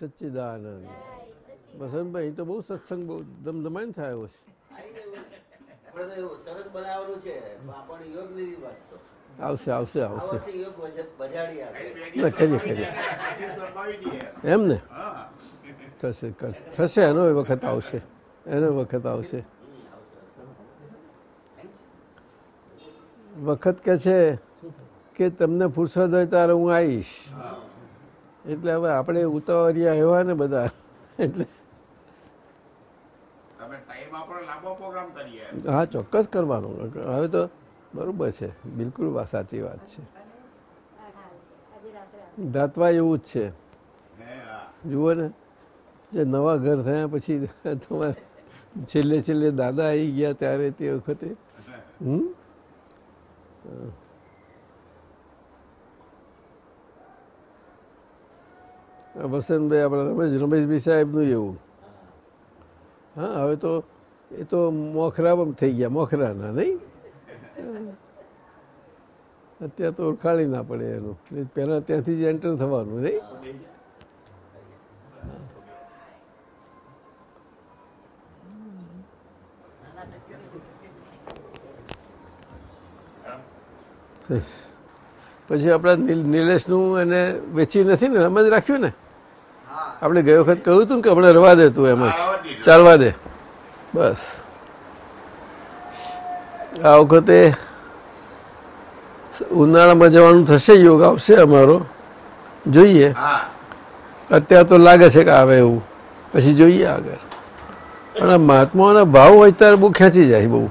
સચ્ચિદાનંદ. વસંતભાઈ તો બહુ સત્સંગ, બહુ ધમધમાઈને થયો છે આવશે આવશે આવશે. ના કરીએ કરીએ. એમ ને? થશે થશે, એનો વખત આવશે. એનો વખત આવશે. વખત કે છે કે તમને ફુરસદ હોય ત્યારે હું આવીશ. એટલે હવે આપણે ઉતાવળિયા એવા ને બધા. એટલે હા ચોક્કસ કરવાનું. હવે તો બરોબર છે. બિલકુલ સાચી વાત છે. દાંતવા એવું જ છે. જુઓ ને જે નવા ઘર થયા પછી તમારે છેલ્લે છેલ્લે દાદા આવી ગયા ત્યારે તે વખતે. હમ? વસંતભાઈ આપણા રમેશ, રમેશભાઈ સાહેબનું એવું. હા, હવે તો એ તો મોખરા થઈ ગયા, મોખરાના નહીં? અત્યારે તો ઓળખાણી ના પડે એનું. પહેલાં ત્યાંથી જ એન્ટર થવાનું, નહીં? પછી આપણા નીલ- નિલેશનું એને વેચી નથી ને એમ જ રાખ્યું ને? આપણે ગઈ વખત કહ્યું હતું કે હમણાં રવા દે તું એમ જ. ચાલવા દે. બસ. આ વખતે ઉનાળામાં જવાનું થશે યોગ આવશે અમારો. જોઈએ. અત્યારે તો લાગે છે કે આવે એવું. પછી જોઈએ આગળ. પણ આ મહાત્માઓના ભાવ હોય ત્યારે બહુ ખેંચી જાય બહુ.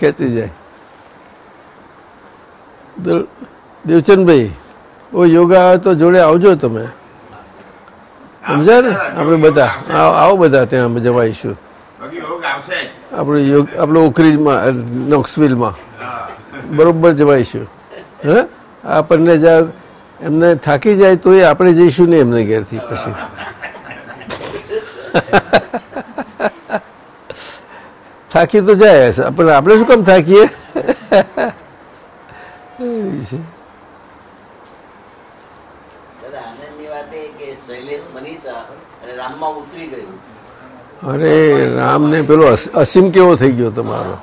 ખેંચી જાય. દેવચંદભાઈ ઓ યોગા આવે તો જોડે આવજો તમે. સમજ્યા ને? આપણે બધા. આવો બધા ત્યાં જવાઈશું જ. આપણે યોગ આપણે ઓખરીજમાં નોક્સવિલમાં. બરોબર જવાઈશું હે? આપણને જ્યાં એમને થાકી જાય તો એ આપણે જઈશું ને એમને ઘેરથી પછી. થાકી તો જાય પણ આપણે શું કામ થાકીએ? છે. દાદા આનંદની વાત એ કે અરે, રામને પેલો અસ- અસીમ કેવો થઈ ગયો તમારો?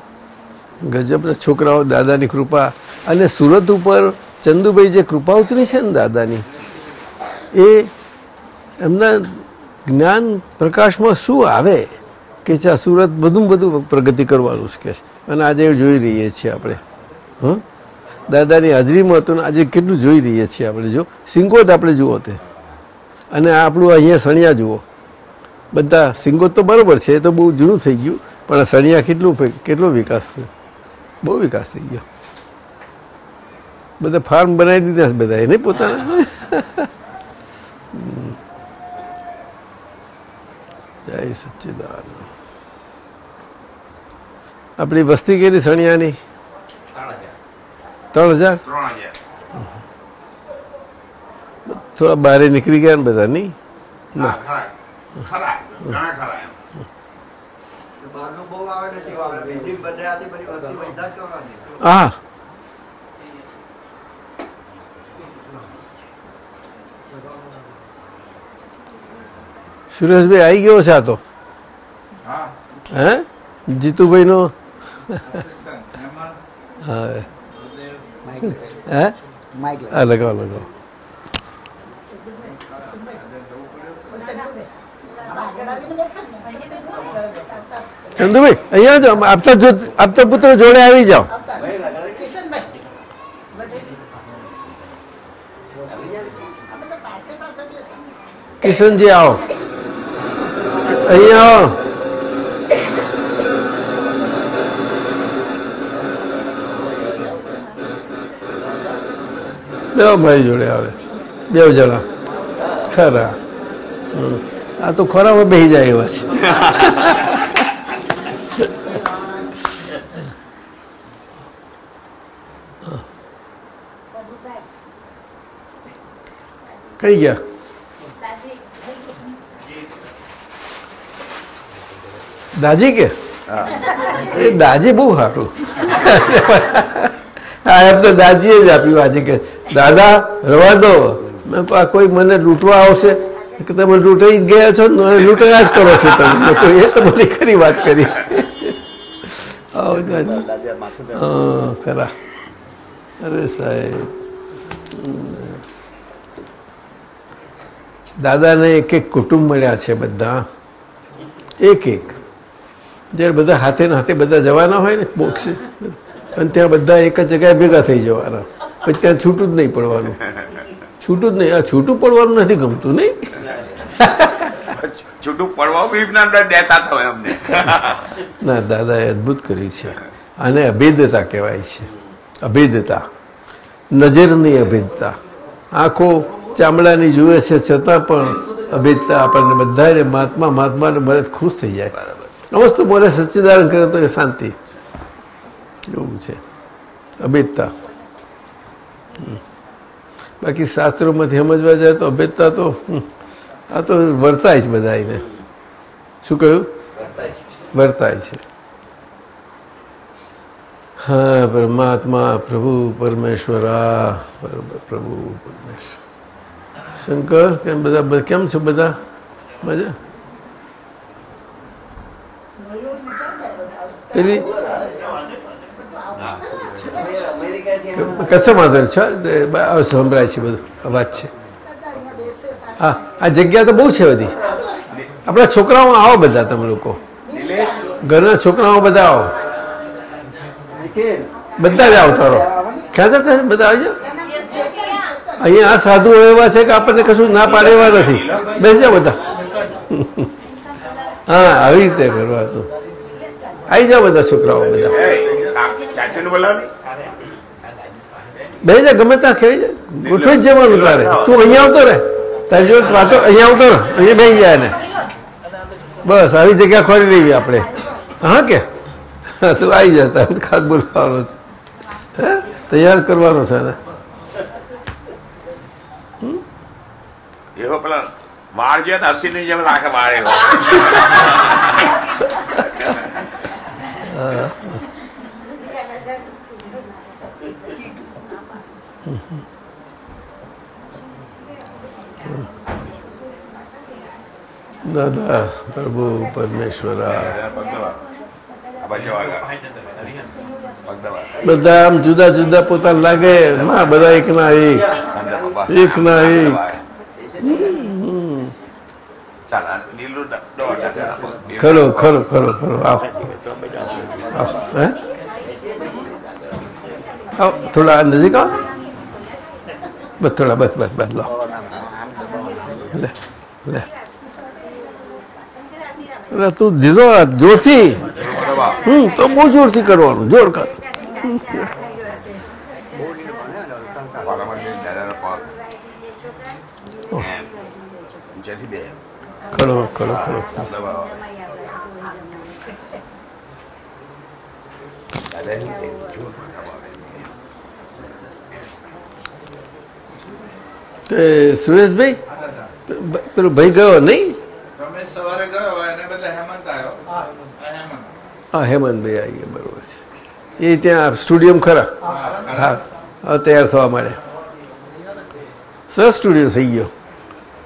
ગજબના છોકરાઓ, દાદાની કૃપા. અને સુરત ઉપર ચંદુભાઈ જે કૃપા ઉતરી છે ને દાદાની, એ એમના જ્ઞાન પ્રકાશમાં શું આવે કે ચા સુરત બધું બધું પ્રગતિ કરવાનું છે? અને આજે જોઈ રહીએ છીએ આપણે. હં? દાદાની હાજરીમાં હતું આજે કેટલું જોઈ રહીએ છીએ આપણે, જો. સિંગોદ આપણે જુઓ તે. અને આપણું અહીંયા સણિયા જુઓ. બધા સિંગોત તો બરોબર છે એ તો બહુ જૂનું થઈ ગયું પણ સણિયા કેટલું કેટલો વિકાસ છે? બહુ વિકાસ થઈ ગયો. બધા ફાર્મ બનાવી દીધા છે બધા એને પોતાના. જય સચ્ચિદાન આપણી વસ્તી કેટલી સણિયાની ત્રણ હજાર? ત્રણ હજાર. થોડા બહાર નીકળી ગયા ને બધા નહીં? હા ખરા ખરા ઘણા ખરા એમ. બહારનું બહુ આવે નથી બિલ્ડિંગ બદલાયાથી બધી વસ્તુ બધા જ કરવાની. હા. સુરેશભાઈ આવી ગયો છે આ તો? હે. હે? જીતુભાઈનો? હા. હે લગાવો લગાવો. ચંદુભાઈ, અહીંયા જો આપતા આપતા પુત્ર જોડે આવી જાઓ. કિશનજી, આવો. અહીંયા આવો. બે ભાઈ જોડે આવે. બે જણા. ખરા. આ તો ખોરામાં બેસી જાય એવા છે. કઈ ગયા? દાજી કે? એ દાજી બહુ સારું. આ એમ તો દાજીએ જ આપ્યું આજે કે દાદા રવા દો. મેં આ કોઈ મને લૂંટવા આવશે કે તમે લૂંટાઈ જ ગયા છો ને લૂંટાયા જ કરો છો તમે. મેં એ તમારી ખરી વાત કરી. ખરા. અરે સાહેબ. દાદાને એક એક કુટુંબ મળ્યા છે બધા. એક એક. જ્યારે બધા હાથે ને હાથે બધા જવાના હોય ને બોક્સ અને ત્યાં બધા એક જ જગ્યાએ ભેગા થઈ જવાના. પછી ત્યાં છૂટું જ નહીં પડવાનું. છૂટું જ નહીં. આ છૂટું પડવાનું નથી ગમતું નહીં? છૂટું પડવા દેતા અમને. ના દાદાએ અદ્ભુત કર્યું છે. આને અભેદતા કહેવાય છે. અભેદતા નજરની અભેદતા આંખો ચામડાની જુએ છે છતાં પણ અભેદતા આપણને બધાને મહાત્મા મહાત્માને મળે ખુશ થઈ જાય. અવસ્તુ બોલે સચ્ચિદાનંદ કરે તો એ શાંતિ. એવું છે. અભેદતા હમ. બાકી શાસ્ત્રોમાંથી સમજવા જાય તો અભેદતા તો હમ, આ તો વર્તાય છે બધા એને શું કહ્યું? વર્તાય છે. હા પરમાત્મા પ્રભુ પરમેશ્વરા બરોબર પ્રભુ પરમેશ્વર. શંકર કેમ બધા કેમ છો બધા? મજા? પેલી અમેરિકાથી કશો વાંધો નહીં. સંભળાય છે બધું. અવાજ છે. હા, આ જગ્યા તો બહુ છે બધી. આપણા છોકરાઓ આવો બધા તમે લોકો. ઘરના છોકરાઓ બધા આવો. બધા જ આવતા રહો ક્યાં છો બધા આવી જાઓ? અહીંયા આ સાધુ એવા છે કે આપણને કશું ના પાડે એવા નથી. બેસી જાઓ બધા. હા, આવી રીતે કરવાનું આવી જાઓ બધા છોકરાઓ બધા. બે જાય ગમે ત્યાં ખેડી જાય ગોઠવી જ જવાનું તારે. તું અહીંયા આવતો રે તારી જોડે વાતો અહીંયા આવતો રહે અહીંયા બે જાય ને બસ આવી જગ્યા ખોરી રહી આપણે. હા કે? તું આવી જા તારે ખાસ બોલાવવાનો છે. હે? તૈયાર કરવાનો છે ને એવો પેલા વાળ જે અસી ની જેમ રાખે વાળ દાદા પ્રભુ પરમેશ્વરા. બધા આમ જુદા જુદા પોતાને લાગે ના બધા એક ના એક એક ના એક. ખરો ખરો ખરો ખરો આવ આવ હે થોડા નજીક આવ બસ થોડા બસ બસ બસ લો લે લે તું દીધો જોરથી. હમ તો બહુ જોરથી કરવાનું જોર કર બે. ખરો ખરો ખરો દબાવો. દાદાની એક જોરમાં દબાવે. તે સુરેશભાઈ? પેલો ભાઈ ગયો નહીં? રમેશ સવારે ગયો એને બદલે હેમંત આવ્યો. હા હેમંતભાઈ આવીએ બરોબર છે. એ ત્યાં સ્ટુડિયમ ખરા? હા તૈયાર થવા માંડે સરસ સ્ટુડિયો થઈ ગયો.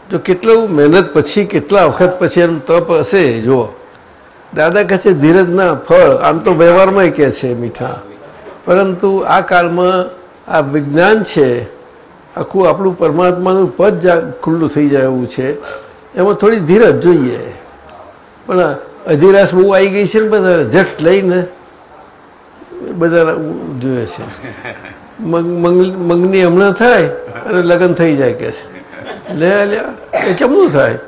જો કેટલું મહેનત પછી કેટલા વખત પછી એનું તપ હશે જુઓ. દાદા કહે છે ધીરજના ફળ. આમ તો વ્યવહારમાં કહે છે મીઠા. પરંતુ આ કાળમાં આ વિજ્ઞાન છે આખું આપણું પરમાત્માનું પદ ખુલ્લું થઈ જાય એવું છે. એમાં થોડી ધીરજ જોઈએ. પણ અધિરાશ બહુ આવી ગઈ છે ને બધા જટ લઈને બધા જોઈએ છે. મગ મંગ- મંગની હમણાં થાય અને લગ્ન થઈ જાય કે છે. લે લ્યા એ કેમનું થાય?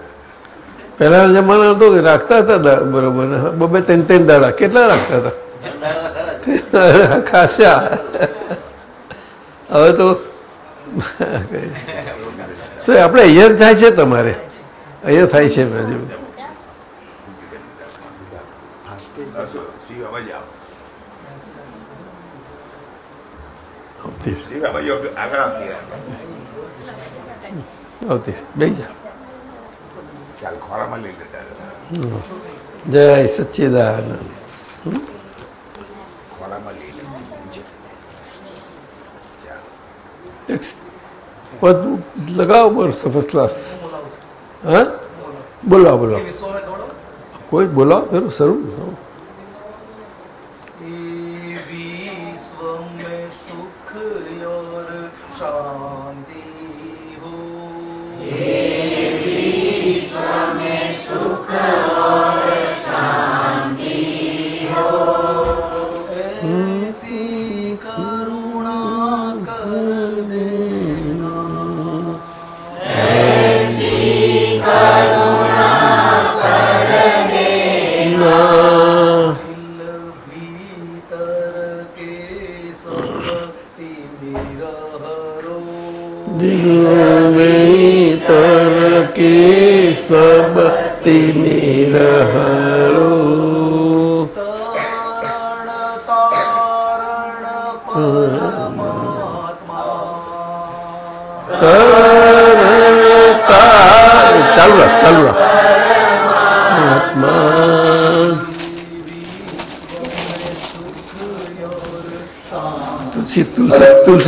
પહેલાના જમાના હતો કે રાખતા હતા બરોબર. બબે ત્રણ ત્રણ દાડા. કેટલા રાખતા હતા? ખાસા હવે તો તો આપણે અહીંયા થાય છે તમારે. અહીંયા થાય છે બાજુ. જય શિવ અવાજ આવો આવતી છે, શિવ અવાજ આગળ આપતી રહે આવતી છે. બેસી જા ચાલ ખોરામાં લઈ લેતા જય સચ્ચિદાનંદ ખોરામાં લઈ લે ચાલ એક પદ લગાવો બસો ફર્સ્ટ ક્લાસ હા બોલાવો બોલાવો કોઈ બોલાવો પેલું શરૂ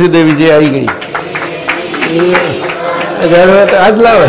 તુલસી તુલસી દેવીજી આવી ગઈ આજ લાવે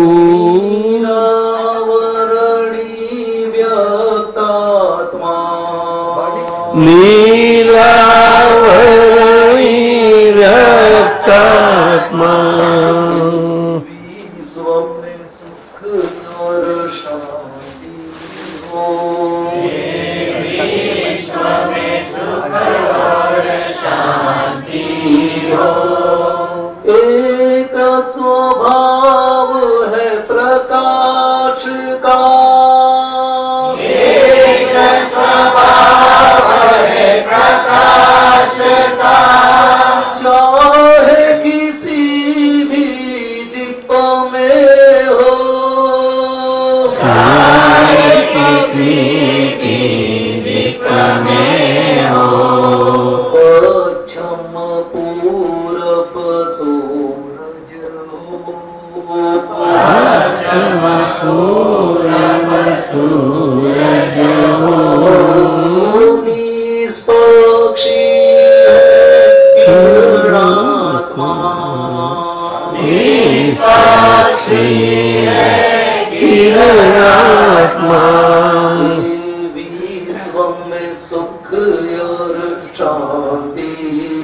yayılıyor şampiyon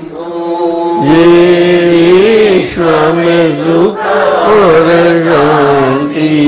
Yeri şamezu kore şampiyon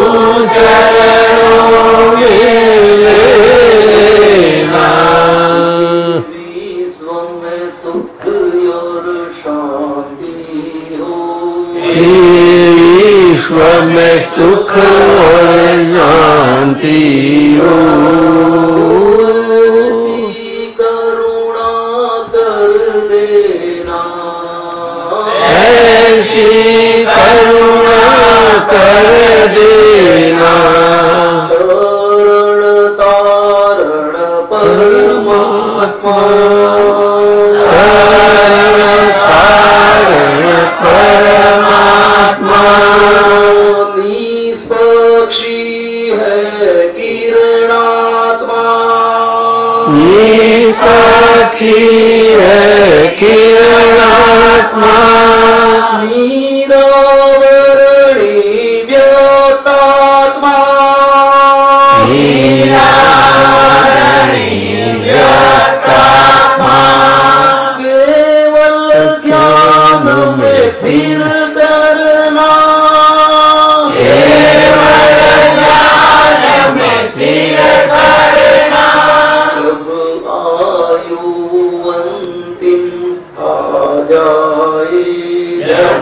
सुख और शांति हो see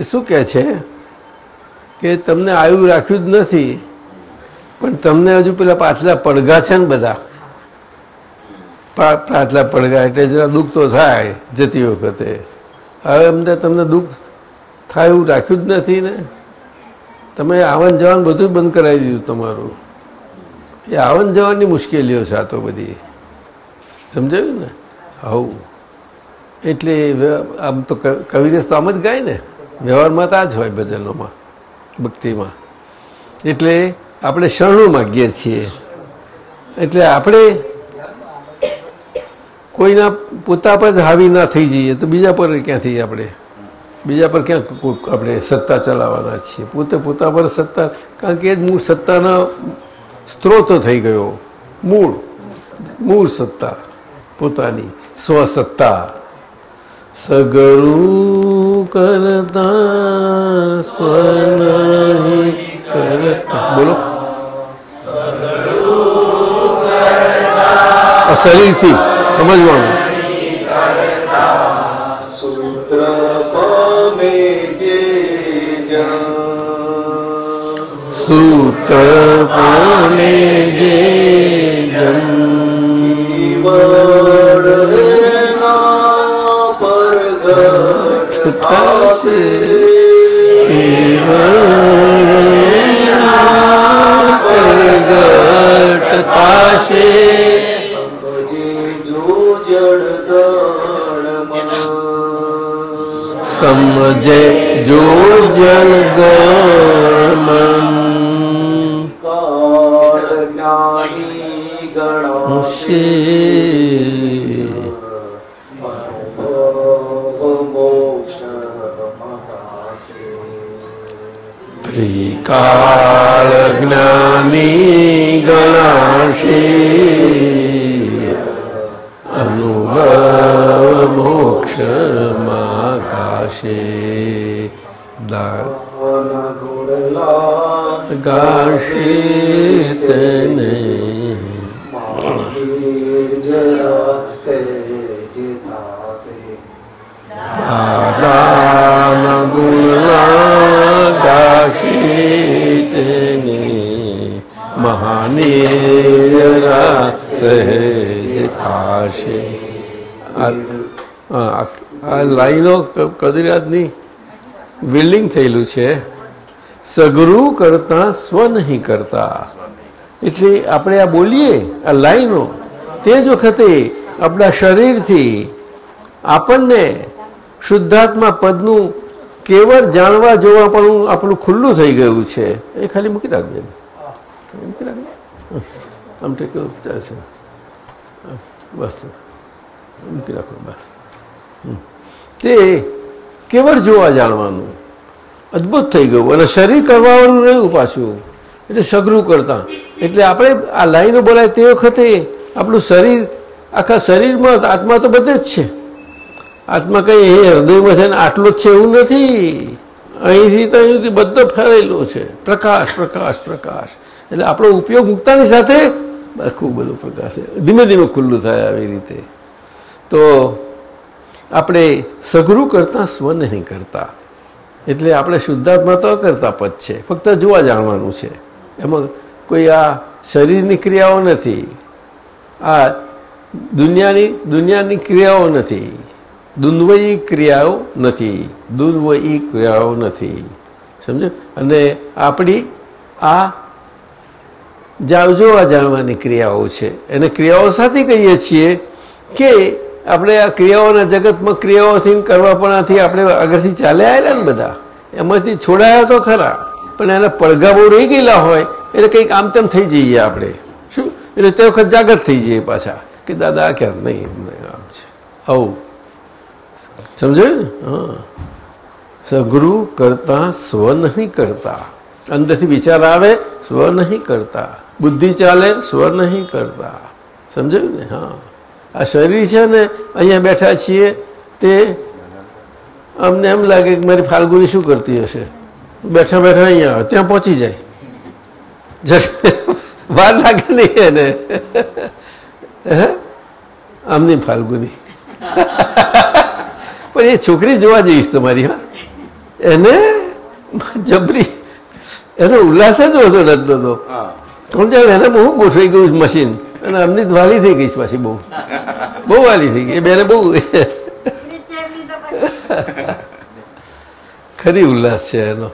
એ શું કહે છે? કે તમને આયુ રાખ્યું જ નથી, પણ તમને હજુ પેલા પાછલા પડઘા છે ને બધા? પાછલા પડઘા એટલે જરા દુઃખ તો થાય જતી વખતે. હવે અમને તમને દુઃખ થાય એવું રાખ્યું જ નથી ને? તમે આવન જવાન બધું બંધ કરાવી દીધું તમારું. એ આવન જવાની મુશ્કેલીઓ છે આ તો બધી. સમજાયું ને? આવું એટલે આમ તો ક- કવિરસ તો આમ જ ગાય ને? વ્યવહારમાં તો આ જ હોય ભજનોમાં, ભક્તિમાં. એટલે આપણે શરણું માગીએ છીએ. એટલે આપણે કોઈના પોતા પર જ હાવી ના થઈ જઈએ તો બીજા પર ક્યાંથી આપણે? બીજા પર ક્યાં આપણે સત્તા ચલાવવાના છીએ? પોતે પોતા પર સત્તા, કારણ કે મૂળ સત્તાનો સ્ત્રોત થઈ ગયો. મૂળ મૂળ સત્તા પોતાની સ્વસત્તા સગરું કરતા સ્વ નહીં કરતા બોલો શરીરથી સમજવાનું સૂત્ર પામે જે થશે થશે સમજે જો જળ મન સમજે જો જન ગણ કાળ જ્ઞાની ગણ. ત્રિકાળ જ્ઞાની ગણાશે અનુભવ મોક્ષ ગુણલા ગાશે તેને મહાવીર જરા મહાનીરા સહેજ થાશે આ લાઈનો ક- કદરિયાદની બિલ્ડિંગ થયેલું છે. સગરું કરતા સ્વ નહીં કરતા. એટલે આપણે આ બોલીએ, આ લાઈનો, તે જ વખતે આપણા શરીરથી આપણને શુદ્ધાત્મા પદનું કેવળ જાણવા જોવા પણ આપણું ખુલ્લું થઈ ગયું છે. એ ખાલી મૂકી રાખજે. આમ ટેકો ચાલશે બસ મૂકી રાખો બસ. તે કેવળ જોવા જાણવાનું અદ્ભુત થઈ ગયું અને શરીર કરવાનું રહ્યું પાછું એટલે સઘરું કરતા એટલે આપણે આ લાઈનો બોલાય તે વખતે આપણું શરીર આખા શરીરમાં આત્મા તો બધે જ છે આત્મા કંઈ એ હૃદયમાં છે ને આટલો જ છે એવું નથી અહીંથી તો અહીંથી બધો ફેલાયેલો છે પ્રકાશ પ્રકાશ પ્રકાશ એટલે આપણો ઉપયોગ મૂકતાની સાથે ખૂબ બધો પ્રકાશ. ધીમે ધીમે ખુલ્લું થાય આવી રીતે. તો આપણે સઘરું કરતાં સ્વ નહીં કરતા. એટલે આપણે શુદ્ધાત્મા તો કરતા પદ છે. ફક્ત જોવા જાણવાનું છે. એમાં કોઈ આ શરીરની ક્રિયાઓ નથી. આ દુનિયાની દુનિયાની ક્રિયાઓ નથી. દુન્વયી ક્રિયાઓ નથી. દુન્વયી ક્રિયાઓ નથી. સમજો અને આપણી આ જાવ જોવા જાણવાની ક્રિયાઓ છે. એને ક્રિયાઓ સાથે કહીએ છીએ કે આપણે આ ક્રિયાઓના જગતમાં ક્રિયાઓથી કરવાપણાથી આપણે આગળથી ચાલ્યા આવેલા ને બધા. એમાંથી છોડાયા તો ખરા પણ એના પડઘા રહી ગયેલા હોય એટલે કંઈક આમ તેમ થઈ જઈએ આપણે. શું? એટલે તે વખત જાગૃત થઈ જઈએ પાછા કે દાદા આ ક્યાં? નહીં નહીં, આમ છે. આવું. સમજાયું ને? હા. સગરું કરતા સ્વ નહીં કરતા. અંદરથી વિચાર આવે સ્વ નહીં કરતા. બુદ્ધિ ચાલે, સ્વ નહીં કરતા. સમજાયું ને? હા. આ શરીર છે ને, અહીંયા બેઠા છીએ, તે અમને એમ લાગે કે મારી ફાલ્ગુની શું કરતી હશે? બેઠા બેઠા અહીંયા ત્યાં પહોંચી જાય. વાર લાગે નહીં એને. આમની ફાલ્ગુની. પણ એ છોકરી જોવા જઈશ તમારી, હા. એને જબરી એનો ઉલ્લાસ જ ઓછો નથી તો કોણ એને બહુ ગોઠવાઈ ગયું છે મશીન અને અમની વાલી થઈ ગઈ છે પાછી બહુ. બહુ વાલી થઈ ગઈ. બેને બહુ ખરી ઉલ્લાસ છે એનો.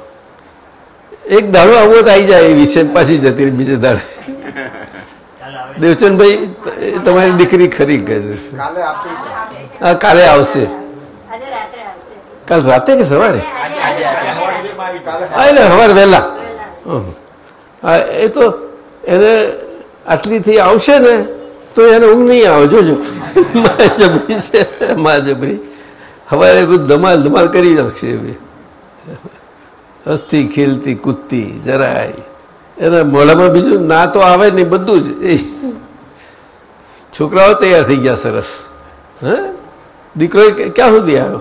એક દાડો આવો તો આવી જાય એ વિશે પાછી જતી રહી બીજે દાડે. દેવચંદભાઈ તમારી દીકરી ખરી કહે છે. છે હા કાલે આવશે. આજે રાત્રે કાલ રાતે કે સવારે? હા એટલે સવારે વહેલા. હં. એ તો એને આટલીથી આવશે ને, તો એને ઊંઘ નહીં આવે. જોજો. મા જબરી છે મા જબરી. હવે બધું ધમાલ ધમાલ કરી નાખશે એવી. હસતી, ખેલતી, કૂદતી, જરાય. એના મોઢામાં બીજું ના તો આવે નહીં, બધું જ. એ. છોકરાઓ તૈયાર થઈ ગયા સરસ. હે? દીકરો ક્યાં સુધી આવ્યો?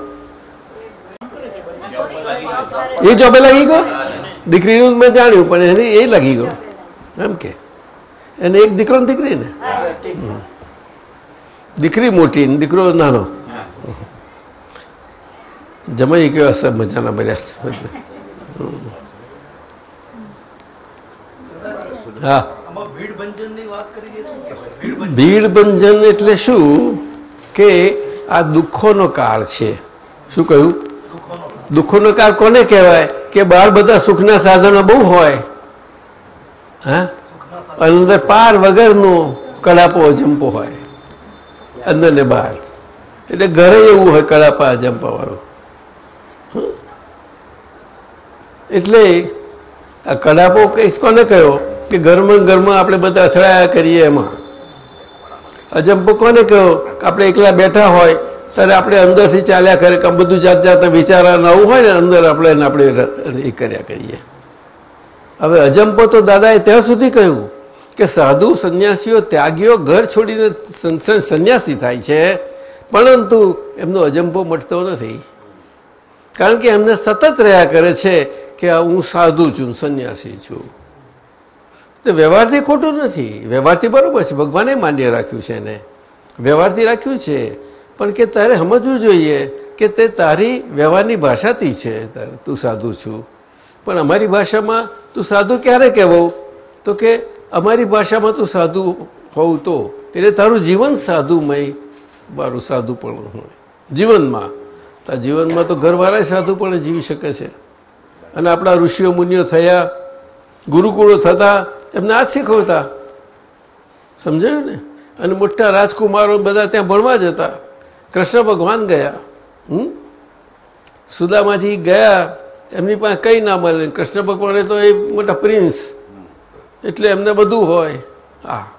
એ જોબે લાગી ગયો? દીકરીનું મેં જાણ્યું, પણ એને એ લાગી ગયો. એમ કે. એને એક દીકરો દીકરી ને? દીકરી મોટી ને દીકરો નાનો. જમાઈ કેવા હશે, મજાના બન્યા. હા. ભીડ બંધન એટલે શું? કે આ દુઃખોનો કાળ છે. શું કહ્યું? દુઃખોનો કાળ કોને કહેવાય? કે બહાર બધા સુખના સાધનો બહુ હોય, હા? અંદર પાર વગરનું કડાપો અજંપો હોય અંદર ને બહાર. એટલે ઘરે એવું હોય કડાપા અજંપા વાળું એટલે આ કડાપો કઈ કોને કહ્યો કે ઘરમાં ઘરમાં આપણે બધા અથડાયા કરીએ એમાં. અજંપો કોને કહ્યો કે આપણે એકલા બેઠા હોય ત્યારે આપણે અંદરથી ચાલ્યા કરે કે બધું જાત જાતના વિચારા નવું હોય ને, અંદર આપણે એને આપણે એ કર્યા કરીએ. હવે અજંપો તો દાદાએ ત્યાં સુધી કહ્યું કે સાધુ સંન્યાસીઓ ત્યાગીઓ ઘર છોડીને સન- સન- સંન્યાસી થાય છે, પરંતુ એમનો અજંપો મટતો નથી. કારણ કે એમને સતત રહ્યા કરે છે કે હું સાધુ છું, સંન્યાસી છું. તો વ્યવહારથી ખોટું નથી. વ્યવહારથી બરાબર છે. ભગવાને માન્ય રાખ્યું છે એને. વ્યવહારથી રાખ્યું છે. પણ કે તારે સમજવું જોઈએ કે તે તારી વ્યવહારની ભાષાથી છે. તું સાધુ છું. પણ અમારી ભાષામાં તું સાધુ ક્યારે કહેવું? તો કે અમારી ભાષામાં તું સાધુ હોઉં તો. એટલે તારું જીવન સાધુમય, મારું સાધુ પણ હોય. જીવનમાં. તો જીવનમાં તો ઘરવાળા સાધુ પણ જીવી શકે છે. અને આપણા ઋષિઓ મુનિઓ થયા, ગુરુકુળો થતા, એમને આ શીખવતા. સમજાયું ને? અને મોટા રાજકુમારો બધા ત્યાં ભણવા જતા. કૃષ્ણ ભગવાન ગયા, હમ? સુદામાજી ગયા, એમની પાસે કંઈ ના મળે. કૃષ્ણ ભગવાને તો એ મોટા પ્રિન્સ. એટલે એમને બધું હોય. હા,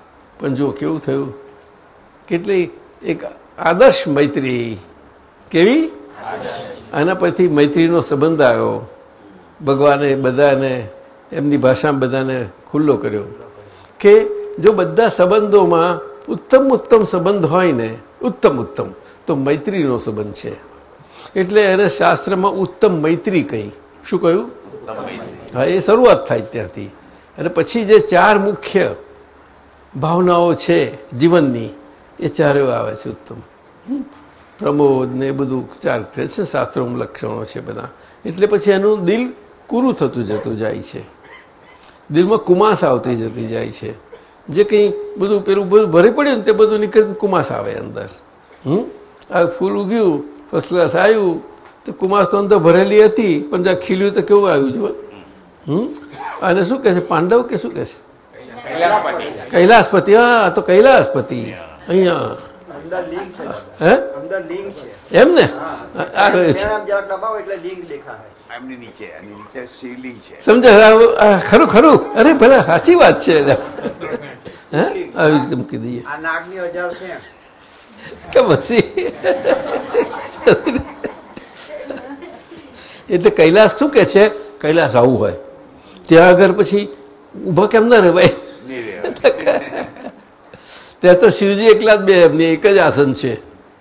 પણ જો કેવું થયું? કેટલી એક આદર્શ મૈત્રી. કેવી? આના પરથી મૈત્રીનો સંબંધ આવ્યો. ભગવાને બધાને, એમની ભાષામાં બધાને ખુલ્લો કર્યો. કે જો બધા સંબંધોમાં ઉત્તમ ઉત્તમ સંબંધ હોય ને ઉત્તમ ઉત્તમ તો મૈત્રીનો સંબંધ છે. એટલે એને શાસ્ત્રમાં ઉત્તમ મૈત્રી કહી. શું કહ્યું? હા, એ શરૂઆત થાય ત્યાંથી. અને પછી જે ચાર મુખ્ય ભાવનાઓ છે જીવનની, એ ચારે આવે છે ઉત્તમ. પ્રમોદ ને એ બધું ચાર થયે છે, શાસ્ત્રોમાં લક્ષણો છે બધા. એટલે પછી એનું દિલ કુરું થતું જતું જાય છે. દિલમાં કુમાસ આવતી જતી જાય છે. જે કંઈ બધું પેલું બધું ભરી પડ્યું ને તે બધું નીકળીને કુમાસ આવે અંદર. હમ? આ ફૂલ ઉગ્યું ફર્સ્ટ ક્લાસ આવ્યું તો કુમાસ તો અંદર ભરેલી હતી પણ જ્યાં ખીલ્યું તો કેવું આવ્યું જુઓ. હમ? અને શું કહે છે? પાંડવ કે શું કહે છે? કૈલાસપતિ. હા આ તો કૈલાસપતિ. અહીંયા. અંદર લિંક છે. હે. અંદર લિંક છે. એમ ને સમજે? ખરું ખરું. અરે ભલે સાચી વાત છે. હે? આવી રીતે મૂકી દઈએ. કે પછી? એટલે કૈલાસ શું કે છે? કૈલાસ આવું હોય. ત્યાં આગળ પછી ઊભા કેમ ના રહેવાય? ત્યાં તો શિવજી એકલા જ બે એમની એક જ આસન છે.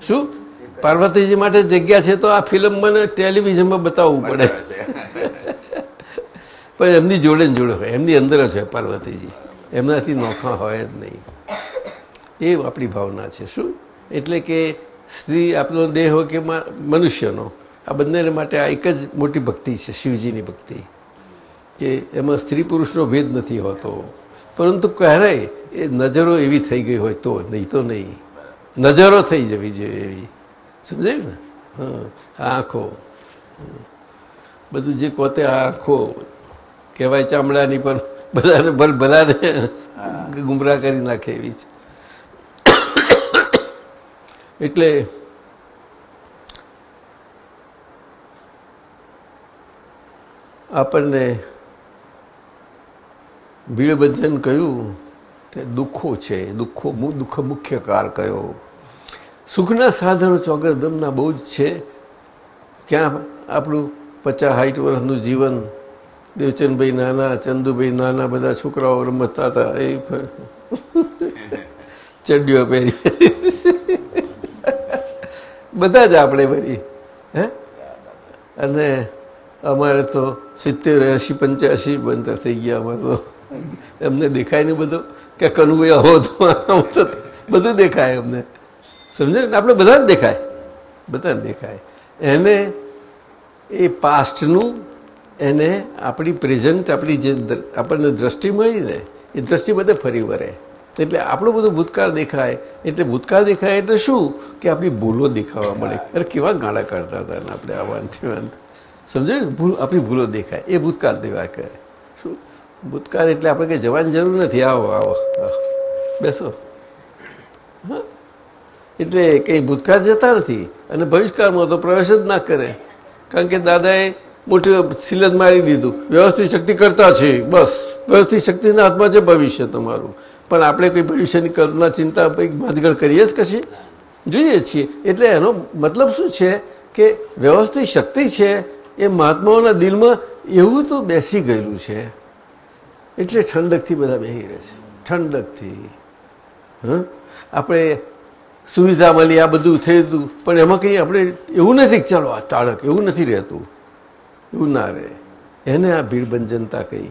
શું? પાર્વતીજી માટે જગ્યા છે તો આ ફિલ્મ મને ટેલિવિઝનમાં બતાવવું પડે. પણ એમની જોડે ને જોડે હોય. એમની અંદર જ હોય પાર્વતીજી. એમનાથી નોખા હોય જ નહીં. એ આપણી ભાવના છે. શું? એટલે કે સ્ત્રી આપણો દેહ હોય કે મનુષ્યનો આ બંને માટે આ એક જ મોટી ભક્તિ છે શિવજીની ભક્તિ. કે એમાં સ્ત્રી પુરુષનો ભેદ નથી હોતો. પરંતુ ક્યારેય એ નજરો એવી થઈ ગઈ હોય તો નહીં તો નહીં. નજરો થઈ જવી જોઈએ એવી. સમજાયું ને? હા આંખો. બધું જે કોતે આ આંખો કહેવાય ચામડાની પણ બધાને ભલ ભલાને ગુમરાહ કરી નાખે એવી છે. એટલે આપણને ભીડભજન કહ્યું તે દુઃખો છે, દુઃખો દુઃખ મુખ્ય કાર કયો. સુખના સાધનો ચોગરદમના બહુ જ છે. ક્યાં આપણું પચાસ સાઠ વર્ષનું જીવન, દેવચંદભાઈ નાના, ચંદુભાઈ નાના, બધા છોકરાઓ રમતા હતા એ ચડ્યો પહેરી. બધા જ આપણે ભરી હે? અને અમારે તો સિત્તેર, એંશી પંચ્યાસી બંતર થઈ ગયા અમારે તો. એમને દેખાય ને બધું કે કનુભાઈ આવો તો બધું દેખાય અમને. સમજે આપણે બધા જ દેખાય. બધાને દેખાય. એને એ પાસ્ટનું એને આપણી પ્રેઝન્ટ આપણી જે આપણને દ્રષ્ટિ મળી ને એ દ્રષ્ટિ બધે ફરી વળે. એટલે આપણું બધું ભૂતકાળ દેખાય. એટલે ભૂતકાળ દેખાય એટલે શું? કે આપણી ભૂલો દેખાવા મળે. અરે કેવા ગાળા કાઢતા હતા ને આપણે આવવાનથી વાન સમજાયું ભૂલ, આપણી ભૂલો દેખાય. એ ભૂતકાળ દેવા કરે શું? ભૂતકાળ એટલે આપણે કંઈ જવાની જરૂર નથી. આવો આવો આવો. બેસો. હા? એટલે કંઈ ભૂતકાળ જતા નથી અને ભવિષ્યકાળમાં તો પ્રવેશ જ ના કરે. કારણ કે દાદાએ મોટી સિલત મારી દીધું. વ્યવસ્થિત શક્તિ કરતા છે. બસ. વ્યવસ્થિત શક્તિના હાથમાં છે ભવિષ્ય તમારું. પણ આપણે કોઈ ભવિષ્યની કલ્પના, ચિંતા કંઈક બાંધગડ કરીએ જ કશી? જોઈએ છીએ. એટલે એનો મતલબ શું છે કે વ્યવસ્થિત શક્તિ છે એ મહાત્માઓના દિલમાં એવું તો બેસી ગયેલું છે. એટલે ઠંડકથી બધા બેસી રહે છે. ઠંડકથી. હં? આપણે સુવિધા મળી આ બધું થઈ હતું. પણ એમાં કંઈ આપણે એવું નથી ચાલો આ તાળક એવું નથી રહેતું. એવું ના રહે. એને આ ભીડભંજનતા કહી.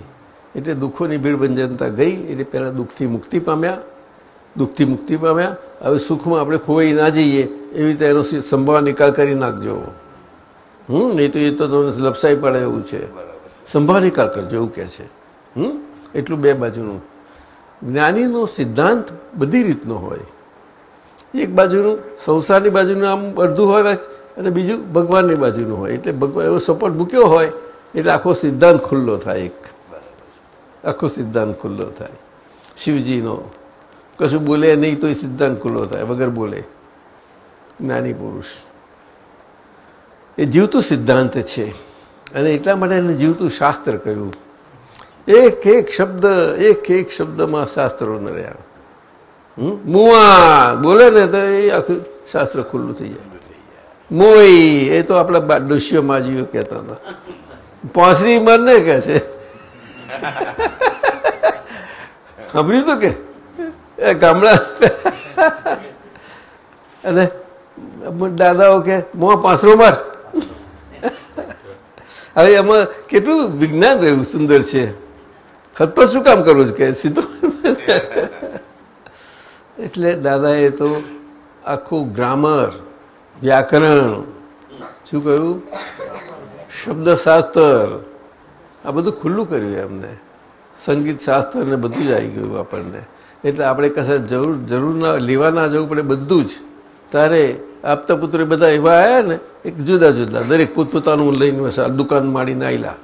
એટલે દુઃખોની ભીડભંજનતા ગઈ, એટલે પહેલાં દુઃખથી મુક્તિ પામ્યા. દુઃખથી મુક્તિ પામ્યા. હવે સુખમાં આપણે ખોવાઈ ના જઈએ, એવી રીતે એનો સંભાવ નિકાલ કરી નાખજો. હમ, નહીં તો એ તો તમને લપસાઈ પડે એવું છે. સંભાવ નિકાલ કરજો, એવું કહે છે. હમ, એટલું બે બાજુનું. જ્ઞાનીનો સિદ્ધાંત બધી રીતનો હોય. એક બાજુનું સંસારની બાજુનું આમ અડધું હોય અને બીજું ભગવાનની બાજુનું હોય. એટલે ભગવાન એવો સપોર્ટ મૂક્યો હોય, એટલે આખો સિદ્ધાંત ખુલ્લો થાય એક. આખો સિદ્ધાંત ખુલ્લો થાય શિવજીનો કશું બોલે નહીં તો એ સિદ્ધાંત ખુલ્લો થાય વગર બોલે જ્ઞાની પુરુષ એ જીવતું સિદ્ધાંત છે અને એટલા માટે એને જીવતું શાસ્ત્ર કહ્યું એક એક શબ્દ એક એક શબ્દમાં શાસ્ત્રો ન રહ્યા? મુવા બોલે ને તો એ આખું શાસ્ત્ર ખુલ્લું થઈ જાય મોઈ એ તો આપણા ડોશીઓ માજીઓ કહેતા હતા પાંસરી મરને કહે છે સાંભળ્યું તો કે. એ ગામડા. અને દાદાઓ કે, મોં પાંસરો માર. હવે એમાં કેટલું વિજ્ઞાન રહ્યું, સુંદર છે. ખત પર શું કામ કરવું કે સીધો. એટલે દાદાએ તો આખું ગ્રામર, વ્યાકરણ, શું કહ્યું? શબ્દશાસ્ત્ર આ બધું ખુલ્લું કર્યું એમને. સંગીત શાસ્ત્ર ને બધું જ આવી ગયું આપણને. એટલે આપણે કશે જરૂર જરૂર ના લેવા ના જવું પડે બધું જ. તારે આપતા પુત્ર બધા એવા આવ્યા ને એક જુદા જુદા દરેક પોતપોતાનું લઈને દુકાન માંડીને આવેલા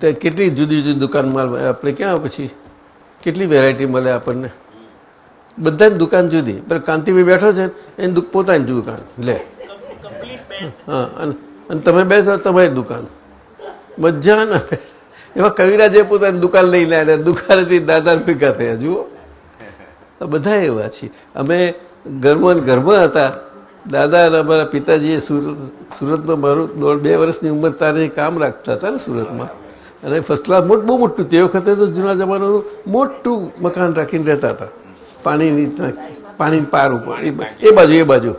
ત્યાં કેટલી જુદી જુદી દુકાન માલ આપણે ક્યાં પછી? કેટલી વેરાયટી મળે આપણને? બધાની દુકાન જુદી. પણ કાંતિભાઈ બેઠો છે ને એની પોતાની દુકાન. લે. હા અને અને તમે બેસો તમારી દુકાન. મજા ના એવા કવિરાજે પોતાની દુકાન લઈ આવ્યા દુકાનેથી દાદા ભેગા થયા, જુઓ. બધા એવા છીએ. અમે ઘરમાં ઘરમાં હતા. દાદા અને અમારા પિતાજીએ સુરત, સુરતમાં મારું દોઢ બે વર્ષની ઉંમર તારે કામ રાખતા હતા ને સુરતમાં. અને ફર્સ્ટ ક્લાસ મોટ, બહુ મોટું. તે વખતે તો જૂના જમાનાનું મોટું મકાન રાખીને રહેતા હતા. પાણીની પાણીની પાર ઉપર. એ બાજુ એ બાજુ.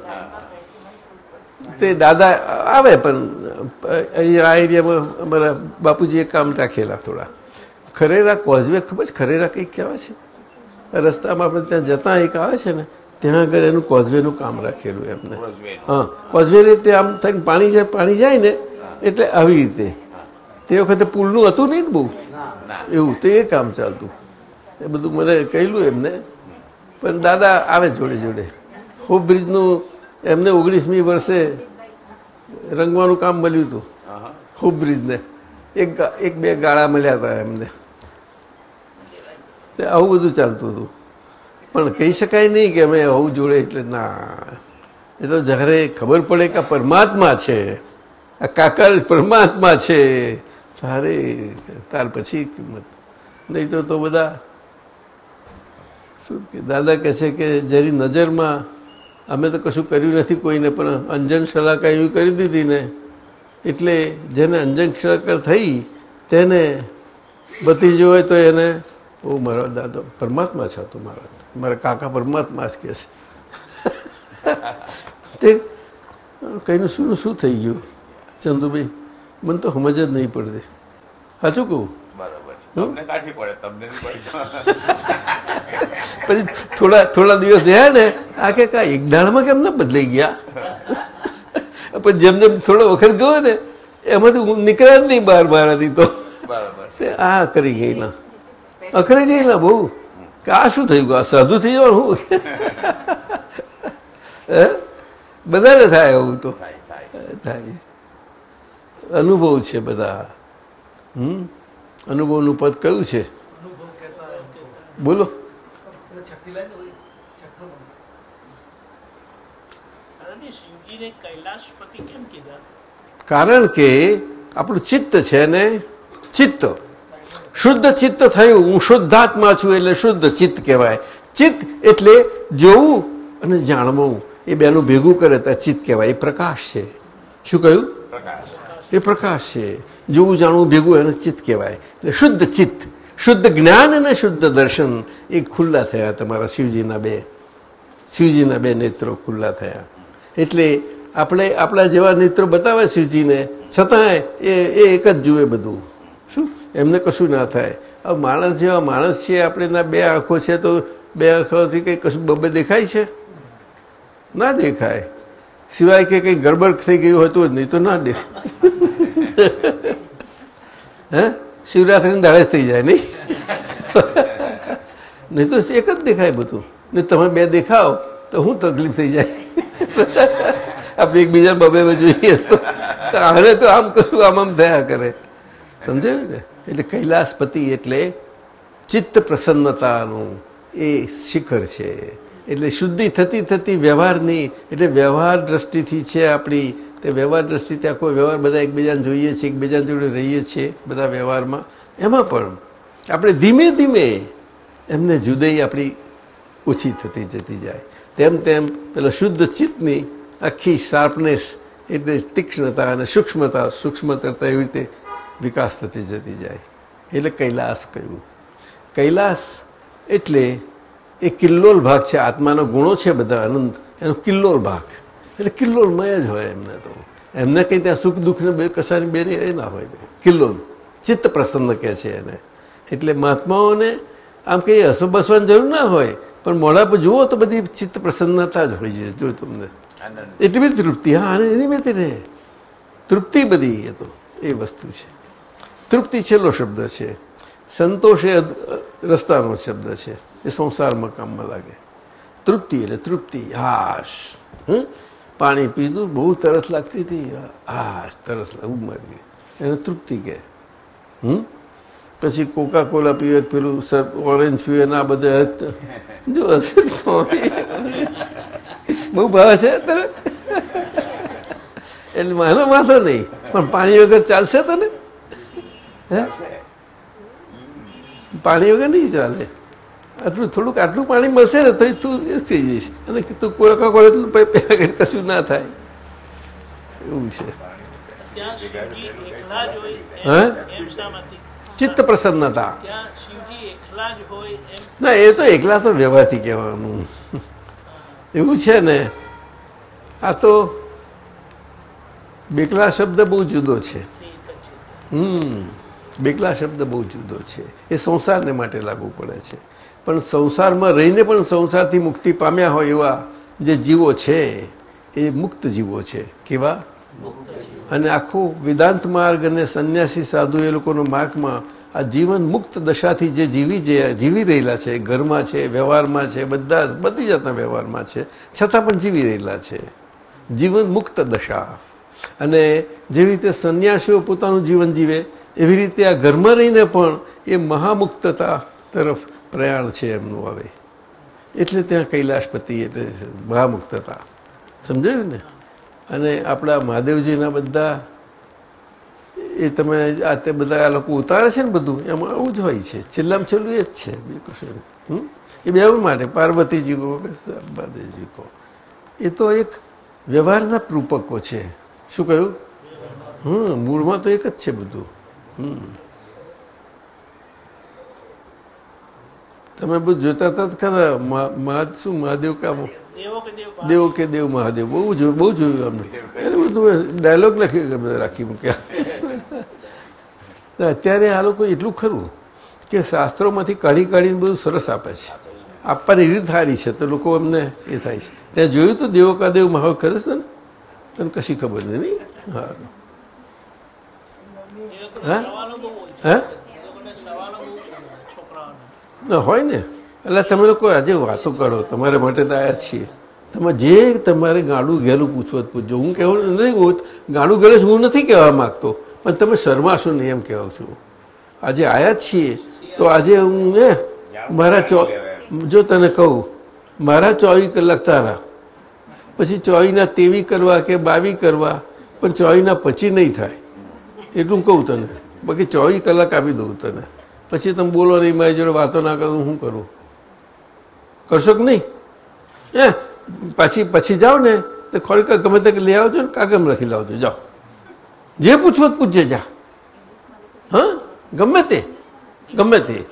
તે દાદા આવે પણ અહીંયા આ એરિયામાં અમારા બાપુજીએ કામ રાખેલા થોડા. ખરેરા કોઝવે ખબર છે? ખરેરા કંઈક કહેવાય છે. રસ્તામાં આપણે ત્યાં જતાં એક આવે છે ને ત્યાં આગળ એનું કોઝવેનું કામ રાખેલું એમને. હા કોઝવે રીતે આમ થઈને પાણી જાય પાણી જાય ને એટલે આવી રીતે. તે વખતે પુલનું હતું નહીં ને બહુ? એવું તે એ કામ ચાલતું. એ બધું મને કહેલું એમને. પણ દાદા આવે જોડે જોડે હોપ બ્રિજનું એમને ઓગણીસમી વર્ષે રંગવાનું કામ મળ્યું હતું. ખૂબ બ્રિજને એક એક બે ગાળા મળ્યા હતા એમને. તે આવું બધું ચાલતું હતું. પણ કહી શકાય નહીં કે અમે આવું જોડે એટલે ના. એ તો જ્યારે ખબર પડે કે આ પરમાત્મા છે. આ કાકાર પરમાત્મા છે. તારે ત્યાર પછી કિંમત. નહીં તો તો બધા શું કે દાદા કહે છે કે જેની નજરમાં અમે તો કશું કર્યું નથી કોઈને, પણ અંજન શલાકા એવી કરી દીધી ને. એટલે જેને અંજન શલાકાર થઈ, તેને ભતીજો હોય તો એને, ઓ, મારા દાદા, પરમાત્મા છે તો મારા. મારા કાકા પરમાત્મા જ કહે છે. તે કહીને શું શું થઈ ગયું? ચંદુભાઈ, મને તો સમજ જ નહીં પડતી. સાચું કહું? પછી થોડા થોડા દિવસ થયા ને આ કે એક દાડામાં કેમ ના બદલાઈ ગયા? પછી જેમ જેમ થોડો વખત ગયો ને એમાંથી નીકળ્યા જ નહીં બહાર મારાથી તો. આ કરી ગયેલા. અખરે ગયેલા બહુ. કે આ શું થયું? આ સાધુ થઈ જવાનું? હું? બધાને થાય એવું તો. થાય. અનુભવ છે બધા. હમ? અનુભવનું પદ કયું છે? બોલો. કારણ કે આપણું ચિત્ત છે ને ચિત્ત. શુદ્ધ ચિત્ત થયું હું શુદ્ધાત્મા છું એટલે શુદ્ધ ચિત્ત કહેવાય. ચિત્ત એટલે જોવું અને જાણવું. એ બેનું ભેગું કરે તો ચિત્ત કહેવાય. એ પ્રકાશ છે. શું કહ્યું? પ્રકાશ. એ પ્રકાશ છે. જોવું જાણવું ભેગું એને ચિત્ત કહેવાય. એટલે શુદ્ધ ચિત્ત, શુદ્ધ જ્ઞાન અને શુદ્ધ દર્શન એ ખુલ્લા થયા તમારા શિવજીના બે. શિવજીના બે નેત્રો ખુલ્લા થયા. એટલે આપણે આપણા જેવા નેત્રો બતાવે શિવજીને, છતાંય એ એ એક જ જુએ બધું. શું? એમને કશું ના થાય. હવે માણસ જેવા માણસ છે, આપણે ના બે આંખો છે, તો બે આંખોથી કંઈ કશું બબે દેખાય છે? ના દેખાય. સિવાય કે કંઈ ગડબડ થઈ ગયું હોય તો જ નહીં તો ના દેખાય હે? શિવરાત્રિને દાડે થઈ જાય, નહીં? નહીં તો એક જ દેખાય બધું. ને તમે બે દેખાવ, તો હું તકલીફ થઈ જાય. આપણે એકબીજા બબે જોઈએ તો આને તો આમ કશું આમ આમ થયા કરે. સમજાયું ને? એટલે કૈલાસપતિ એટલે ચિત્ત પ્રસન્નતાનું એ શિખર છે. એટલે શુદ્ધિ થતી થતી વ્યવહારની, એટલે વ્યવહાર દ્રષ્ટિથી છે આપણી, તે વ્યવહાર દ્રષ્ટિથી આખો વ્યવહાર બધા એકબીજાને જોઈએ છીએ, એકબીજાને જોડે રહીએ છીએ બધા વ્યવહારમાં. એમાં પણ આપણે ધીમે ધીમે એમને જુદાઈ આપણી ઓછી થતી જતી જાય. તેમ તેમ પેલા શુદ્ધ ચિત્તની આખી શાર્પનેસ એટલે તીક્ષ્ણતા અને સૂક્ષ્મતા, સૂક્ષ્મતરતા એવી રીતે વિકાસ થતી જતી જાય. એટલે કૈલાસ કહ્યું. કૈલાસ એટલે એ કિલ્લોલ ભાગ છે આત્માનો ગુણો છે બધા અનંત એનો કિલ્લોલ ભાગ. એટલે કિલ્લોલમય જ હોય એમને તો. એમને કંઈ ત્યાં સુખ દુઃખને બે કશાની બે એ ના હોય કિલ્લોલ ચિત્ત પ્રસન્ન કહે છે એને. એટલે મહાત્માઓને આમ કંઈ હસવા બસવાની જરૂર ના હોય પણ મોઢા પર જુઓ તો બધી ચિત્ત પ્રસન્નતા જ હોય છે જો તમને. આનંદ. એટલી બધી તૃપ્તિ હા અને એની બધી રહે. તૃપ્તિ બધી એ તો એ વસ્તુ છે. તૃપ્તિ છેલ્લો શબ્દ છે. સંતોષ એ રસ્તાનો શબ્દ છે. એ સંસારમાં કામમાં લાગે. તૃપ્તિ એટલે તૃપ્તિ. હાશ. હં? પાણી પીધું, બહુ તરસ લાગતી હતી. હાશ, તરસ લાગવું મરી ગઈ. એને તૃપ્તિ કહે. હમ? પછી કોકા કોલા પીવે પેલું સર ઓરેન્જ પીવે ને આ બધા જો હશે બહુ ભાવે છે તને? એટલે માનો માથો નહીં. પણ પાણી વગર ચાલશે તો ને હે? પાણી વગર નહીં ચાલે. આટલું થોડુંક આટલું પાણી મળશે ને તો તું એ થઈ જઈશ. અને તું કોકા એટલું કશું ના થાય. એવું છે. ચિત્ત પ્રસન્નતા. ના એ તો એકલા તો વ્યવહારથી કહેવાનું. એવું છે ને. આ તો બેકલા શબ્દ બહુ જુદો છે. હમ. બેકલા શબ્દ બહુ જુદો છે. એ સંસારને માટે લાગુ પડે છે. પણ સંસારમાં રહીને પણ સંસારથી મુક્તિ પામ્યા હોય એવા જે જીવો છે, એ મુક્ત જીવો છે. કેવા? અને આખું વેદાંત માર્ગ અને સંન્યાસી સાધુ એ લોકોનો માર્ગમાં આ જીવન મુક્ત દશાથી જે જીવી જે જીવી રહેલા છે, ઘરમાં છે, વ્યવહારમાં છે, બધા બધી જાતના વ્યવહારમાં છે, છતાં પણ જીવી રહેલા છે. જીવન મુક્ત દશા. અને જેવી રીતે સંન્યાસીઓ પોતાનું જીવન જીવે એવી રીતે આ ઘરમાં રહીને પણ એ મહામુક્તતા તરફ પ્રયાણ છે એમનું હવે. એટલે ત્યાં કૈલાશપતિ એટલે મહામુક્તતા. સમજાયું ને? અને આપણા મહાદેવજીના બધા એ તમે આ તે બધા આ લોકો ઉતારે છે ને બધું, એમાં આવું જ હોય છે. છેલ્લામાં છેલ્લું એ જ છે. બે કશું. હમ? એ બે માટે, પાર્વતીજી કહો કે મહાદેવજી કહો. એ તો એક વ્યવહારના રૂપકો છે. શું કહ્યું? હમ, મૂળમાં તો એક જ છે બધું. તમે બધું જોતા હતા ખરા મહા- મહા શું મહાદેવ કામ દેવો કે દેવ દેવ કે દેવ મહાદેવ બહુ જોયું બહુ જોયું અમને. એને બધું ડાયલોગ લખી રાખી મૂક્યા. અત્યારે આ લોકો એટલું ખરું કે શાસ્ત્રોમાંથી કાઢી કાઢીને બધું સરસ આપે છે. આપવાની રીત સારી છે તો લોકો અમને એ થાય છે. ત્યાં જોયું તો દેવો કા દેવ મહાવ કરે છે ને? તને કશી ખબર નહીં નહીં? હા હા સવાલો બહુ હોય હે એ લોકોને સવાલો બહુ છે બધા છોકરાઓને ના, હોય ને. એટલે તમે લોકો આજે વાતો કરો, તમારા માટે તો આવ્યા છીએ. તમે જે તમારે ગાડું ઘેલું પૂછવો જ પૂછજો. હું કહેવું નથી હું ગાડું ઘેલું છું, હું નથી કહેવા માગતો. પણ તમે શરમાશો નહીં એમ કહેવા છું. આજે આવ્યા છીએ. તો આજે હું ને મારા ચો, જો તને કહું, મારા ચોવીસ કલાક તારા. પછી ચોવીના તેવી કરવા કે બાવી કરવા, પણ ચોવીના પછી નહીં થાય. એટલું કહું તને. બાકી ચોવીસ કલાક આપી દઉં તને. પછી તમે બોલો નહીં મારી જોડે વાતો ના કરું, હું કરું? કરશો કે નહીં? હે? પાછી, પછી જાઓ ને, તો ખરેખર ગમે તે લઈ આવજો ને કાગમ લખી લાવજો. જાઓ. જે પૂછવું પૂછજે, જા. હા? ગમે તે. ગમે તે.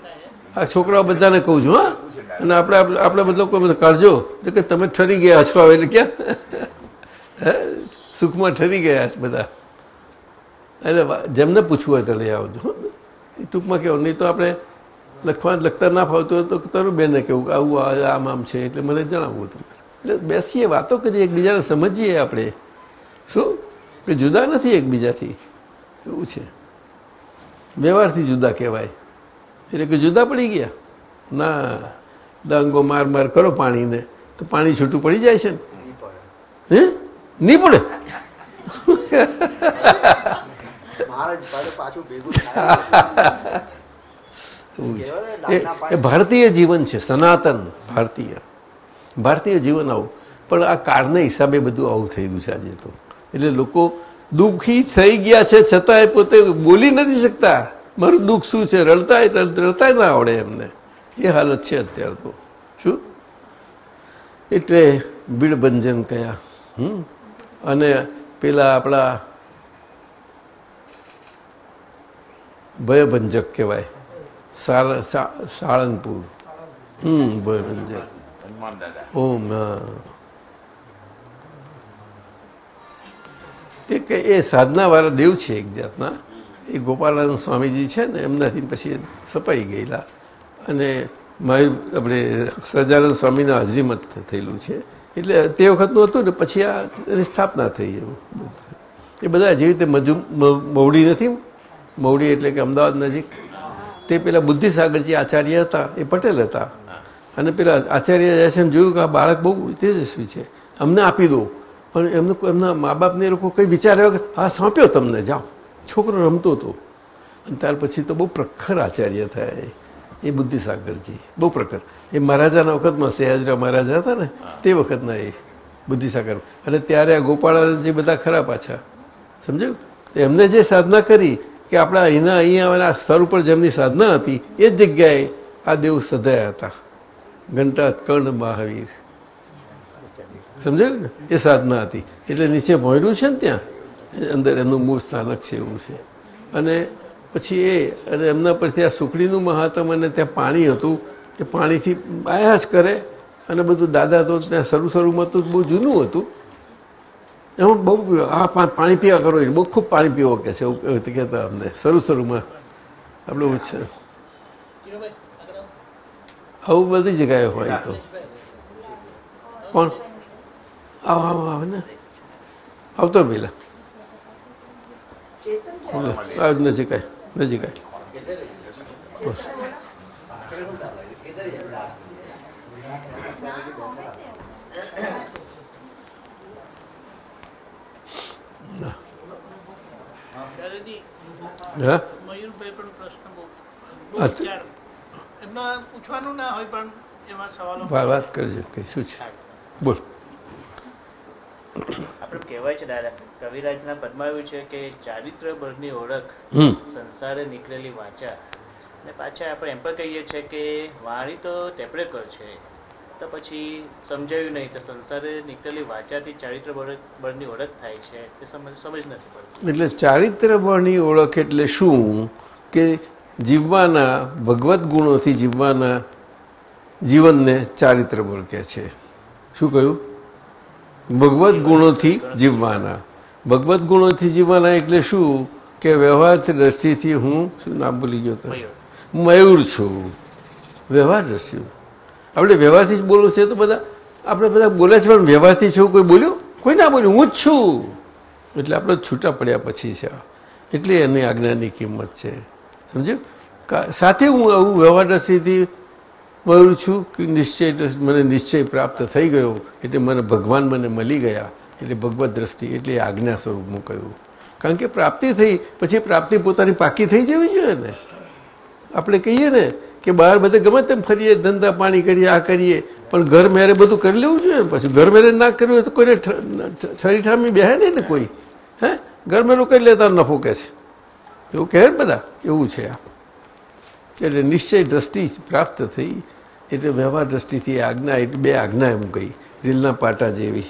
આ છોકરાઓ બધાને કહું છું, હા. અને આપણે આપણે બધા કોઈ બધા કાઢજો. તો કે તમે ઠરી ગયા છો એટલે ક્યાં? સુખમાં ઠરી ગયા બધા. એટલે જેમને પૂછવું હોય તો લઈ આવજો એ ટૂંકમાં કહેવું નહીં તો આપણે લખવા લખતા ના ફાવતું હોય તો તારું બેનને કેવું કે આવું આમ આમ છે એટલે મને જણાવવું તમે એટલે બેસીએ વાતો કરીએ એકબીજાને સમજીએ આપણે. શું? કે જુદા નથી એકબીજાથી. એવું છે. વ્યવહારથી જુદા કહેવાય. એટલે કે જુદા પડી ગયા. ના ડાંગો માર માર કરો પાણીને તો પાણી છૂટું પડી જાય છે ને. હે? નહીં પડે? એ એ ભારતીય જીવન છે સનાતન ભારતીય. ભારતીય જીવન આવું. પણ આ કાળના હિસાબે બધું આવું થઈ ગયું છે આજે તો. એટલે લોકો દુઃખી થઈ ગયા છે છતાંય પોતે બોલી નથી શકતા. મારું દુઃખ શું છે? રડતા રડતાય ના આવડે એમને. એ હાલત છે અત્યારે તો. શું? એટલે બીડભંજન કયા. હમ? અને પેલા આપણા ભયભંજક કહેવાય. સાળંગપુર. હમ, ભયભંજક. ઓમ. એક એ સાધનાવાળા દેવ છે એક જાતના. એ ગોપાલનંદ સ્વામીજી છે ને, એમનાથી પછી સપાઈ ગયેલા. અને મારી આપણે સજાનંદ સ્વામીના હાજરીમાં થયેલું છે. એટલે તે વખતનું હતું ને, પછી આ એની સ્થાપના થઈ એવું એ બધા જેવી રીતે મજુ મવડી નથી મવડી એટલે કે અમદાવાદ નજીક, તે પેલા બુદ્ધિસાગરજી આચાર્ય હતા, એ પટેલ હતા. અને પેલા આચાર્ય જયસેમ જોયું કે આ બાળક બહુ તેજસ્વી છે. અમને આપી દો. પણ એમને એમના મા બાપને એ લોકો કંઈ વિચાર્યો કે હા, સોંપ્યો તમને, જાઓ. છોકરો રમતો હતો. અને ત્યાર પછી તો બહુ પ્રખર આચાર્ય થયા એ. બુદ્ધિસાગરજી. બહુ પ્રખર. એ મહારાજાના વખતમાં સયાજરા મહારાજા હતા ને, તે વખતના એ બુદ્ધિસાગર. અને ત્યારે આ ગોપાળાજી બધા ખરા પાછા. સમજ્યું? એમને જે સાધના કરી કે આપણા અહીંના અહીંયા આ સ્થળ ઉપર જેમની સાધના હતી, એ જ જગ્યાએ આ દેવ સધાયા હતા. ઘંટા કર્ણ મહાવીર સમજાયું ને? એ સાધના હતી. એટલે નીચે ભણેલું છે ને ત્યાં? અંદર એમનું મૂળ સ્થાનક છે એવું છે. અને પછી એ, અને એમના પરથી આ સુખડીનું મહાત્મ અને ત્યાં પાણી હતું, એ પાણીથી આયા જ કરે. અને બધું દાદા તો ત્યાં શરૂ શરૂમાં તો બહુ જૂનું હતું. એમાં બહુ આ પાણી પીવા કરો બહુ ખૂબ પાણી પીવો કે છે, એવું કહેતા અમને. શરૂ શરૂમાં. આપણું છે. આવો. બધી જગ્યાએ હોય તો. કોણ? આવો આવો, આવે ને. આવતો પેલા. નજીક આય નજીક આય દાદાજી હા? મયુરભાઈ પણ પ્રશ્ન બહુ એમનો પૂછવાનું ના હોય પણ એવા સવાલો વાત કરજો કે શું છે? બોલ. આપણે કહેવાય છે દાદા કવિરાજના પદમાં છે કે ચારિત્ર બળની ઓળખ હમ. સંસારે નીકળેલી વાચા. અને પાછા આપણે એમ પણ કહીએ છીએ કે વાણી તો ટેપરેકર છે. તો પછી સમજાયું નહીં તો સંસારે નીકળેલી વાચાથી ચારિત્ર બળની ઓળખ થાય છે. એ સમજ સમજ નથી પડતી. એટલે ચારિત્ર બળની ઓળખ એટલે શું? કે જીવવાના ભગવત ગુણોથી જીવવાના જીવનને ચારિત્ર બળ કહે છે. શું કહ્યું? ભગવત ગુણોથી જીવવાના. ભગવત ગુણોથી જીવવાના એટલે શું? કે વ્યવહારથી દ્રષ્ટિથી હું શું નામ ભૂલી ગયો તો? મયુર છું. વ્યવહાર દ્રષ્ટિ. આપણે વ્યવહારથી જ બોલવું છે તો બધા આપણે બધા બોલે છે, પણ વ્યવહારથી છું કોઈ બોલ્યું? કોઈ ના બોલ્યું. હું જ છું. એટલે આપણે છૂટા પડ્યા પછી છે. એટલે એની આજ્ઞાની કિંમત છે. સમજ્યું? સાથે હું આવું વ્યવહાર દ્રષ્ટિથી મળું છું કે નિશ્ચય મને નિશ્ચય પ્રાપ્ત થઈ ગયો એટલે મને ભગવાન મને મળી ગયા. એટલે ભગવત દ્રષ્ટિ એટલે આજ્ઞા સ્વરૂપનું કહ્યું. કારણ કે પ્રાપ્તિ થઈ, પછી પ્રાપ્તિ પોતાની પાકી થઈ જવી જોઈએ ને. આપણે કહીએ ને કે બહાર બધે ગમે તેમ ફરીએ, ધંધા પાણી કરીએ, આ કરીએ, પણ ઘર મેરે બધું કરી લેવું જોઈએ પછી? ઘર મેરે ના કર્યું હોય તો કોઈને છરી ઠામી બેહે નહીં ને કોઈ? હે? ઘર મેરું કરી લેતા નફો કહે છે? એવું કહે ને બધા? એવું છે આ. એટલે નિશ્ચય દ્રષ્ટિ પ્રાપ્ત થઈ, એટલે વ્યવહાર દ્રષ્ટિથી આજ્ઞા એટલે બે આજ્ઞા એમ કહી, રીલના પાટા જેવી.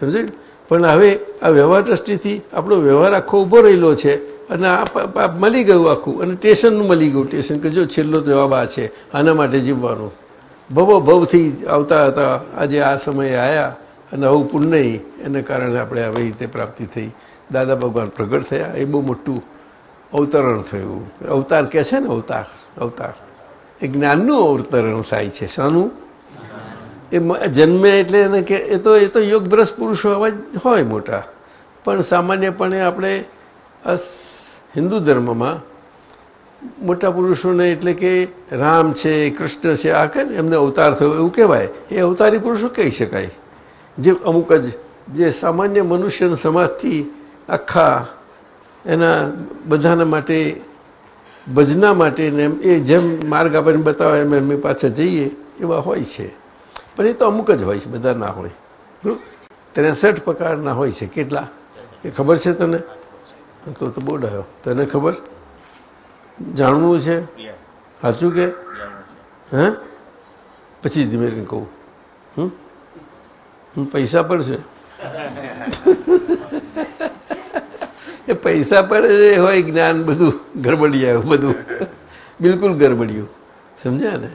સમજાયું પણ હવે આ વ્યવહાર દ્રષ્ટિથી આપણો વ્યવહાર આખો ઊભો રહેલો છે. અને આ મળી ગયું આખું. અને સ્ટેશનનું મળી ગયું. સ્ટેશન કે જો છેલ્લો જવાબ આ છે. આના માટે જીવવાનું. ભવો ભવથી આવતા હતા. આજે આ સમયે આવ્યા અને આવું પુણ્ય એને કારણે આપણે આવી રીતે પ્રાપ્તિ થઈ. દાદા ભગવાન પ્રગટ થયા. એ બહુ મોટું અવતરણ થયું. અવતાર કહે છે ને અવતાર? અવતાર. એ જ્ઞાનનું અવતરણ થાય છે. શાનું? એ જન્મે એટલે એને કે, એ તો એ તો યોગભ્રષ્ટ પુરુષો આવા જ હોય મોટા. પણ સામાન્યપણે આપણે હિન્દુ ધર્મમાં મોટા પુરુષોને એટલે કે રામ છે, કૃષ્ણ છે, આ કે એમને અવતાર થયો એવું કહેવાય. એ અવતારી પુરુષો કહી શકાય. જે અમુક જ જે સામાન્ય મનુષ્યના સમાજથી આખા એના બધાના માટે ભજના માટે ને એ જેમ માર્ગ આપણને બતાવે એમ એમની પાછા જઈએ એવા હોય છે. પણ એ તો અમુક જ હોય છે, બધા ના હોય. ત્રેસઠ પ્રકારના હોય છે. કેટલા? એ ખબર છે તને? તો તો બહુ ડાયો. તને ખબર? જાણવું છે? સાચું કે? હે? પછી ધીમે ધીમે કહું. હમ? પૈસા પડશે. એ પૈસા પડે હોય જ્ઞાન બધું ગરબડિયા બધું. બિલકુલ ગરબડિયું. સમજ્યા ને?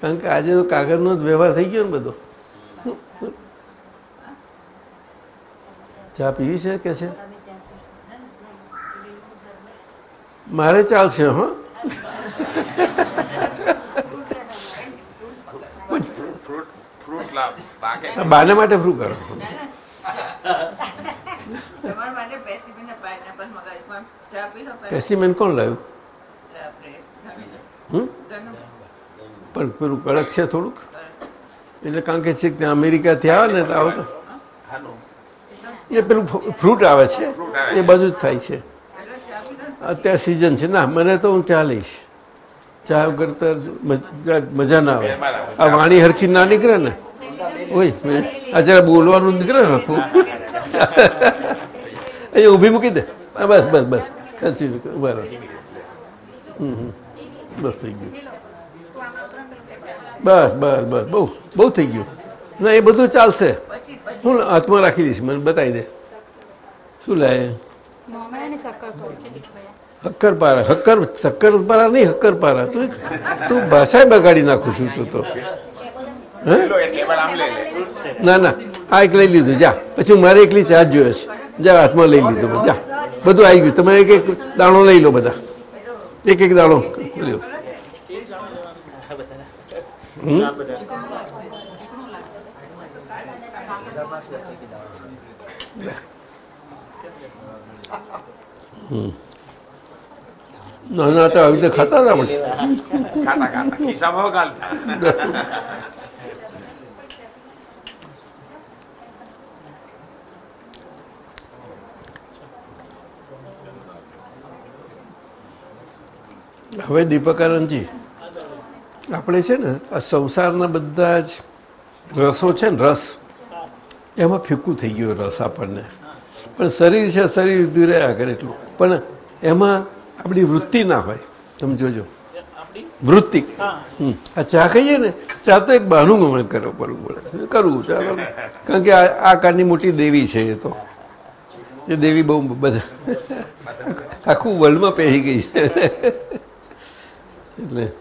કારણ કે આજે તો કાગળનો જ વ્યવહાર થઈ ગયો ને બધો. ચા પીવી છે કે છે? મારે ચાલશે હો. બાને માટે ફ્રૂટ કરો. પેસીમેન કોણ લાવ્યું? પણ પેલું કડક છે થોડુંક. એટલે કારણ કે છે ત્યાં અમેરિકાથી આવે ને તો આવો તો એ પેલું ફ્રૂટ આવે છે. એ બધું જ થાય છે. અત્યારે સિઝન છે. ના, મને તો હું ચા લઈશ. ચા કરતા મજા- ના આવે. આ વાણી હરખી ના નીકળે ને? ઓય આ જરા બોલવાનું નીકળે ને અહીંયા ઊભી મૂકી દે. બસ બસ બસ. ખસી બરાબર. હમ. બસ થઈ ગયું. બસ બસ બસ. બહુ બહુ થઈ ગયું. ના, એ બધું ચાલશે. હું હાથમાં રાખી દઈશ. મને બતાવી દે. શું લાય? હક્કરપારા હક્કર શક્કરપારા નહીં હક્કરપારા તું તું ભાષા બગાડી નાખું છું તું તો. ના ના આ એક લઈ લીધું જા. પછી મારે એકલી ચા જોયો છે. જા હાથમાં લઈ લીધું જા. બધું આવી ગયું. તમે એક એક દાણો લઈ લો બધા. એક એક દાણો લ્યો. હમ? આ બધા ના ના તો આવી રીતે ખાતા હતા આપણે વગાડતા હવે દીપકાનંદજી આપણે છે ને આ સંસારના બધા જ રસો છે ને રસ એમાં ફીકું થઈ ગયું રસ આપણને. પણ શરીર છે શરીર રહ્યા કરે એટલું. પણ એમાં આપણી વૃત્તિ ના હોય. તમે જોજો. વૃત્તિ. હમ. આ ચા કહીએ ને ચા તો એક બહાનું ગમણ કરવું પડવું પડે કરવું? ચાલો કારણ કે આ આ મોટી દેવી છે એ તો. એ દેવી બહુ બધા આખું વર્લ્ડમાં પહેરી ગઈ છે. એટલે?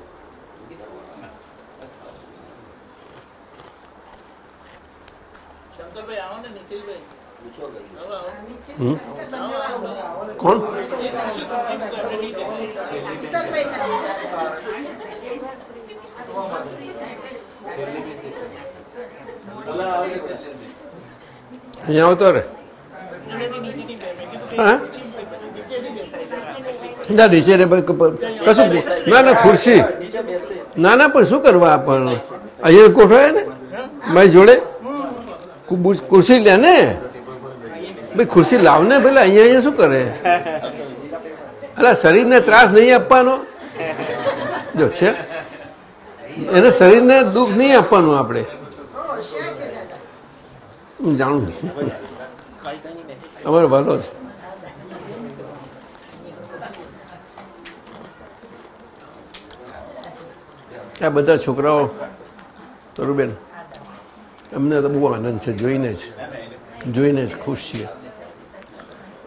કોણ? અહીંયા આવતો રે ના નીચે કશું ના ના ખુરશી ના ના પણ શું કરવા પણ અહીંયા ગોઠવાય ને મારી જોડે ખુરશી લે ને ભાઈ ખુરશી લાવને પેલા અહીંયા અહીંયા શું કરે અલા શરીરને ત્રાસ નહીં આપવાનો જો છે એને શરીરને દુઃખ નહીં આપવાનું આપણે હું જાણું છું. અમારો વાલો છે. આ બધા છોકરાઓ, તરુબેન, અમને તો બહુ આનંદ છે, જોઈને જ જોઈને જ ખુશ છીએ.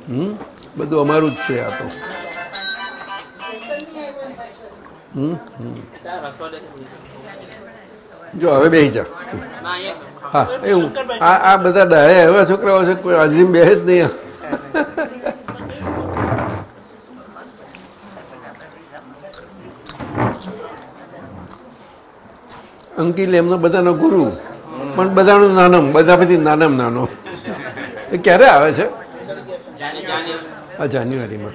હમ? બધું અમારું જ છે આ તો. હમ? હમ. જો હવે બેસી જા હા એવું. આ આ બધા ડાયા એવા છોકરાઓ છે કોઈ હાજરી બે જ નહીં અંકિલ એમનો બધાનો ગુરુ પણ બધાનું નાનમ બધા પછી નાનમ નાનો. એ ક્યારે આવે છે? જાન્યુઆરીમાં.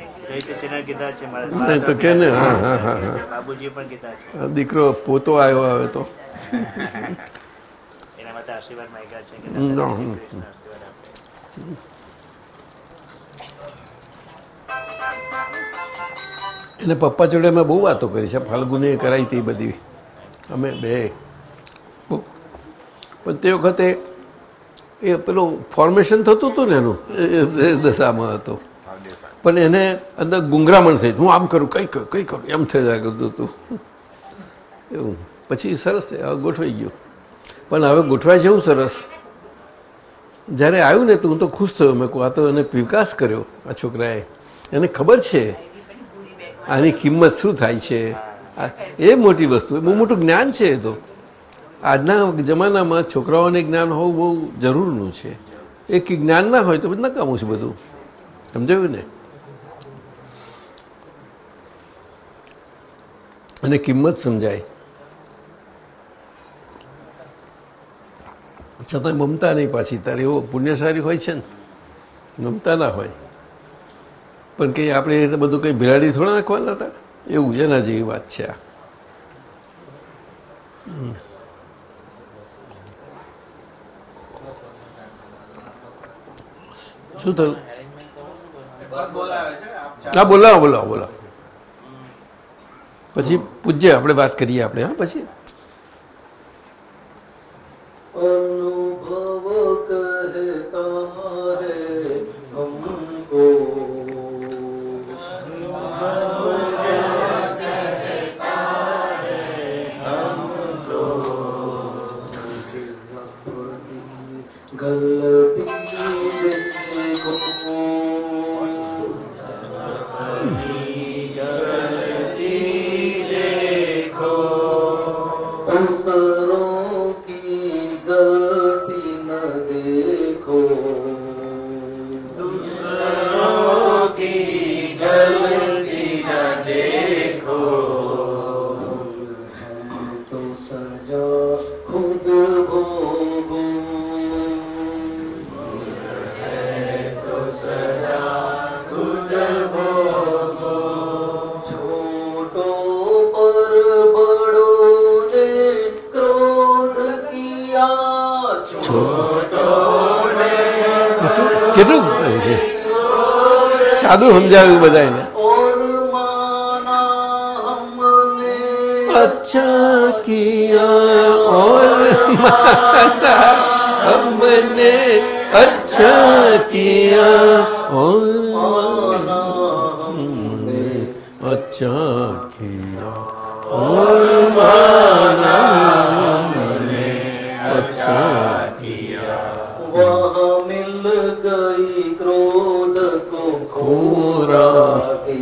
તો કે ને? હા હા હા દીકરો પોતો આવ્યો હવે તો. એના માટે આશીર્વાદ માંગ્યા છે કે કૃષ્ણ આશીર્વાદ આપે એને પપ્પા જોડે અમે બહુ વાતો કરી છે ફાલ્ગુને કરાવી હતી બધી. અમે બે. બહુ. પણ તે વખતે એ પેલું ફોર્મેશન થતું હતું ને એનું એ એ દશામાં હતું. પણ એને અંદર ગુંગરામણ થઈ. હું આમ કરું કંઈ કરું કંઈ કરું એમ થઈ જાય કરતું હતું. એવું. પછી સરસ ગોઠવાઈ ગયું. પણ હવે ગોઠવાય છે સરસ. જ્યારે આવ્યું ને તો હું તો ખુશ થયો. મેં કહું આ તો એને વિકાસ કર્યો, આ છોકરાએ. એને ખબર છે, આની કિંમત શું થાય છે. એ મોટી વસ્તુ બહુ મોટું જ્ઞાન છે એ તો. આજના જમાનામાં છોકરાઓને જ્ઞાન હોવું બહુ જરૂરનું છે. એ જ્ઞાન ના હોય તો બધું નકામું છે બધું. સમજાયું ને? અને કિંમત સમજાય. છતાં મમતા નહીં પાછી. તારે એવો પુણ્યશાળી હોય છે ને? મમતા ના હોય. પણ કંઈ આપણે બધું કંઈ ભિલાડી થોડા નાખવાના હતા? એવું એના જેવી વાત છે આ. શું થયું? હા, બોલાવો બોલાવો બોલાવો. પછી પૂજ્ય, આપણે વાત કરીએ આપણે, હા, પછી? अनुभव कहता કેટલું છે સાદું સમજાવ્યું બધાને અચ્છા કિયા ઓર માના હમને અચ્છા કિયા ઓર માના હમને અચ્છા કિયા ઓર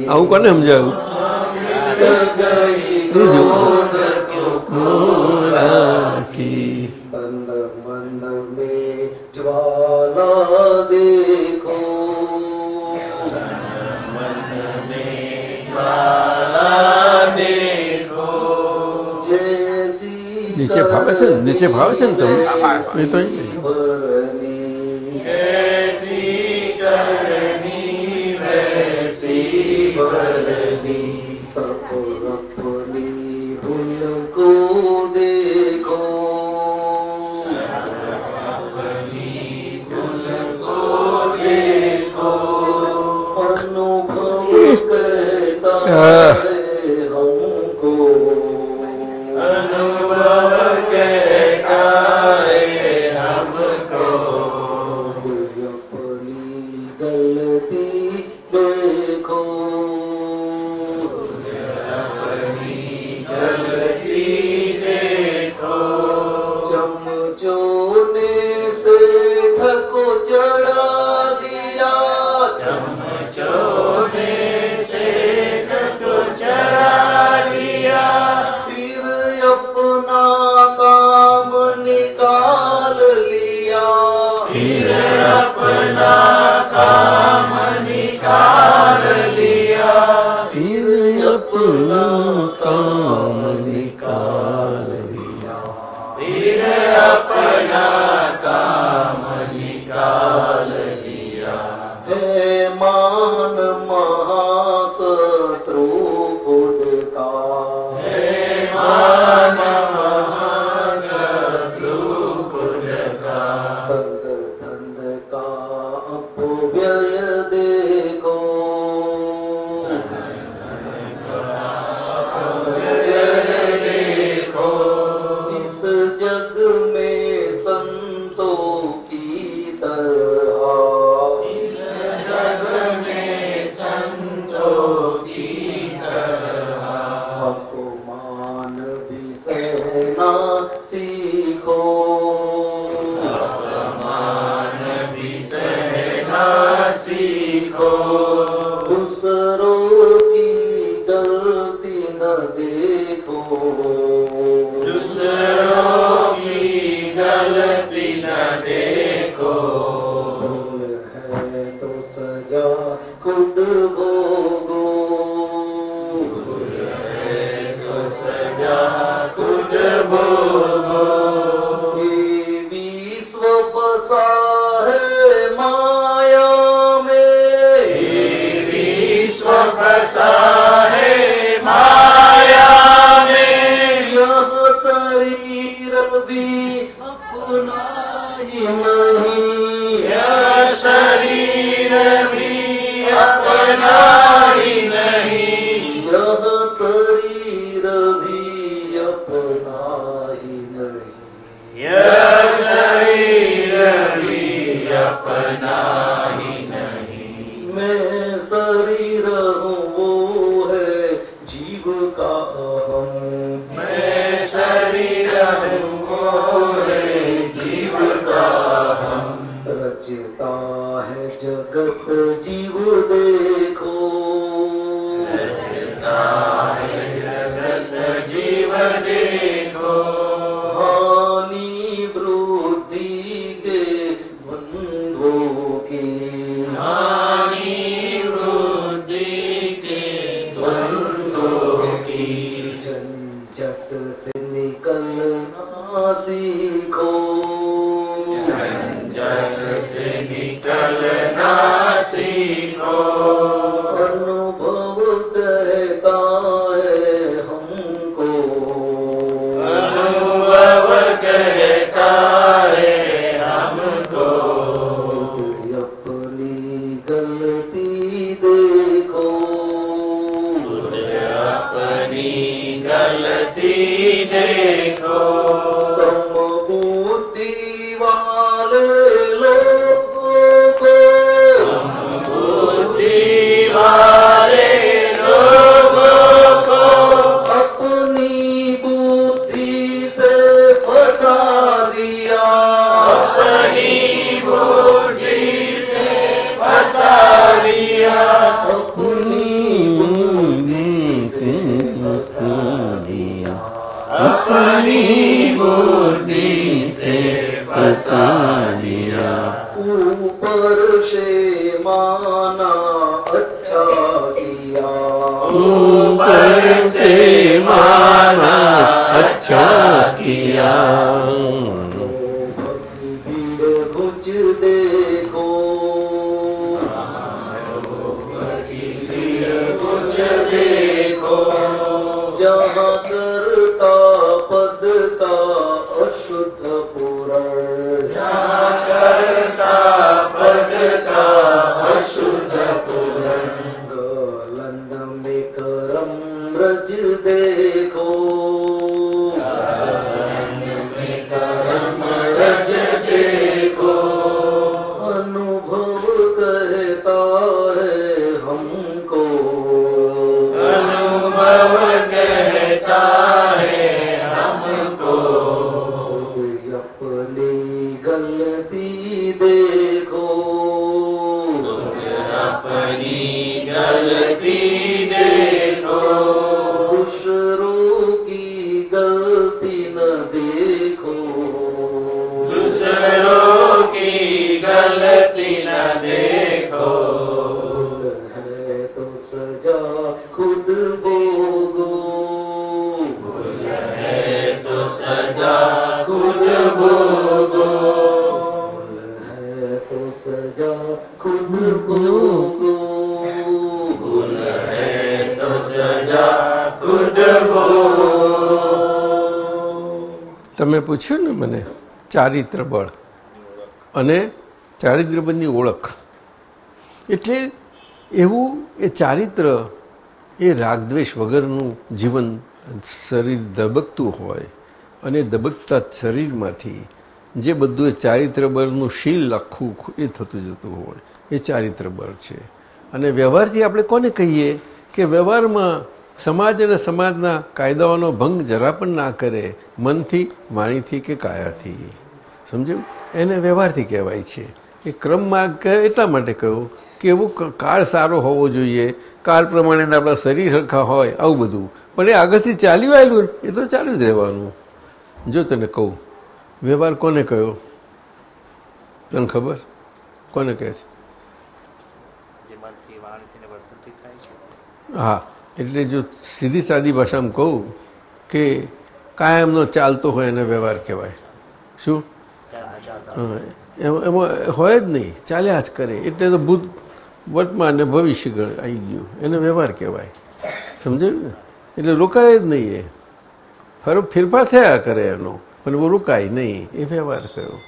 આવું કોને સમજાયું નીચે ફાવે છે ને? નીચે ફાવે છે ને તમે? એ તો ચારિત્ર બળ અને ચારિત્ર બળની ઓળખ. એટલે એવું એ ચારિત્ર એ રાગદ્વેષ વગરનું જીવન શરીર ધબકતું હોય અને ધબકતા શરીરમાંથી જે બધું એ ચારિત્ર બળનું શીલ આખું એ થતું જતું હોય, એ ચારિત્ર બળ છે. અને વ્યવહારથી આપણે કોને કહીએ કે વ્યવહારમાં સમાજ અને સમાજના કાયદાઓનો ભંગ જરા પણ ના કરે, મનથી, વાણીથી કે કાયાથી? સમજ્યું? એને વ્યવહારથી કહેવાય છે. એ ક્રમમાં એટલા માટે કહ્યું કે એવું કાળ સારો હોવો જોઈએ. કાળ પ્રમાણે આપણા શરીર સરખા હોય આવું બધું. પણ એ આગળથી ચાલ્યું આવેલું એ તો ચાલ્યું જ રહેવાનું. જો તને કહું વ્યવહાર કોને કયો તને ખબર? કોને કહે છે. હા એટલે જો સીધી સાદી ભાષામાં કહું કે કાયમનો ચાલતો હોય એને વ્યવહાર કહેવાય. શું? એમાં હોય જ નહીં. ચાલ્યા જ કરે. એટલે તો ભૂત વર્તમાન ને ભવિષ્ય આવી ગયું. એને વ્યવહાર કહેવાય. સમજાયું ને? એટલે રોકાય જ નહીં એ. ફરો ફેરફાર થયા કરે એનો. પણ એવો રોકાય નહીં. એ વ્યવહાર કયો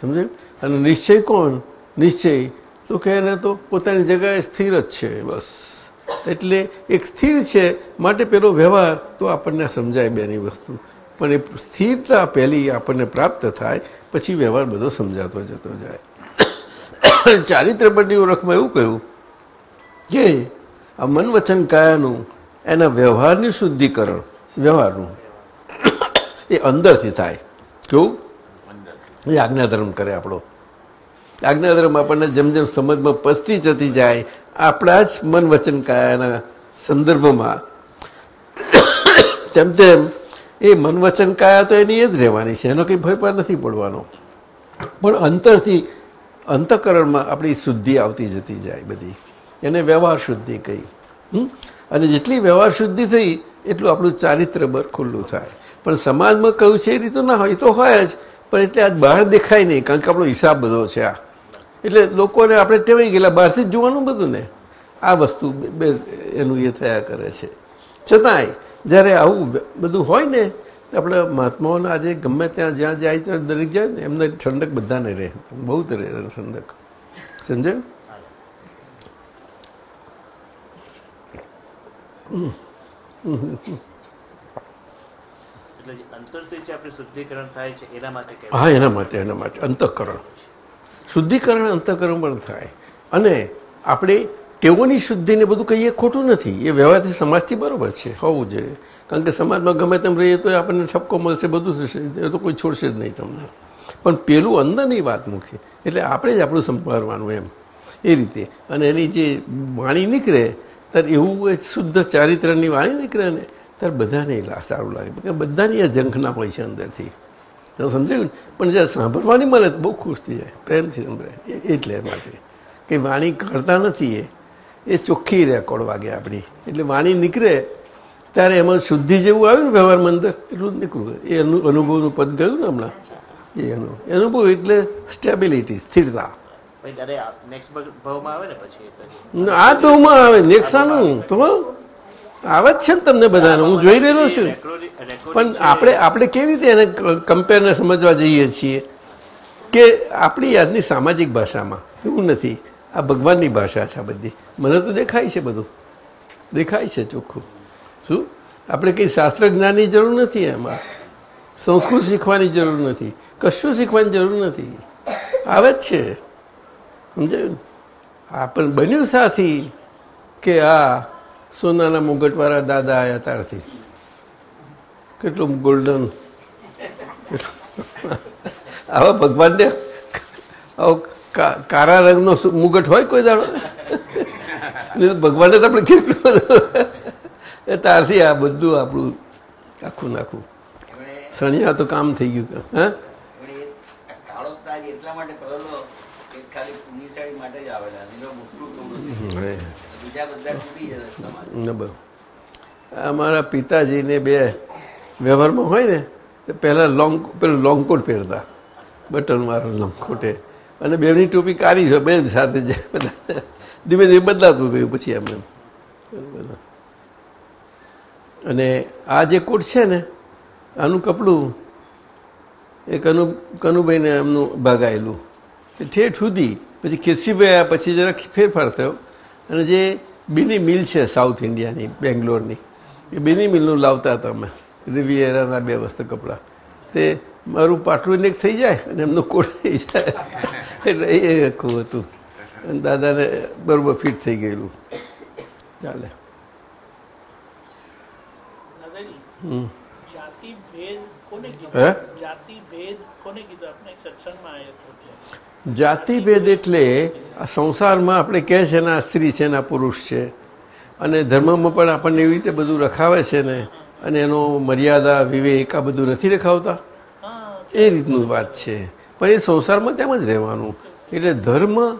સમજાયું? અને નિશ્ચય કોણ? નિશ્ચય તો કે એને તો પોતાની જગ્યાએ સ્થિર જ છે, બસ. એટલે એક સ્થિર છે, માટે પેલો વ્યવહાર તો આપણને સમજાય બેની વસ્તુ. પણ એ સ્થિરતા પહેલી આપણને પ્રાપ્ત થાય, પછી વ્યવહાર બધો સમજાતો જતો જાય. ચારિત્ર બળની ઓળખમાં એવું કહ્યું કે આ મન વચન કાયાનું, એના વ્યવહારની શુદ્ધિકરણ, વ્યવહારનું, એ અંદરથી થાય. કેવું? એ આજ્ઞાધર્મ કરે આપણો. આજ્ઞાધર્મ આપણને જેમ જેમ સમજમાં પસતી જતી જાય, આપણા જ મન વચન કાયાના સંદર્ભમાં, તેમ તેમ એ મન વચન કાયા તો એની એ જ રહેવાની છે, એનો કંઈ ફેરફાર નથી પડવાનો. પણ અંતરથી, અંતઃકરણમાં આપણી શુદ્ધિ આવતી જતી જાય બધી. એને વ્યવહાર શુદ્ધિ કહી? અને જેટલી વ્યવહાર શુદ્ધિ થઈ, એટલું આપણું ચારિત્ર બર ખુલ્લું થાય. પણ સમાજમાં કહ્યું છે એ રીતે ના હોય તો હોય જ. પણ એટલે આજ બહાર દેખાય નહીં, કારણ કે આપણો હિસાબ બધો છે આ. એટલે લોકોને આપણે ટેવાઈ ગયેલા, બહારથી જ જોવાનું બધું ને. આ વસ્તુ એનું એ થયા કરે છે. છતાંય જ્યારે આવું બધું હોય ને આપણે મહાત્માઓના આજે ગમે ત્યાં જ્યાં જાય ત્યાં દરેક જાય ને એમને ઠંડક બધાને રહે. બહુ જ રહે ઠંડક. સમજે એટલે જે અંતરથી આપણે શુદ્ધિકરણ થાય છે એના માટે હા એના માટે એના માટે. અંતઃકરણ. શુદ્ધિકરણ અંતઃકરણ પણ થાય. અને આપણે ટેવોની શુદ્ધિને બધું કહીએ ખોટું નથી. એ વ્યવહારથી સમાજથી બરાબર છે. હોવું જોઈએ. કારણ કે સમાજમાં ગમે તેમ રહીએ તો આપણને ઠપકો મળશે, બધું થશે. એ તો કોઈ છોડશે જ નહીં તમને. પણ પેલું અંદરની વાત મૂકી એટલે આપણે જ આપણું સંભાળવાનું એમ. એ રીતે. અને એની જે વાણી નીકળે, ત્યારે એવું એ શુદ્ધ ચારિત્રની વાણી નીકળે ને, ત્યારે બધાને સારું લાગે. કે બધાની આ ઝંખના હોય છે અંદરથી. તો સમજાયું? પણ જ્યારે સાંભળવાની મળે તો બહુ ખુશ થઈ જાય. પ્રેમથી સાંભળે એ- એટલે માટે. કે વાણી કરતા નથી એ. એ ચોખ્ખી રેકોર્ડ વાગે આપણી. એટલે વાણી નીકળે ત્યારે એમાં શુદ્ધિ જેવું આવ્યું ને વ્યવહારમાં અંદર એટલું જ નીકળ્યું. એ અનુ અનુભવનું પદ ગયું ને હમણાં. એ એનું અનુભવ એટલે સ્ટેબિલિટી સ્થિરતા. પછી ભાવમાં આવે આ નેક્સાનું તો આવે જ છે ને તમને બધાને. હું જોઈ રહેલો છું. પણ આપણે આપણે કેવી રીતે એને કમ્પેરને સમજવા જઈએ છીએ કે આપણી આજની સામાજિક ભાષામાં એવું નથી. આ ભગવાનની ભાષા છે આ બધી. મને તો દેખાય છે બધું. દેખાય છે ચોખ્ખું. શું? આપણે કંઈ શાસ્ત્ર જ્ઞાનની જરૂર નથી એમાં. સંસ્કૃત શીખવાની જરૂર નથી. કશું શીખવાની જરૂર નથી. આવે જ છે. સમજાયું આ પણ બન્યું સાથી કે આ સોનાના મુગટવાળા દાદા આવ્યા ત્યારથી કેટલું ગોલ્ડન આવા ભગવાનને આવો કા- કાળા રંગનો મુગટ હોય કોઈ દાડો? ભગવાને તો આપણે કેટલું એ ત્યારથી આ બધું આપણું આખું નાખું. સણિયા તો કામ થઈ ગયું હા? અમારા પિતાજીને બે વ્યવહારમાં હોય ને તો પહેલાં લોંગ પેલું લોંગ કોટ પહેરતા. બટનવાળો લોંગ કોટે અને બેની ટોપી કાઢી છે બે સાથે જાય બધા. ધીમે ધીમે બદલાતું ગયું પછી એમ એમ. અને આ જે કોટ છે ને, આનું કપડું એ કનુ, કનુભાઈને એમનું ભાગાયેલું. તે ઠેઠ સુધી, પછી કેસીભાઈ આ પછી જરા ફેરફાર થયો. અને જે બિની મિલ છે સાઉથ ઇન્ડિયાની, બેંગ્લોરની, એ બિની મિલનું લાવતા હતા અમે. રિવિયરાના બે વસ્તુ કપડાં. તે મારું પાટલું એક થઈ જાય અને એમનું કોડ થઈ જાય? એટલે એ આખું હતું. અને દાદાને બરોબર ફિટ થઈ ગયેલું. ચાલે. હમ. જાતિ ભેદ એટલે આ સંસારમાં આપણે કહે છે ને આ સ્ત્રી છે ને આ પુરુષ છે. અને ધર્મમાં પણ આપણને એવી રીતે બધું રખાવે છે ને અને એનો મર્યાદા વિવેક આ બધું નથી રખાવતા. એ રીતનું વાત છે. પણ એ સંસારમાં તેમ જ રહેવાનું. એટલે ધર્મ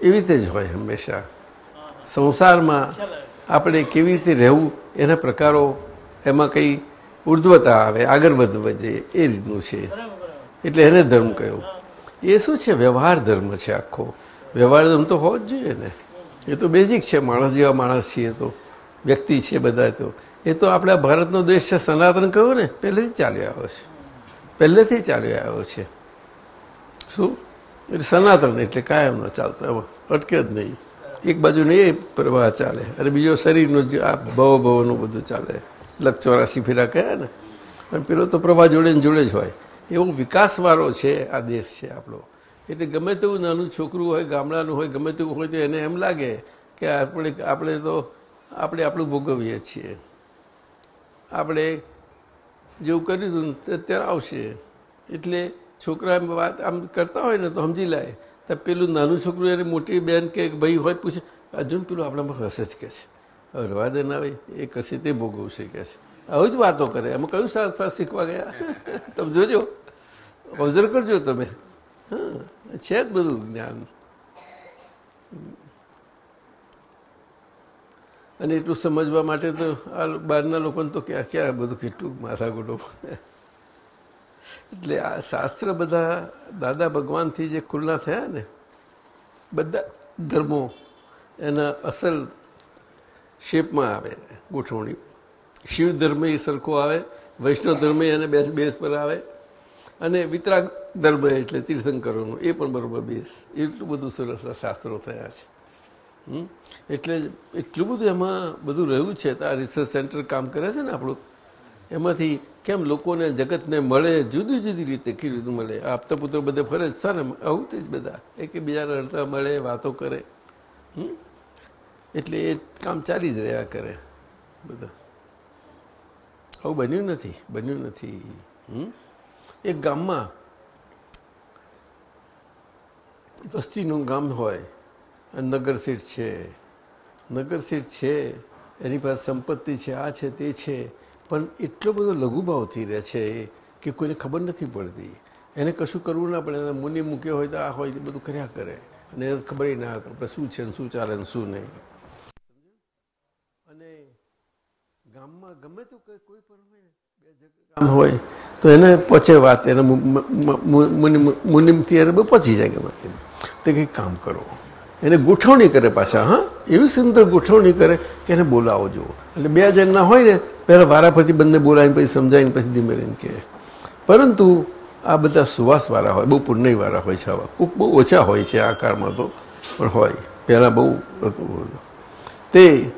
એવી રીતે જ હોય હંમેશા. સંસારમાં આપણે કેવી રીતે રહેવું, એના પ્રકારો એમાં કંઈ ઉર્ધ્વતા આવે, આગળ વધવા જઈએ, એ રીતનું છે. એટલે એને ધર્મ કહ્યો. એ શું છે? વ્યવહાર ધર્મ છે આખો. વ્યવહાર ધર્મ તો હોવો જ જોઈએ ને. એ તો બેઝિક છે, માણસ જેવા માણસ છીએ તો. વ્યક્તિ છે બધા તો. એ તો આપણા ભારતનો દેશ છે, સનાતન કહ્યું ને, પહેલેથી ચાલ્યો આવ્યો છે. પહેલેથી ચાલ્યો આવ્યો છે. શું? એટલે સનાતન એટલે કાયમનો ચાલતો એમાં અટકે જ નહીં. એક બાજુ નહીં એ પ્રવાહ ચાલે. અને બીજો શરીરનો જે આ ભવ ભવનું બધું ચાલે. લગ ચોરાસી ફેરા કહ્યા ને? પણ પેલો તો પ્રવાહ જોડે જોડે જ હોય. એવો વિકાસવાળો છે આ દેશ છે આપણો. એટલે ગમે તેવું નાનું છોકરું હોય, ગામડાનું હોય, ગમે તેવું હોય તો એને એમ લાગે કે આપણે આપણે તો, આપણે આપણું ભોગવીએ છીએ. આપણે જેવું હતું ને તે અત્યારે આવશે. એટલે છોકરા વાત આમ કરતા હોય ને તો સમજી લાય તો પેલું નાનું છોકરું એને મોટી બેન કે ભાઈ હોય પૂછે, અર્જુન, પેલું આપણામાં હશે જ કે છે. રવા દે ના એ કશે તે ભોગવશે કે છે. આવી જ વાતો કરે. એમાં કયું શાસ્ત્ર શીખવા ગયા? તમે જોજો. ઓબ્ઝર્વ કરજો તમે. હા, છે જ બધું જ્ઞાન. અને એટલું સમજવા માટે તો આ બહારના લોકોને તો ક્યાં ક્યાં બધું કેટલું માથાકૂટો એટલે આ શાસ્ત્ર બધા દાદા ભગવાનથી જે ખુલ્લા થયા ને, બધા ધર્મો એના અસલ શેપમાં આવે, ગોઠવણી. શિવ ધર્મ એ સરખો આવે, વૈષ્ણવ ધર્મ એને બેસ બેસ પર આવે. અને વિતરાગ ધર્મ એટલે તીર્થંકરોનું, એ પણ બરાબર બેસ. એટલું બધું સરસ શાસ્ત્રો થયા છે? એટલે એટલું બધું એમાં બધું રહ્યું છે આ રિસર્ચ સેન્ટર કામ કરે છે ને આપણું? એમાંથી કેમ લોકોને, જગતને મળે, જુદી જુદી રીતે કેવી રીતે મળે? આપતા પુત્રો બધે ફરે જ છે ને? આવું જ બધા. એક બીજાને અડતા મળે, વાતો કરે? એટલે એ કામ ચાલી જ રહ્યા કરે બધા. આવું બન્યું નથી બન્યું નથી? એક ગામમાં વસ્તીનું ગામ હોય નગર સીટ છે. નગર સીટ છે, એની પાસે સંપત્તિ છે, આ છે, તે છે. પણ એટલો બધો લઘુભાવ થઈ રહે છે કે કોઈને ખબર નથી પડતી. એને કશું કરવું ના પડે, એને મુનિ મૂક્યો હોય તો આ હોય તે બધું કર્યા કરે. અને એને ખબર ના આપણે શું છે ને શું ચાલે ને શું નહીં. અને ગામમાં ગમે તો કોઈ પણ હોય કામ હોય, તો એને પચે વાત, એને મુનિમથી એને બહુ પહોંચી જાય ગમે તો કંઈક કામ કરો. એને ગોઠવણી કરે પાછા, હા? એવી સુંદર ગોઠવણી કરે કે એને બોલાવો જુઓ. એટલે બે જણના હોય ને, પહેલાં વારા પછી બંને બોલાવીને પછી સમજાવીને પછી ધીમે રહીને કહે. પરંતુ આ બધા સુવાસવાળા હોય, બહુ પુણ્યવાળા હોય છે આવા. ખૂબ બહુ ઓછા હોય છે આ કાળમાં તો, પણ હોય. પહેલાં બહુ હતું તે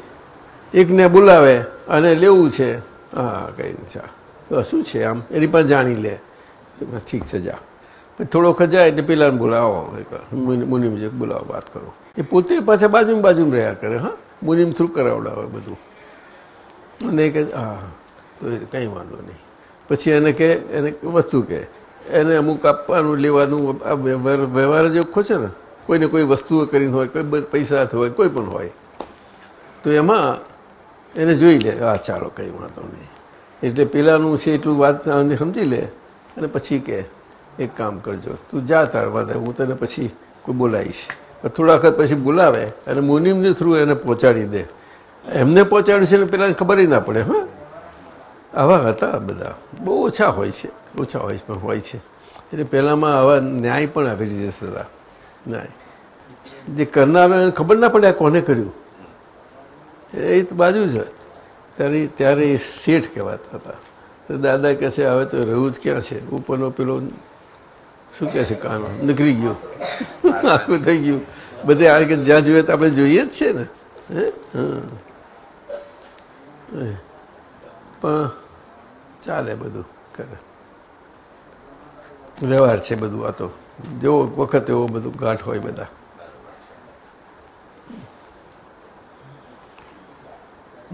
એકને બોલાવે અને લેવું છે. હા, કંઈ ચા શું છે આમ? એની પાસે જાણી લે. ઠીક છે, જા. થોડો ખજાય એટલે પેલાને બોલાવો. મુનિમ મુનિમજી બોલાવો, વાત કરો. એ પોતે પાછા બાજુમાં બાજુમાં રહ્યા કરે, હા? મુનિમ થ્રુ કરાવડાવે બધું. અને એ કે હા તો કંઈ વાંધો નહીં. પછી એને કે એને વસ્તુ કે એને અમુક આપવાનું, લેવાનું, આ વ્યવહાર વ્યવહાર જે ઓખો છે ને, કોઈને કોઈ વસ્તુઓ કરીને હોય, કોઈ પૈસા હોય, કોઈ પણ હોય, તો એમાં એને જોઈ લે, હા, ચાલો, કંઈ વાંધો નહીં. એટલે પેલાનું છે એટલું વાત, સમજી લે. અને પછી કે એક કામ કરજો. તું જા તાર વાંધે હું તને પછી કોઈ બોલાવીશ. થોડા વખત પછી બોલાવે અને મુનિમની થ્રુ એને પહોંચાડી દે. એમને પહોંચાડ્યું છે ને પેલાને ખબર ના પડે, હા? આવા હતા બધા. બહુ ઓછા હોય છે, ઓછા હોય પણ હોય છે. એટલે પહેલાંમાં આવા ન્યાય પણ આવી રીતે થતા. ન્યાય. જે કરનારો એને ખબર ના પડે કોને કર્યું. એ બાજુ જ હોત ત્યારે ત્યારે એ શેઠ કહેવાતા હતા. તો દાદા કહે હવે તો રહ્યું જ ક્યાં છે? ઉપરનો પેલો શું કહે છે કાનો? નીકળી ગયો. આખું થઈ ગયું. બધે આ કે જ્યાં જોઈએ તો આપણે જોઈએ જ છે ને. પણ ચાલે બધું કરે. વ્યવહાર છે બધું આ તો. જેવો વખત એવો બધું ગાંઠ હોય બધા.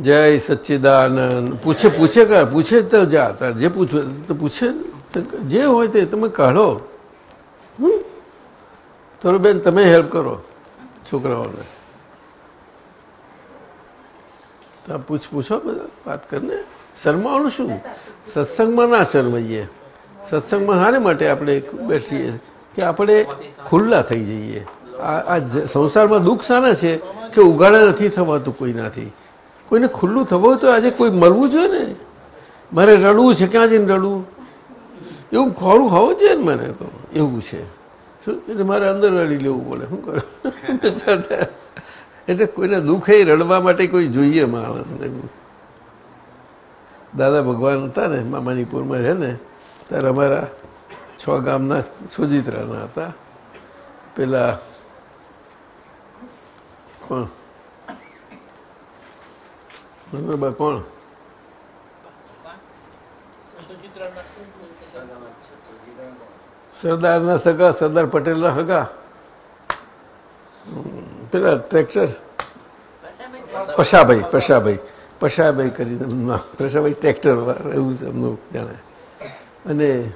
જય સચ્ચિદાનંદ. પૂછે પૂછે કર પૂછે તો જા. જે પૂછવું તો પૂછે જે હોય તે તમે કાઢો? તો બેન તમે હેલ્પ કરો છોકરાઓને. તો પૂછ પૂછો બધા, વાત કરીને. શરમાવાનું શું? સત્સંગમાં ના શરમાઈએ. સત્સંગમાં હાને માટે આપણે બેઠીએ કે આપણે ખુલ્લા થઈ જઈએ. આ સંસારમાં દુઃખ શાના છે કે ઉગાડા નથી થવાતું કોઈનાથી. કોઈને ખુલ્લું થવું હોય તો આજે કોઈ મળવું જોઈએ ને. મારે રડવું છે, ક્યાં જઈને રડવું? એવું ખોરું હોવું જોઈએ ને મને તો. એવું છે. શું? એટલે મારે અંદર રડી લેવું પડે. શું કરો? એટલે કોઈને દુઃખ રડવા માટે કોઈ જોઈએ માણસને. દાદા ભગવાન હતા ને, મામાનીપુરમાં રહે ને, ત્યારે અમારા છ ગામના સુજિત્રાના હતા. પેલા કોણ? કોણ? સરદારના સગા, સરદાર પટેલના સગા. પેલા ટ્રેક્ટર. પશાભાઈ પશાભાઈ. પશાભાઈ કરીને એમના પશાભાઈ ટ્રેક્ટર એવું છે એમનું જાણે. અને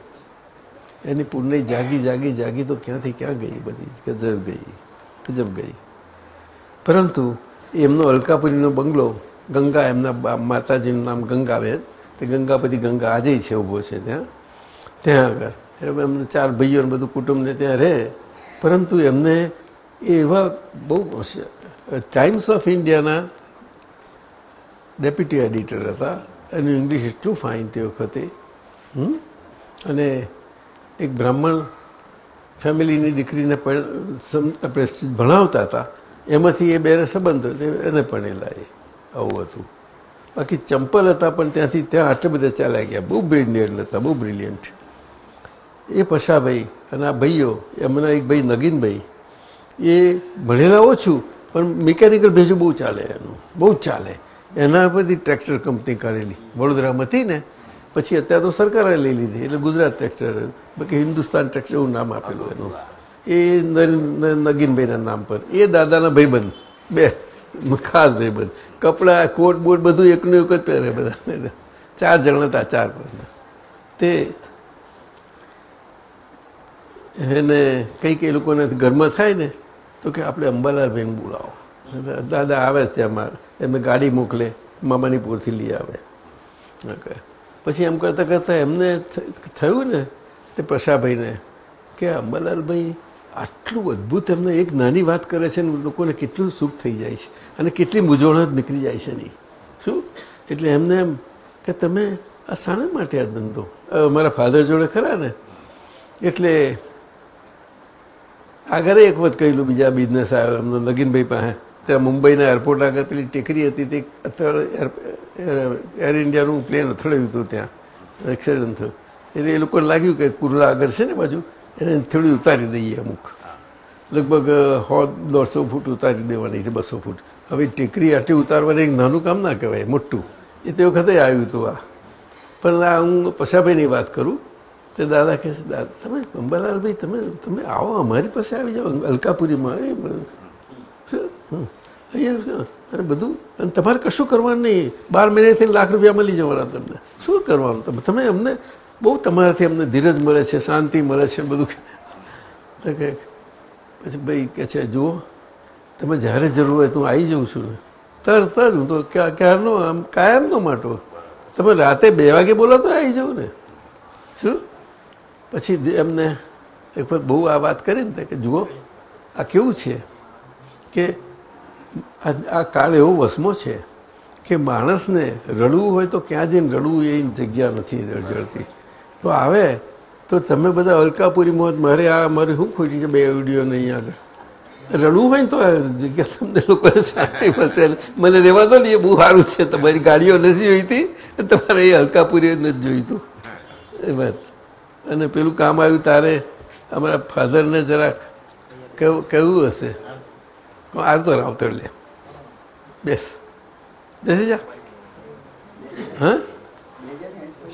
એની પુણ્ય જાગી જાગી જાગી તો ક્યાંથી ક્યાં ગઈ બધી? ગજબ ગઈ ગજબ ગઈ. પરંતુ એમનો અલકાપુરીનો બંગલો, ગંગા એમના માતાજીનું નામ ગંગાબેન તે ગંગાપતિ ગંગા આજે છે, ઊભો છે ત્યાં. ત્યાં આગળ. એટલે એમને ચાર ભાઈઓ ને બધું કુટુંબને ત્યાં રહે. પરંતુ એમને એવા બહુ ટાઈમ્સ ઓફ ઇન્ડિયાના ડેપ્યુટી એડિટર હતા. એનું ઇંગ્લિશ એટલું ફાઇન તે વખતે? અને એક બ્રાહ્મણ ફેમિલીની દીકરીને પણ આપણે ભણાવતા હતા. એમાંથી એ બેને સંબંધ એને ભણેલા એ આવું હતું. બાકી ચંપલ હતા પણ ત્યાંથી ત્યાં આટલા બધા ચાલ્યા ગયા. બહુ બ્રિલિયન્ટ હતા, બહુ બ્રિલિયન્ટ એ પશાભાઈ અને આ ભાઈઓ, એમના એક ભાઈ નગીનભાઈ, એ ભણેલા ઓછું, પણ મિકેનિકલ ભેજું બહુ ચાલે એનું, બહુ જ ચાલે. એના પરથી ટ્રેક્ટર કંપની કાઢેલી, વડોદરામાં હતી ને, પછી અત્યારે તો સરકારે લઈ લીધી, એટલે ગુજરાત ટ્રેક્ટર બાકી હિન્દુસ્તાન ટ્રેક્ટર એવું નામ આપેલું એનું. એ નગીનભાઈના નામ પર. એ દાદાના ભાઈબંધ, બે, ખાસ ભાઈબંધ. કપડાં, કોટ, બોટ બધું એકનું એક જ પહેરે બધા ચાર જણા હતા, ચાર પણ તે એને કંઈક એ લોકોને ઘરમાં થાય ને, તો કે આપણે અંબાલાલભાઈને બોલાવો. દાદા આવે જ ત્યાં મારે. એમને ગાડી મોકલે મામાની પૂરથી લઈ આવે. પછી એમ કરતાં કરતાં એમને થયું ને, તે પ્રશાભાઈને કે અંબાલાલભાઈ, આટલું અદ્ભુત એમને એક નાની વાત કરે છે ને, લોકોને કેટલું સુખ થઈ જાય છે. અને કેટલી મૂંઝવણ જ નીકળી જાય છે નહીં શું? એટલે એમને એમ કે તમે આ શાના માટે આ ધંધો? અમારા ફાધર જોડે ખરા ને. એટલે આગળ એક વખત કહેલું, બીજા બિઝનેસ આવ્યો, એમનો નગીનભાઈ પાસે. ત્યાં મુંબઈના એરપોર્ટ આગળ પેલી ટેકરી હતી, તે અથડ એર ઇન્ડિયાનું પ્લેન અથડાયું હતું ત્યાં. એક્સિડન્ટ થયું. એટલે એ લોકોને લાગ્યું કે કુર્લા આગળ છે ને બાજુ, એને થોડી ઉતારી દઈએ અમુક. લગભગ સો દોઢસો ફૂટ ઉતારી દેવાની છે, બસો ફૂટ. હવે ટેકરી આટલી ઉતારવાની એક નાનું કામ ના કહેવાય, મોટું. એ તે વખતે આવ્યું હતું આ. પણ હું પશાભાઈની વાત કરું તે દાદા કહે છે, દાદા, તમે અંબાલાલભાઈ તમે તમે આવો, અમારી પાસે આવી જાઓ, અલકાપુરીમાં. અહીંયા? અને બધું. અને તમારે કશું કરવાનું નહીં. બાર મહિનેથી લાખ રૂપિયા મળી જવાના તમને. શું કરવાનું? તમે તમે અમને બહુ તમારાથી અમને ધીરજ મળે છે, શાંતિ મળે છે, બધું તો કે પછી ભાઈ કહે છે, જુઓ, તમે જ્યારે જરૂર હોય તો હું આવી જાઉં છું. ને તરત જ હું તો ક્યાં ક્યારનો આમ કાયમનો માટો. તમે રાતે બે વાગે બોલો તો આવી જાઉં ને. શું? પછી એમને એક વખત બહુ આ વાત કરી ને તે કે, જુઓ, આ કેવું છે કે આ કાળ એવો વસમો છે કે માણસને રડવું હોય તો ક્યાં જઈને રડવું એ જગ્યા નથી જળતી તો આવે તો તમે બધા અલકાપુરીમાં મારે આ મારે શું ખોટી છે બે વીડિયો નહીં આગળ? રડવું હોય ને તો જગ્યા તમને લોકો શાંતિ મળશે. મને રહેવા દો ને, એ બહુ સારું છે. તમારી ગાડીઓ નથી જોઈતી, તમારે એ હલકાપુરી નથી જોઈતું. એ વાત. અને પેલું કામ આવ્યું તારે અમારા ફાધરને જરાક કેવું હશે. આવતો રાવતર લે. બેસ. બેસી જા. હા?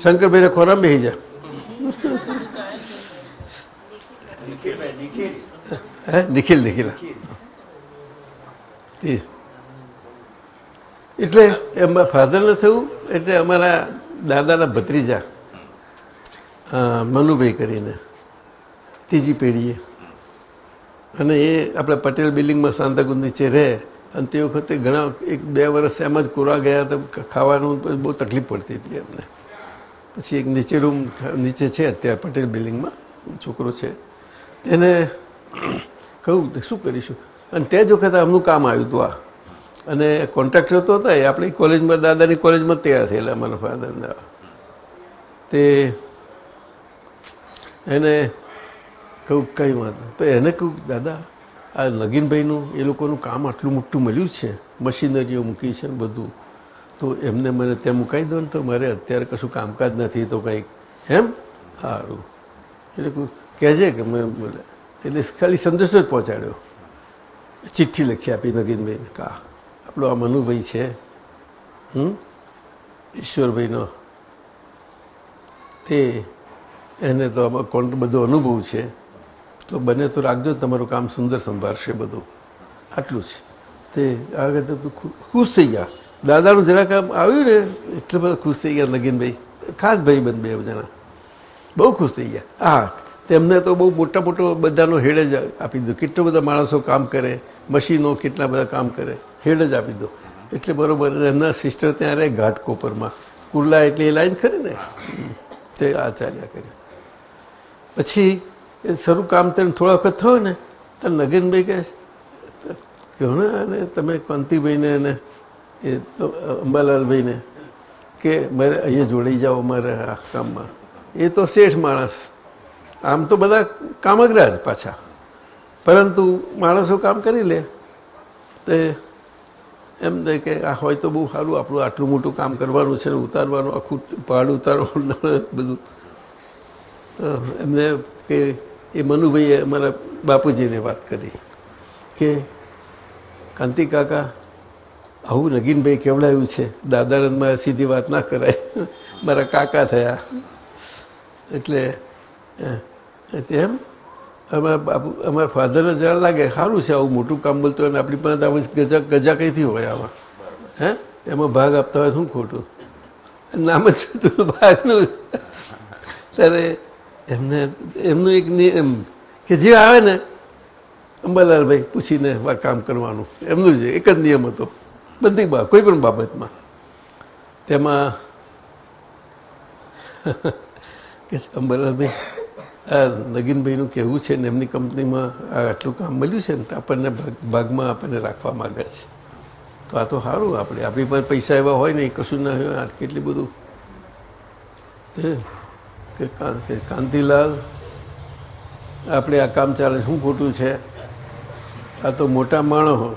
શંકરભાઈને ખોરામ બેસી જા. હે? નિખિલ નિખિલ. એટલે એમાં ફાધરને થયું? એટલે અમારા દાદાના ભત્રીજા. મનુભાઈ કરીને, ત્રીજી પેઢીએ. અને એ આપણે પટેલ બિલ્ડિંગમાં સાંતાકુંજ નીચે રહે, અને તે વખતે ઘણા, એક બે વર્ષ એમ જ કોરા ગયા તો ખાવાનું બહુ તકલીફ પડતી હતી એમને. પછી એક નીચે રૂમ નીચે છે અત્યારે પટેલ બિલ્ડિંગમાં, છોકરો છે. તેને કહું કે શું કરીશું? અને તે જ વખતે આમનું કામ આવ્યું હતું આ. અને કોન્ટ્રાક્ટર તો હતા એ, આપણી કોલેજમાં, દાદાની કોલેજમાં તૈયાર થયેલા, મારા ફાધરના તે એને કહું, કંઈ વાત તો એને કહું, દાદા, આ નગીનભાઈનું એ લોકોનું કામ આટલું મોટું મળ્યું છે, મશીનરીઓ મૂકી છે બધું. તો એમને મને ત્યાં મુકાઈ દો ને તો મારે અત્યારે કશું કામકાજ નથી તો કંઈક. એમ સારું એટલે કહું, કહેજે કે મેં એટલે ખાલી સંદેશો જ પહોંચાડ્યો. ચિઠ્ઠી લખી આપી નગીનભાઈને, કા, આપણો આ મનુભાઈ છે. હમ? ઈશ્વરભાઈનો. તે એને તો કોણ બધો અનુભવ છે. તો બને તો રાખજો, તમારું કામ સુંદર સંભાળશે બધું. આટલું છે. તે આગળ ખુશ થઈ ગયા. દાદાનું જરાક આમ આવ્યું ને, એટલે બધા ખુશ થઈ ગયા નગીનભાઈ ખાસ ભાઈ બંધ બે જણા. બહુ ખુશ થઈ ગયા. હા, તેમને તો બહુ મોટા મોટો બધાનો હેડ જ આપી દીધો. કેટલા બધા માણસો કામ કરે, મશીનો કેટલા બધા કામ કરે, હેડ જ આપી દો એટલે બરોબર, એમના સિસ્ટર ત્યાં રહે ઘાટકોપરમાં. કુર્લા એટલે એ લાઈન ખરી ને? તે આ ચાલ્યા કર્યું. પછી શરૂ કામ તેને થોડા વખત થયો ને તો નગીનભાઈ કહે કહો ને અને તમે કાંતિભાઈને અને એ અંબાલાલભાઈને કે મારે અહીંયા જોડાઈ જાઓ મારે આ કામમાં. એ તો શેઠ માણસ. આમ તો બધા કામગરા જ પાછા. પરંતુ માણસો કામ કરી લે. તે એમ થાય કે આ હોય તો બહુ સારું, આપણું આટલું મોટું કામ કરવાનું છે ને ઉતારવાનું, આખું પહાડ ઉતારવાનું બધું. એમને કે એ મનુભાઈએ અમારા બાપુજીને વાત કરી કે કાંતિ કાકા, આવું નગીનભાઈ કેવડાયું છે? દાદાનંદમાં સીધી વાત ના કરાય. મારા કાકા થયા. એટલે એમ, અમારા બાપુ, અમારા ફાધરને જરા લાગે, સારું છે આવું મોટું કામ બોલતું હોય ને આપણી પાસે આવું ગજા ગજા કંઈથી હોય આમાં. હે? એમાં ભાગ આપતા હોય શું ખોટું? નામ જ ભાગનું. ત્યારે એમને, એમનું એક નિયમ કે જે આવે ને, અંબાલાલભાઈ પૂછીને કામ કરવાનું. એમનું જ, એક જ નિયમ હતો. બધી બા કોઈ પણ બાબતમાં. તેમાં કે અંબાલાલભાઈ, આ નગીનભાઈનું કહેવું છે ને એમની કંપનીમાં આ આટલું કામ મળ્યું છે ને આપણને ભાગ- ભાગમાં આપણને રાખવા માગે છે. તો આ તો સારું, આપણે, આપણી પાસે પૈસા એવા હોય ને કશું ના હોય કેટલી બધું. તે કે કાંતિલાલ, આપણે આ કામ ચાલે શું ખોટું છે? આ તો મોટા માણસ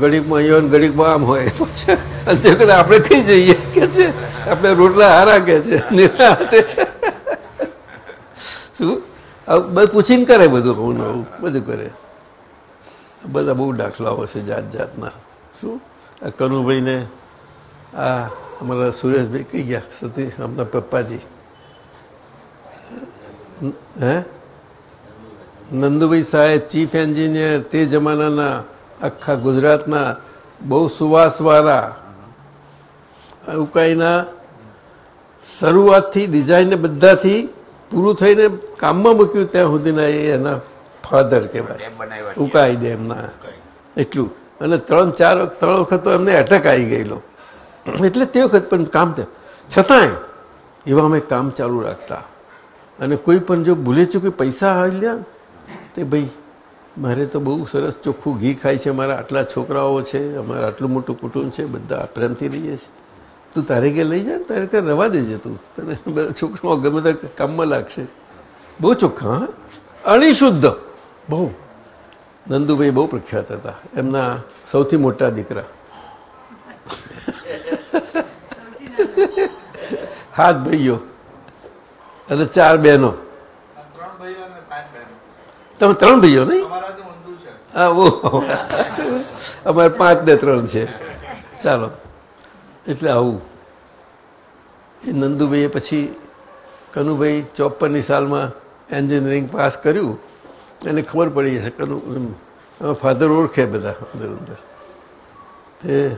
ગળીકમાં અહીંયા હોય ગળીકમાં આમ હોય પછી અને તે વખતે આપણે કઈ જઈએ? કે છે, આપણે રોટલા હારા કે છે? નિરાંતે. શું? બધું પૂછીને કરે બધું, હું નવું બધું કરે. બધા બહુ દાખલાઓ છે જાત જાતના. શું? આ કનુભાઈને, આ અમારા સુરેશભાઈ કહી ગયા? સતીશ, આમના પપ્પાજી. હે? નંદુભાઈ સાહેબ ચીફ એન્જિનિયર તે જમાનાના આખા ગુજરાતના બહુ સુવાસવાળા. ઉકાઈના શરૂઆતથી ડિઝાઇન ને બધાથી પૂરું થઈને કામમાં મૂક્યું ત્યાં સુધીના એ એના ફાધર કહેવાય. ઉકાઈ ડેમના. એટલું. અને ત્રણ ચાર ત્રણ વખત તો એમને એટેક આવી ગયેલો. એટલે તે વખત પણ કામ થયું. છતાંય એવા અમે કામ ચાલુ રાખતા. અને કોઈ પણ જો ભૂલે ચૂકે પૈસા આવી લે તે ભાઈ મારે તો બહુ સરસ ચોખ્ખું ઘી ખાય છે મારા આટલા છોકરાઓ છે અમારા આટલું મોટું કુટુંબ છે બધા પ્રેમથી રહીએ છીએ તું તારે કે લઈ જાય ને તારે કે રવા દેજે તું. તને બધા છોકરાઓ ગમે ત્યારે કામમાં લાગશે. બહુ ચોખ્ખા હા? અણિશુદ્ધ. બહુ. નંદુભાઈ બહુ પ્રખ્યાત હતા. એમના સૌથી મોટા દીકરા. હાથ ભાઈઓ. અને ચાર બહેનો. તમે ત્રણ ભાઈઓ નહીં? હા, ઓ. અમારે પાંચ ને ત્રણ છે. ચાલો. એટલે આવું. એ નંદુભાઈએ પછી કનુભાઈ ચોપનની સાલમાં એન્જિનિયરિંગ પાસ કર્યું. એને ખબર પડી જશે કનુ ફાધર ઓળખે બધા અંદર અંદર. તે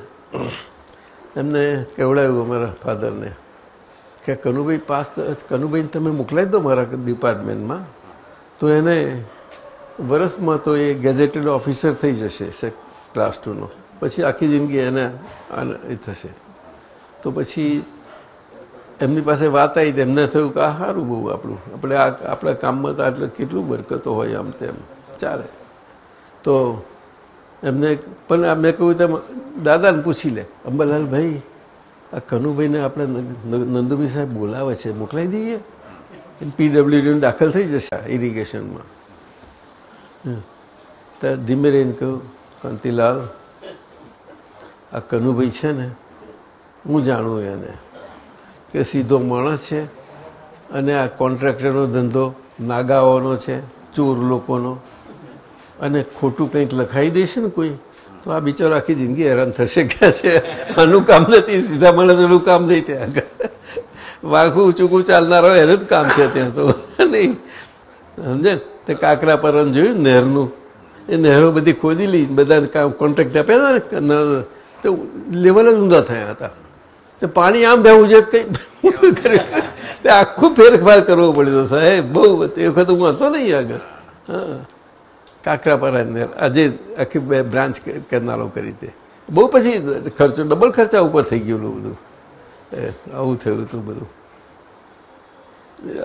એમને કેવડાવ્યું અમારા ફાધરને? કે કનુભાઈ પાસ કનુભાઈને તમે મોકલાવી દો મારા ડિપાર્ટમેન્ટમાં. તો એને વર્ષમાં તો એ ગેઝેટેડ ઓફિસર થઈ જશે ક્લાસ ટુનો. પછી આખી જિંદગી એને એ થશે. તો પછી એમની પાસે વાત આવી તો એમને થયું કે આ સારું બહુ આપણું. આપણે આ આપણા કામમાં તો આટલે કેટલું બરકતો હોય આમ તેમ. ચાલે. તો એમને પણ મેં કહ્યું તેમ, દાદાને પૂછી લે અંબાલાલ ભાઈ આ કનુભાઈને આપણે નંદુભાઈ સાહેબ બોલાવે છે મોકલાવી દઈએ? પીડબ્લ્યુડીને દાખલ થઈ જશે ઇરિગેશનમાં તો ધીમે રહીને કહ્યું કાંતિલાલ, આ કનુભાઈ છે ને, હું જાણું એને કે સીધો માણસ છે અને આ કોન્ટ્રાક્ટરનો ધંધો નાગાઓનો છે, ચોર લોકોનો. અને ખોટું કંઈક લખાઈ દેશે ને કોઈ? તો આ બિચારો આખી જિંદગી હેરાન થશે ક્યાં છે? આનું કામ નથી, સીધા માણસોનું કામ નહીં ત્યાં વાંકું ચૂકું ચાલનારો એનું જ કામ છે ત્યાં તો. નહીં. સમજે તે કાંકરા પરન જોયું નહેરનું? એ નહેરો બધી ખોદી લઈ બધા કામ કોન્ટ્રાક્ટ આપ્યા હતા ને, તો લેવલ જ ઊંધા થયા હતા. તો પાણી આમ ભેવું છે કંઈ કર્યું તે આખું ફેરફાર કરવો પડ્યો સાહેબ. બહુ તે વખત હું હતો નહીં આગળ. હા. કાંકરાપારા નહેર આજે આખી બે બ્રાન્ચ કેનાલો કરી તે. બહુ પછી ખર્ચો, ડબલ ખર્ચા ઉપર થઈ ગયેલું બધું. આવું થયું હતું બધું.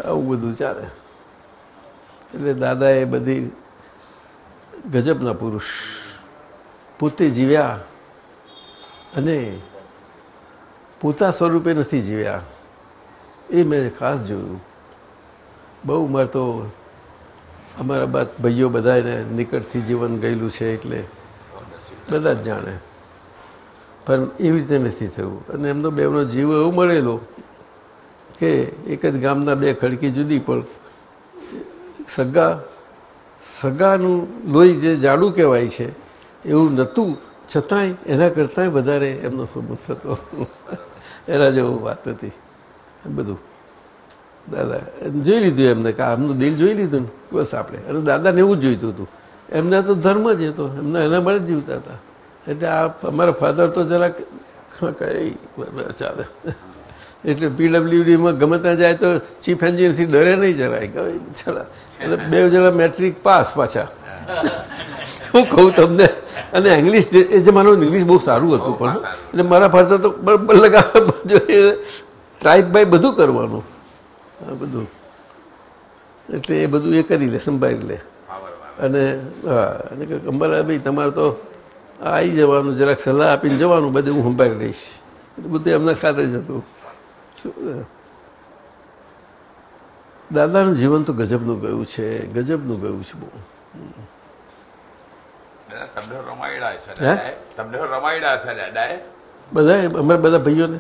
આવું બધું ચાલે. એટલે દાદાએ બધી ગજબના પુરુષ પોતે જીવ્યા અને પોતા સ્વરૂપે નથી જીવ્યા. એ મેં ખાસ જોયું. બહુ મારે તો અમારા બાદ ભાઈઓ બધાને નિકટથી જીવન ગયેલું છે એટલે બધા જ જાણે. પણ એવી રીતે નથી થયું. અને એમનો બેવનો જીવ એવો મળેલો કે એક જ ગામના બે ખડકી જુદી, પણ સગા સગાનું લોહી જે જાડું કહેવાય છે, એવું નહોતું. છતાંય એના કરતાંય વધારે એમનો સંબંધ થતો એના જેવું વાત હતી. બધું. દાદા જોઈ લીધું એમને કે આમનું દિલ જોઈ લીધું ને? બસ આપણે. અને દાદાને એવું જ જોઈતું હતું. એમને તો ધર્મ જ હતો. એમને એના માટે જ જીવતા હતા. એટલે આ અમારા ફાધર તો જરાક કઈ ચાલે. એટલે પીડબ્લ્યુડીમાં ગમે ત્યાં જાય તો ચીફ એન્જિનિયરથી ડરે નહીં જરાય. કઈ છેલ્લા એટલે બે જણા મેટ્રિક પાસ પાછા. હું કહું તમને. અને ઇંગ્લિશ જે- એ જમાનું ઇંગ્લિશ બહુ સારું હતું પણ. એટલે મારા ફાધર તો બરાબર લગાવવા જોઈએ. ટ્રાઇપ બાય બધું કરવાનું. આ બધું. એટલે એ બધું એ કરી લે સંભાળી લે. અને હા અને કે અંબાલાભાઈ તમારે તો આવી જવાનું જરાક સલાહ આપીને જવાનું બધું હું સંભાળી લઈશ. બધું એમના ખાતે જ હતું. શું? દાદાનું જીવન તો ગજબનું ગયું છે ગજબનું ગયું છે બહુ. રમાયડા છે બધા અમારા બધા ભાઈઓને?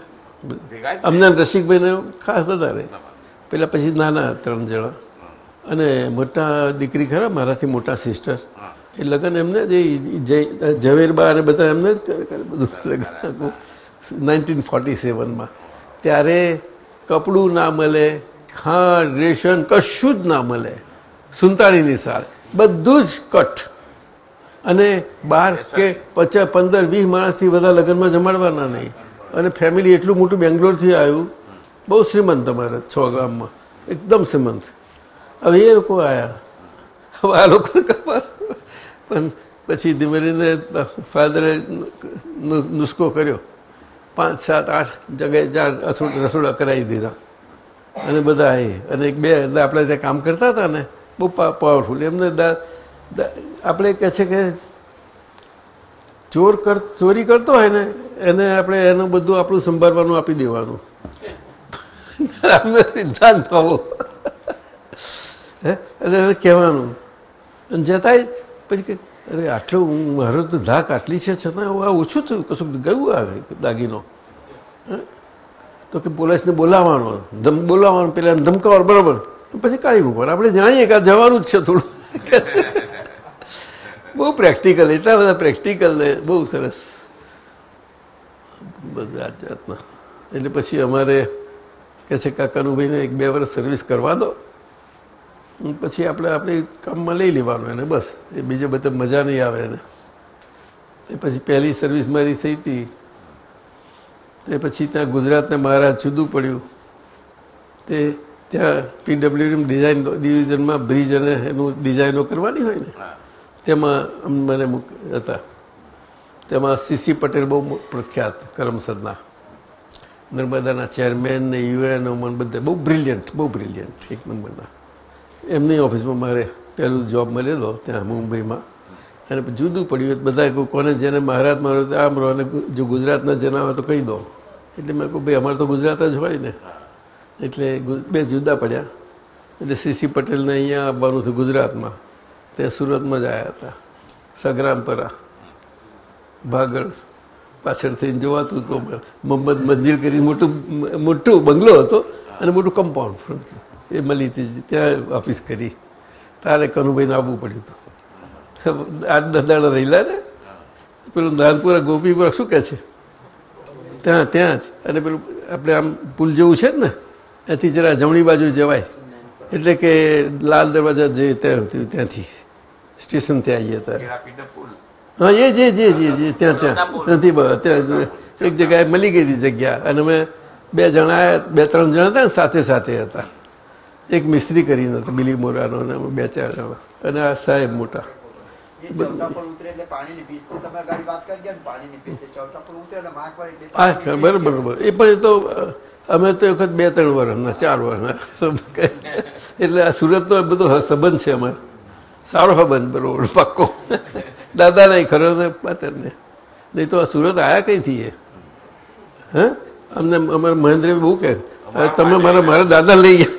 અમને રસિકભાઈને ખાસ વધારે. પેલા પછી નાના ત્રણ જણા. અને મોટા દીકરી ખરા મારાથી મોટા સિસ્ટર એ લગ્ન એમને જ ઝવેરબા અને બધા એમને જ બધું લગ્ન નાઇન્ટીન ફોર્ટી સેવનમાં ત્યારે કપડું ના મળે ખાંડ રેશન કશું જ ના મળે. સુનતાળીની સાર બધું જ કટ અને બાર કે પચાસ પંદર વીસ માણસથી બધા લગ્નમાં જમાડવાના નહીં. અને ફેમિલી એટલું મોટું બેંગ્લોરથી આવ્યું બહુ શ્રીમંત તમારે છ ગામમાં. એકદમ શ્રીમંત. હવે એ લોકો આવ્યા હવે આ લોકો પણ પછી ધીમે ધીમે ફાધરે નુસ્ખો કર્યો. પાંચ, સાત, આઠ જગ્યાએ ચાર રસોડા કરાવી દીધા. અને બધા એ અને એક બે આપણે ત્યાં કામ કરતા હતા ને, બહુ પાવરફુલ એમને આપણે કહે છે કે ચોર કર, ચોરી કરતો હોય ને, એને આપણે એનું બધું આપણું સંભાળવાનું આપી દેવાનું. આમનો સિદ્ધાંત હોવો હે? એટલે એને કહેવાનું. અને જતાંય પછી અરે આટલું મારું તો ધાક આટલી છે, છતાં આ ઓછું થયું. કશું ગયું આવે દાગીનો. હે? તો કે પોલીસને બોલાવવાનો. ધમ બોલાવવાનો પેલા ધમકાવવાનો બરાબર. પછી કાઢી મૂકવાનું આપણે જાણીએ કે આ જવાનું જ છે થોડું. બહુ પ્રેક્ટિકલ, એટલા બધા પ્રેક્ટિકલ ને બહુ સરસ. બધા જાતના. એટલે પછી અમારે કહે છે કાકાનું ભાઈને એક બે વર્ષ સર્વિસ કરવા દો. પછી આપણે આપણે કામમાં લઈ લેવાનું એને, બસ. એ બીજે બધે મજા નહીં આવે એને. તે પછી પહેલી સર્વિસ મારી થઈ હતી. તે પછી ત્યાં ગુજરાતને મહારાજ જુદું પડ્યું. તે ત્યાં પીડબ્લ્યુડી ડિઝાઇન ડિવિઝનમાં બ્રિજ અને એનું ડિઝાઇનો કરવાની હોય ને, તેમાં મને હતા. તેમાં સીસી પટેલ બહુ પ્રખ્યાત કરમસદના. નર્મદાના ચેરમેન ને યુએન ઓમન બધા બહુ બ્રિલિયન્ટ બહુ બ્રિલિયન્ટ એક નંબરના એમની ઓફિસમાં મારે પહેલું જોબ મળેલો ત્યાં મુંબઈમાં. અને જુદું પડ્યું બધા કોને જેને મહારાજ મારો તો આમ રહો, અને જો ગુજરાતના જણાવે તો કહી દો. એટલે મેં કહું ભાઈ, અમારે તો ગુજરાત જ હોય ને. એટલે બે જુદા પડ્યા. એટલે સીસી પટેલને અહીંયા આવવાનું હતું ગુજરાતમાં. તે સુરતમાં જ આવ્યા હતા. સગ્રામપરા. ભાગળ. પાછળ થઈને જોવાતું અમારે મોહમ્મદ મંજિલ કરી મોટું મોટું બંગલો હતો અને મોટું કમ્પાઉન્ડ ફ્રન્ટ એ મળી હતી ત્યાં ઓફિસ કરી. તારે કનુભાઈને આવવું પડ્યું હતું. આઠ દસ દાડા રહેલા ને? પેલું નાનપુરા ગોપીપુરા શું કહે છે? ત્યાં ત્યાં જ. અને પેલું આપણે આમ પુલ જેવું છે ને, ત્યાંથી જરા જમણી બાજુ જવાય. એટલે કે લાલ દરવાજા જે ત્યાં, ત્યાંથી સ્ટેશન ત્યાં આવીએ ત્યારે હા એ જે જે જે જે ત્યાં ત્યાં. નથી ત્યાં એક જગ્યાએ મળી ગઈ હતી જગ્યા. અને અમે બે જણા બે ત્રણ જણા હતા ને સાથે સાથે હતા. એક મિસ્ત્રી કરીને હતો બિલી મોરાનો અને અમે બે ચાર જણા. અને આ સાહેબ મોટા. બરાબર બરાબર. એ પણ એ તો અમે તો એક વખત બે ત્રણ વર્ષના ચાર વર્ષના. એટલે આ સુરતનો બધો સંબંધ છે અમારે. સારો સંબંધ બરોબર પાક્કો. દાદા નહીં ખરો ને પાતરને નહીં તો આ સુરત આયા કઈથી એ હે? અમને અમારે મહેન્દ્ર બહુ કે "હવે તમે મારા મારા દાદા લઈ ગયા?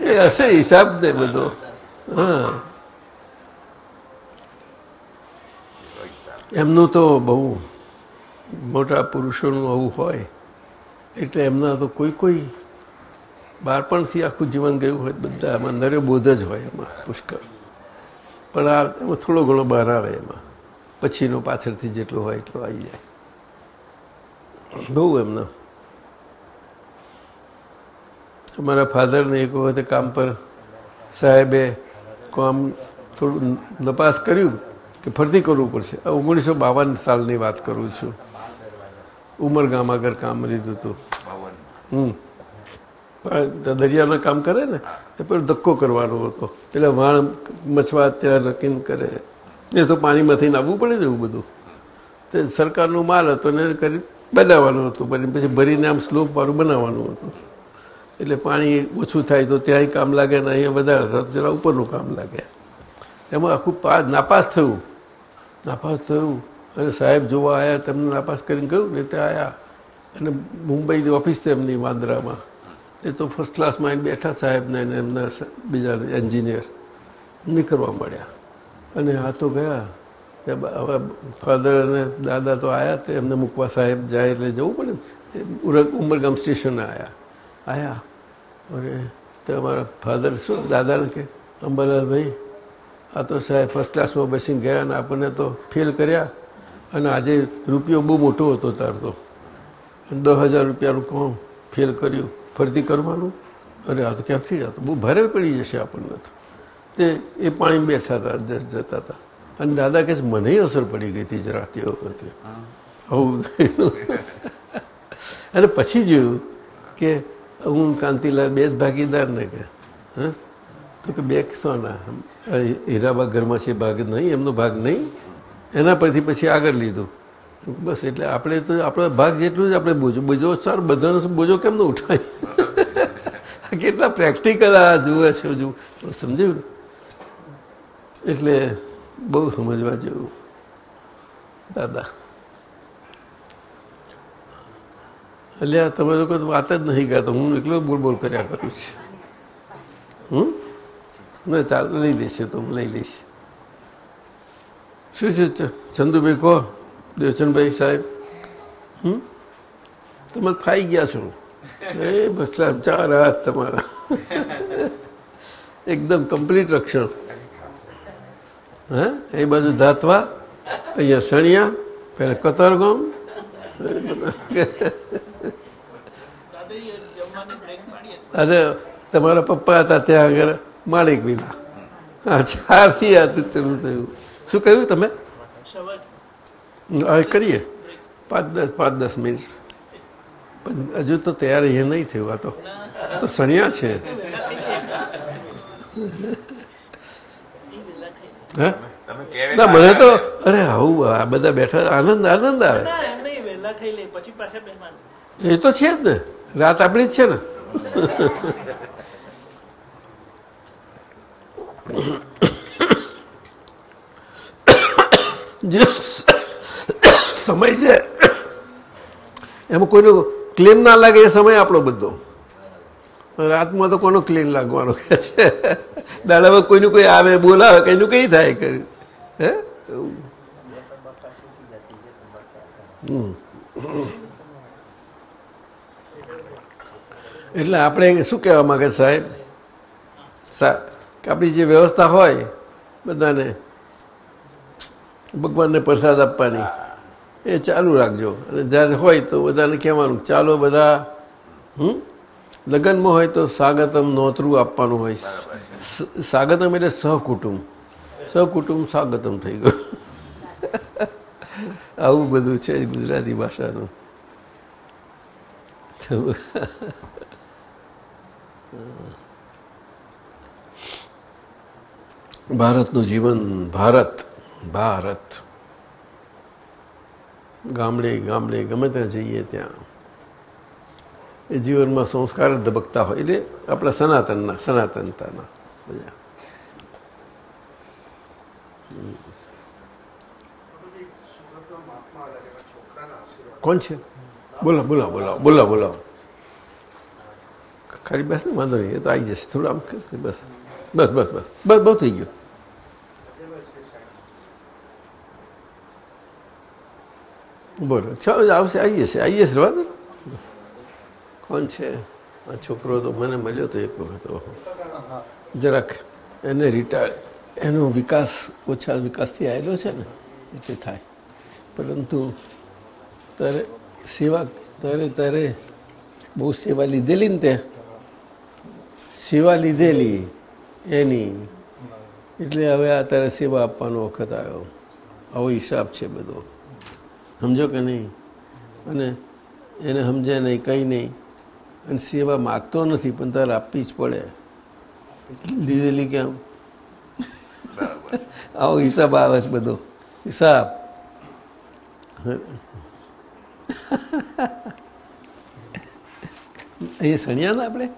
એ હશે હિસાબ ને બધો. હા. એમનું તો બહુ મોટા પુરુષોનું આવું હોય. એટલે એમના તો કોઈ કોઈ બાળપણથી આખું જીવન ગયું હોય બધા એમાં નર્યબોધ જ હોય એમાં પુષ્કળ. પણ આ એમાં થોડો ઘણો બહાર આવે એમાં. પછીનો પાછળથી જેટલું હોય એટલો આવી જાય. બહુ એમના. અમારા ફાધરને એક વખતે કામ પર સાહેબે કામ થોડું તપાસ કર્યું કે ફરતી કરવું પડશે. આ ઓગણીસો બાવન સાલની વાત કરું છું. ઉમરગામ આગળ કામ લીધું હતું. હમ. પણ દરિયામાં કામ કરે ને, એ પેલો ધક્કો કરવાનો હતો. એટલે વાણ મછવા ત્યાં રકીને કરે. એ તો પાણીમાંથી આવવું પડે ને એવું બધું. તે સરકારનો માલ હતો ને કરી બનાવવાનું હતું. પણ પછી ભરીને આમ સ્લોપવાળું બનાવવાનું હતું. એટલે પાણી ઓછું થાય તો ત્યાંય કામ લાગે ને અહીંયા વધારે થાય જરા ઉપરનું કામ લાગે. એમાં આખું પા, નાપાસ થયું. નાપાસ થયું. અને સાહેબ જોવા આવ્યા તેમને નાપાસ કરીને ગયું ને તે આવ્યા અને મુંબઈની ઓફિસ છે એમની વાંદરામાં. એ તો ફર્સ્ટ ક્લાસમાં આવીને બેઠા સાહેબને અને એમના બીજા એન્જિનિયર નીકળવા મળ્યા અને આ તો ગયા. હવે ફાધર અને દાદા તો આવ્યા તે એમને મૂકવા સાહેબ જાય એટલે જવું પડે ને. ઉર- ઉમરગામ સ્ટેશને આવ્યા આવ્યા અરે, તો અમારા ફાધર શું? દાદાને કે, અંબાલાલભાઈ, આ તો સાહેબ ફર્સ્ટ ક્લાસમાં બેસીને ગયા અને આપણને તો ફેલ કર્યા. અને આજે રૂપિયો બહુ મોટો હતો તારતો દસ હજાર રૂપિયાનું કોણ ફેલ કર્યું? ફરીથી કરવાનું? અરે આ તો ક્યાંથી? આ તો બહુ ભારે પડી જશે આપણને તો. તે એ પાણી બેઠા હતા જતા હતા. અને દાદા કહે મને અસર પડી ગઈ હતી જરા તે વખતે. આવું. અને પછી જોયું કે હું કાંતિલાલ બે જ ભાગીદારને કે હા? તો કે બે સોના. હીરાબા ઘરમાં છે ભાગ નહીં એમનો ભાગ નહીં. એના પરથી પછી આગળ લીધું. બસ એટલે આપણે તો આપણા ભાગ જેટલું જ આપણે બોજો. બોજો સર બધાનો બોજો કેમ ન ઉઠાય? કેટલા પ્રેક્ટિકલ આ જુએ છે હજુ સમજ્યું એટલે બહુ સમજવા જેવું. દાદા. એટલે તમે લોકો વાત જ નહીં કરતો. હું એકલો બોલ બોલ કર્યા કરું છું. હમ? ના ચાલ, લઈ લઈશ તો હું લઈ લઈશ. શું છે ચંદુભાઈ કહો? દેવચંદભાઈ સાહેબ, હમ? તમે ફાઈ ગયા છો? એ બસ ચાર હાથ તમારા. એકદમ કમ્પ્લીટ રક્ષણ. હે? એ બાજુ ધાતવા, અહીંયા સણિયા, પહેલાં કતારગામ. અને તમારા પપ્પા હતા ત્યાં આગળ, માણેક વિલા હા, ચારથી આ ચાલુ થયું. શું કહ્યું તમે? કરીએ. પાંચ દસ પાંચ દસ મિનિટ. પણ હજુ તો તૈયાર અહીંયા નહીં થયું. આ તો તો સણિયા છે. હા? ના મને તો અરે આવું આ બધા બેઠા આનંદ આનંદ આવે. એ તો છે જ ને. રાત આપણી જ છે ને. જે સમય છે. એમાં કોઈનો ક્લેમ ના લાગે એ સમય આપણો બધો. રાતમાં તો કોનો ક્લેમ લાગવાનો કે છે? દાડામાં કોઈનું કોઈ આવે, બોલાવે, કઈનું કઈ થાય કરી. હે. એટલે આપણે શું કહેવા માગે સાહેબ? કે આપણી જે વ્યવસ્થા હોય બધાને ભગવાનને પ્રસાદ આપવાની. એ ચાલુ રાખજો. અને જ્યારે હોય તો બધાને કહેવાનું, ચાલો બધા, હમ? લગ્નમાં હોય તો સ્વાગતમ નોતરું આપવાનું હોય. સ્વાગતમ એટલે સહકુટુંબ. સહકુટુંબ સ્વાગતમ થઈ ગયું. આવું બધું છે ગુજરાતી ભાષાનું. ભારતનું જીવન ભારત. ભારત. ગામડે ગામડે, ગમે ત્યાં જઈએ ત્યાં. એ જીવનમાં સંસ્કાર જ ધબકતા હોય. એટલે આપણા સનાતનના, સનાતનતાના બધા. કોણ છે? બોલો બોલો બોલો બોલો બોલો. ખાલી બસ ને વાંધો નહીં, એ તો આવી જશે. થોડું આમ બસ. બસ બસ બસ. બસ, બહુ થઈ ગયું. બોલો. છ આવશે આવીએ જશે. આવી જશે રવા કોણ છે? આ છોકરો તો મને મળ્યો તો એક વખત જરાક એને રિટાયર એનો વિકાસ, ઓછા વિકાસથી આવેલો છે ને એટલે થાય. પરંતુ તારે સેવા, તારે તારે બહુ સેવા લીધેલી ને તે? સેવા લીધેલી, એની. એટલે હવે આ તારે સેવા આપવાનો વખત આવ્યો. આવો હિસાબ છે બધો. સમજો કે નહીં? અને એને સમજે નહીં કંઈ નહીં. અને સેવા માગતો નથી પણ તારે આપવી જ પડે. લીધેલી કેમ? આવો હિસાબ આવે છે બધો. હિસાબ. અહીંયા સણિયા ના આપણે?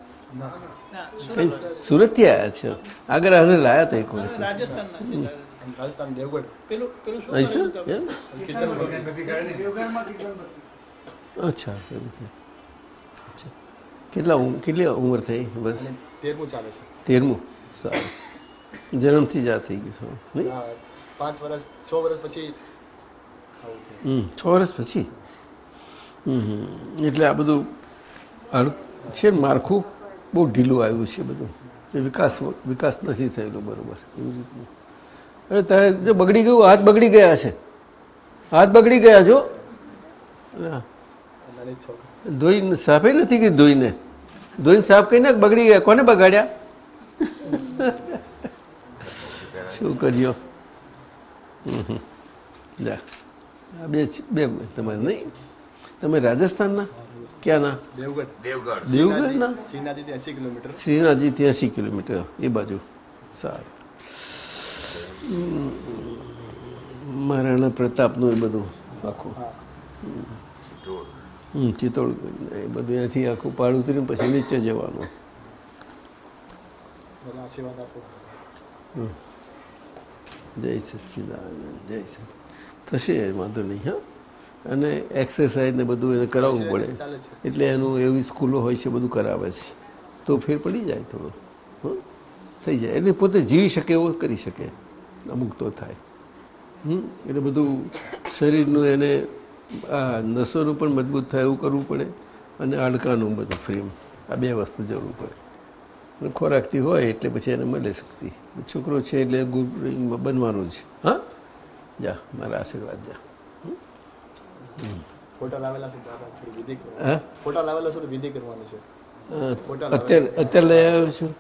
સુરતથી આવ્યા છે? આગળ આને લાયા હતા એક વખત. રાજસ્થાન દેવગઢ પેલું પેલું શું? એમ? અચ્છા એવું છે. અચ્છા. કેટલા કેટલી ઉંમર થઈ? બસ. તેરમું ચાલે છે. તેરમું? સારું. જન્મથી જ આ થઈ ગયું છે નહીં? પાંચ વર્ષ છ વર્ષ પછી હમ છ વર્ષ પછી. એટલે આ બધું હાલ છે ને માળખું બહુ ઢીલું આવ્યું છે બધું. વિકાસ વિકાસ નથી થયેલો બરોબર. એવી રીતનું. અરે તારે જો બગડી ગયું હાથ બગડી ગયા છે. હાથ બગડી ગયા જો ના. ધોઈને સાફે નથી કે ધોઈને? ધોઈને સાફ કરીને બગડી ગયા. કોને બગાડ્યા? શું કર્યો. જા આ બે બે તમારે નહીં? તમે રાજસ્થાનના? ક્યાંના? દેવગઢ. દેવગઢ. દેવગઢના? શ્રીનાથથી એસી કિલોમીટર. શ્રીનાથજી ત્યાંસી કિલોમીટર. એ બાજુ. સારું. મહારાણા પ્રતાપનું એ બધું આખું. હમ ચિત્તોડગઢ એ બધું અહીંયાથી આખું પાડ ઉતરીને પછી નીચે જવાનું. જય સચ્ચિદાનંદ જય સચ. થશે વાંધો નહીં હા. અને એક્સરસાઇઝ ને બધું એને કરાવવું પડે. એટલે એનું એવી સ્કૂલો હોય છે બધું કરાવે છે. તો ફેર પડી જાય થોડો હં? થઈ જાય. એટલે પોતે જીવી શકે એવો કરી શકે. અમુક તો થાય. એટલે બધું શરીરનું એને આ નસોનું પણ મજબૂત થાય એવું કરવું પડે અને હાડકાનું બધું ફ્રેમ આ બે વસ્તુ જરૂર પડે. અને ખોરાકથી હોય એટલે પછી એને મળે શક્તિ. છોકરો છે એટલે ગુડ બનવાનું જ હા? જા મારા આશીર્વાદ જા. ફોટા લાવેલા છે દાદા થોડી વિધિ હા? કરવાની ફોટા લાવેલા છે તો વિધિ કરવાની છે. ફોટા અત્યારે અત્યારે લઈ આવ્યો છું.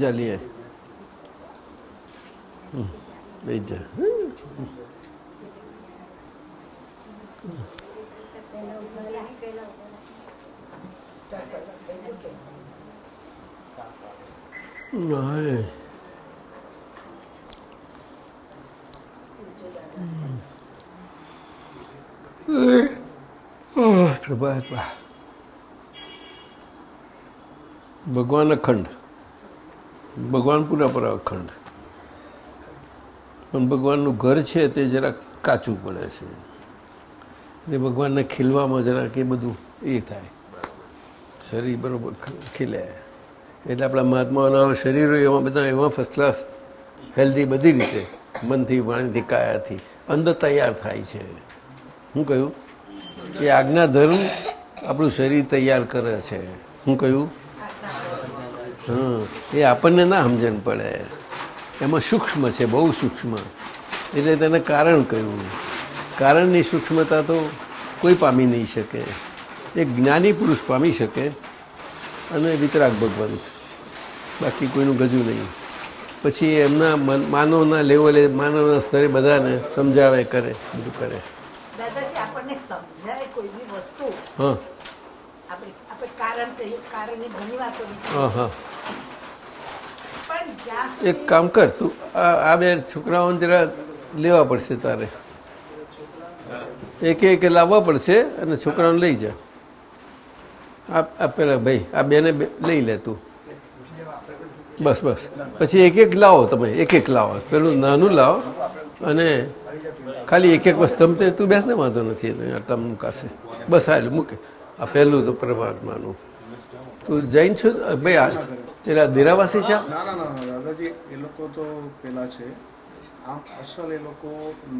જા લઈ આય. હમ, લઈ હમ. હાય. બા ભગવાન અખંડ ભગવાન પૂરા પર અખંડ પણ ભગવાનનું ઘર છે તે જરાક કાચું પડે છે. એટલે ભગવાનને ખીલવામાં જરાક એ બધું એ થાય. શરીર બરાબર ખીલે. એટલે આપણા મહાત્માઓના શરીરો એવા બધા એવા ફર્સ્ટ ક્લાસ હેલ્ધી બધી રીતે મનથી, વાણીથી, કાયાથી અંદર તૈયાર થાય છે. હું કહ્યું? એ આજ્ઞા ધર્મ આપણું શરીર તૈયાર કરે છે. હું કહ્યું? હા, એ આપણને ના સમજણ પડે. એમાં સૂક્ષ્મ છે બહુ સૂક્ષ્મ. એટલે તેને કારણ કહ્યું. કારણની સૂક્ષ્મતા તો કોઈ પામી નહીં શકે. એક જ્ઞાની પુરુષ પામી શકે અને વિતરાગ ભગવંત. બાકી કોઈનું ગજું નહીં. પછી એમના મન માનવના લેવલે માનવના સ્તરે બધાને સમજાવે કરે બધું કરે. હા. હા. એક કામ કર, તું આ બે છોકરાઓને જરા લેવા પડશે તારે. એક એક લાવવા પડશે અને છોકરાઓને લઈ જા. આ પેલા ભાઈ, આ બેને લઈ લે તું. બસ બસ. પછી એક એક લાવો તમે, એક એક લાવો. પેલું નાનું લાવો અને ખાલી એક એક બસ તમે તું બેસને વાંધો નથી આટલા મુકાશે. બસ એટલે મૂકે. આ પહેલું તો પરમાત્માનું. તું જૈન છું? ભાઈ, આ પેલા દેરાવાસી છે? ના ના ના દાદાજી એ લોકો તો પેલા છે. આમ અસલ એ લોકો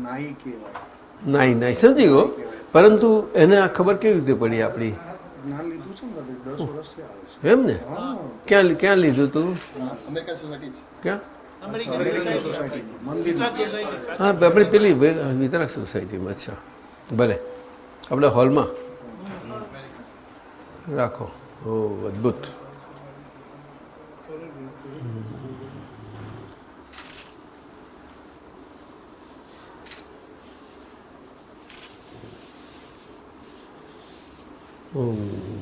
નાઈ કહેવાય. નાઈ નાઈ સમજી ગયો. પરંતુ એને આ ખબર કેવી રીતે પડી આપણી? જ્ઞાન લીધું છે ને દસ વર્ષથી આવે છે. એમ ને? ક્યાં ક્યાં લીધું તું? ક્યાં? સોસાયટી. હા આપણે પેલી વિતરાક સોસાયટીમાં અચ્છા ભલે. આપણે હોલમાં. રાખો. ઓ અદ્ભુત. 음.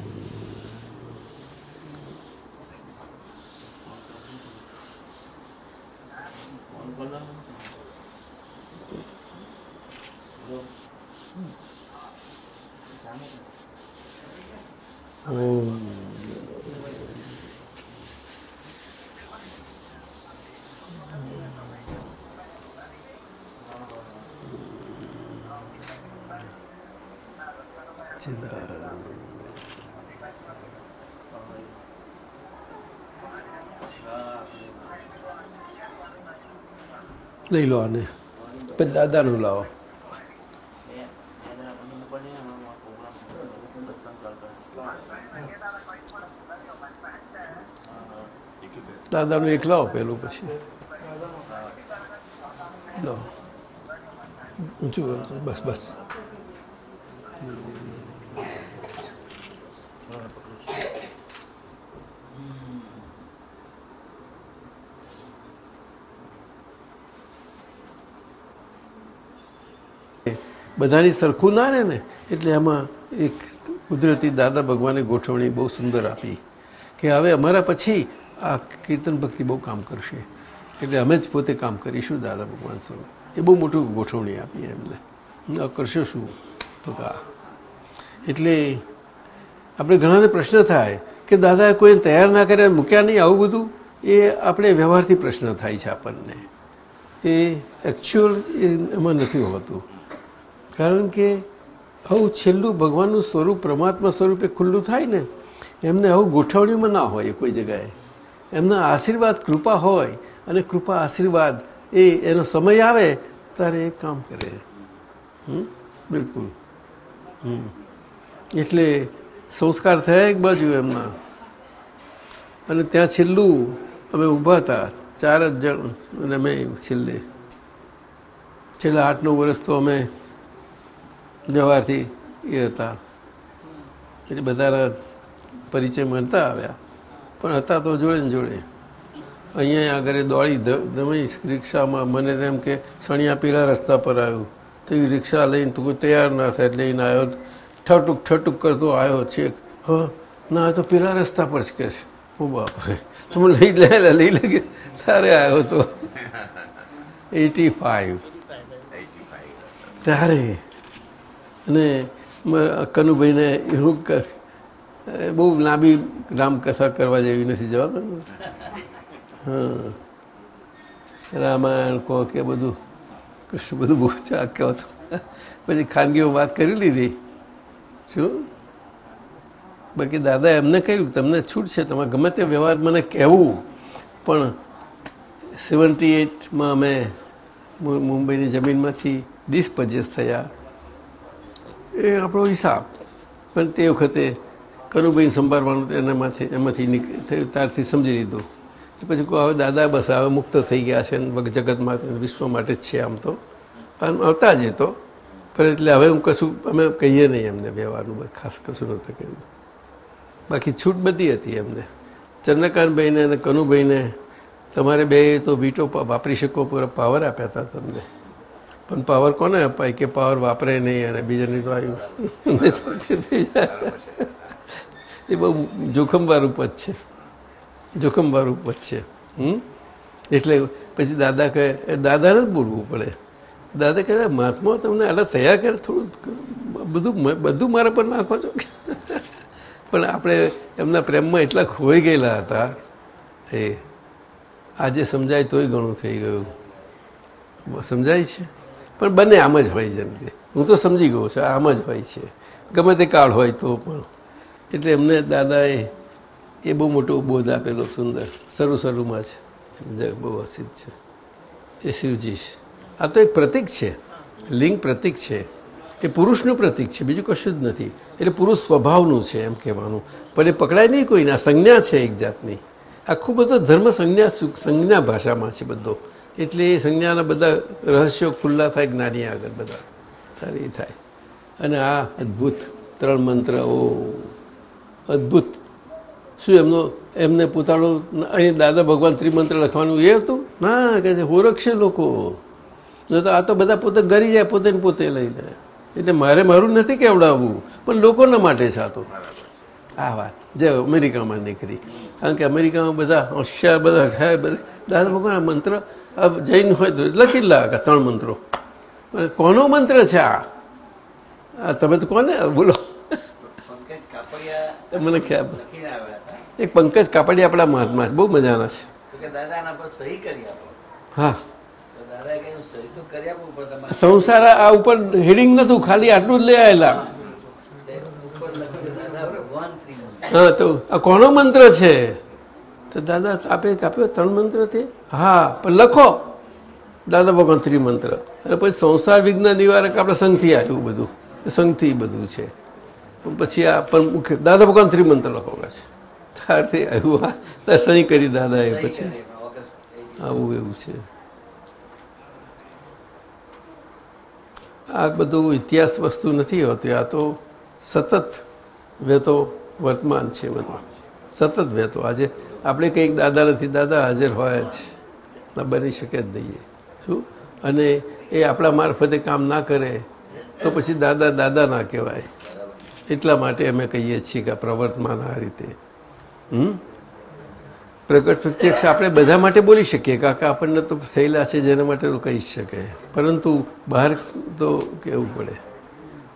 음. 진다. લઈ લો આને પછી દાદાનું લાવો દાદાનું એક લાવો પેલું પછી લો ઊંચું. બસ બસ બધાની સરખું ના રહે ને? એટલે એમાં એક કુદરતી દાદા ભગવાને ગોઠવણી બહુ સુંદર આપી કે હવે અમારા પછી આ કીર્તન ભક્તિ બહુ કામ કરશે. એટલે અમે જ પોતે કામ કરીશું દાદા ભગવાન સ્વરૂપ. એ બહુ મોટું ગોઠવણી આપી એમને. કરશો શું? તો કા. એટલે આપણે ઘણાને પ્રશ્ન થાય કે દાદાએ કોઈ તૈયાર ના કર્યા, મૂક્યા નહીં આવું બધું? એ આપણે વ્યવહારથી પ્રશ્ન થાય છે આપણને. એ એકચ્યુઅલ એમાં નથી હોતું. કારણ કે આવું છેલ્લું ભગવાનનું સ્વરૂપ પરમાત્મા સ્વરૂપે ખુલ્લું થાય ને, એમને આવું ગોઠવણીમાં ના હોય કોઈ જગાએ એમના આશીર્વાદ કૃપા હોય અને કૃપા આશીર્વાદ એ એનો સમય આવે ત્યારે એ કામ કરે? બિલકુલ. એટલે સંસ્કાર થયા એક બાજુ એમના. અને ત્યાં છેલ્લું અમે ઊભા હતા, ચાર જ જણ અને અમે છેલ્લે. છેલ્લા આઠ નવ વર્ષ તો અમે જવારથી એ હતા. એટલે બધાના પરિચય મળતા આવ્યા. પણ હતા તો જોડે ને જોડે. અહીંયા આગળ દોડી દમી રિક્ષામાં મને એમ કે સણિયા પીલા રસ્તા પર આવ્યું. તો એ રિક્ષા લઈને તું કોઈ તૈયાર ના થાય લઈને આવ્યો ઠટુક ઠટુક કરતો આવ્યો છેક હ ના તો પીલા રસ્તા પર જ કે છે. ઓ બાપરે તમે લઈ લે લઈ લે તારે આવ્યો તો. Eighty five. ત્યારે અને કનુભાઈને ક- બહુ લાંબી રામકથા કરવા જેવી નથી જવાતો ને. હા. રામાયણ કહો કે બધું, કૃષ્ણ બધું બહુ ચા કહો પછી ખાનગીઓ વાત કરી લીધી. શું? બાકી દાદા એમને કહ્યું, તમને છૂટ છે તમે ગમે તે વ્યવહાર મને કહેવું. પણ સેવન્ટી એટમાં અમે મુંબઈની જમીનમાંથી ડિસ્પજેસ થયા. એ આપણો હિસાબ. પણ તે વખતે કનુભાઈને સંભાળવાનું એના માથે એમાંથી ત્યારથી સમજી લીધું. પછી કહું, હવે દાદા બસ, હવે મુક્ત થઈ ગયા છે જગત માટે વિશ્વ માટે જ છે આમ તો. આવતા જ તો. પણ એટલે હવે હું કશું, અમે કહીએ નહીં એમને વ્યવહારનું ખાસ કશું નહોતું કહ્યું બાકી છૂટ બધી હતી એમને. ચંદ્રકાંતભાઈને અને કનુભાઈને તમારે બે તો વીટો વાપરી શકો, પૂરા પાવર આપ્યા હતા તમને. પણ પાવર કોને અપાય? કે પાવર વાપરે નહીં અને બીજાની તો આવ્યું થઈ જાય એ બહુ જોખમવાળું પદ છે. જોખમવાળું પદ છે. હમ? એટલે પછી દાદા કહે દાદાને જ બોલવું પડે. દાદા કહે મહાત્મા તમને આટલા તૈયાર કરે, થોડું બધું બધું મારા પર નાખો છો? પણ આપણે એમના પ્રેમમાં એટલા ખોઈ ગયેલા હતા. એ આજે સમજાય તોય ઘણું થઈ ગયું. સમજાય છે? પણ બંને આમ જ હોય જનરલી હું તો સમજી ગયો છું, આમ જ હોય છે. ગમે તે કાળ હોય તો પણ. એટલે એમને દાદાએ એ બહુ મોટો બોધ આપેલો સુંદર, શરૂ શરૂમાં છે બહુ અસિદ્ધ છે. એ શિવજી આ તો એક પ્રતિક છે. લિંગ પ્રતિક છે. એ પુરુષનું પ્રતિક છે, બીજું કશું જ નથી. એટલે પુરુષ સ્વભાવનું છે એમ કહેવાનું. પણ એ પકડાય નહીં કોઈને સંજ્ઞા છે એક જાતની. આખું બધો ધર્મ સંજ્ઞા સંજ્ઞા ભાષામાં છે બધો. એટલે એ સંજ્ઞાના બધા રહસ્યો ખુલ્લા થાય, જ્ઞાની આગળ બધા. એ થાય. અને આ અદ્ભુત ત્રણ મંત્ર, ઓ, અદ્ભુત. શું એમનો, એમને પોતાનું, અહીં દાદા ભગવાન ત્રિમંત્ર લખવાનું એ હતું? ના કે છે હોરખશે લોકો. ન તો આ તો બધા પોતે ગરી જાય, પોતે પોતે લઈ જાય એટલે મારે મારું નથી કેવડાવવું, પણ લોકોના માટે છે આ તો. આ વાત. જે અમેરિકામાં નીકળી. કારણ કે અમેરિકામાં બધા હોશિયાર, બધા ખાય, બધા. દાદા ભગવાન, આ મંત્ર જૈન હોય તો લખી જ ત્રણ મંત્રો. કોનો મંત્ર છે આ? તમે તો કોને? બોલો. મને ખ્યાલ એક પંકજ કાપડી આપણા મહાત્મા છે. બહુ મજાના છે. હા. સંસાર આ ઉપર હેડિંગ નતું ખાલી આટલું જ લઈ આવેલા હા તો આ કોનો મંત્ર છે? તો દાદા આપે આપ્યો ત્રણ મંત્ર તે હા પણ લખો. દાદા ભગવાન ત્રિમંત્ર. અને પછી સંસાર વિજ્ઞાન નિવારક આપણે સંઘથી આવ્યું બધું. સંઘથી બધું છે. પછી આ પણ મુખ્ય દાદા ભગવાન ત્રિમંત્ર લખો છે ત્યારથી આવ્યું હા. ત્યાં કરી કરી દાદાએ પછી આવું એવું છે. આ બધું ઇતિહાસ વસ્તુ નથી હોતી. આ તો સતત વહેતો વર્તમાન છે બધું. સતત વહેતો. આજે આપણે કંઈક દાદા નથી દાદા હાજર હોય જ. ના, બની શકે જ નહીં શું? અને એ આપણા મારફતે કામ ના કરે, તો પછી દાદા દાદા ના કહેવાય. એટલા માટે અમે કહીએ છીએ કે પ્રવર્તમાન આ રીતે. હમ? પ્રગટ પ્રત્યક્ષ આપણે બધા માટે બોલી શકીએ, કાકા આપણને તો થયેલા છે, જેના માટે તો કહી શકે. પરંતુ બહાર તો કહેવું પડે?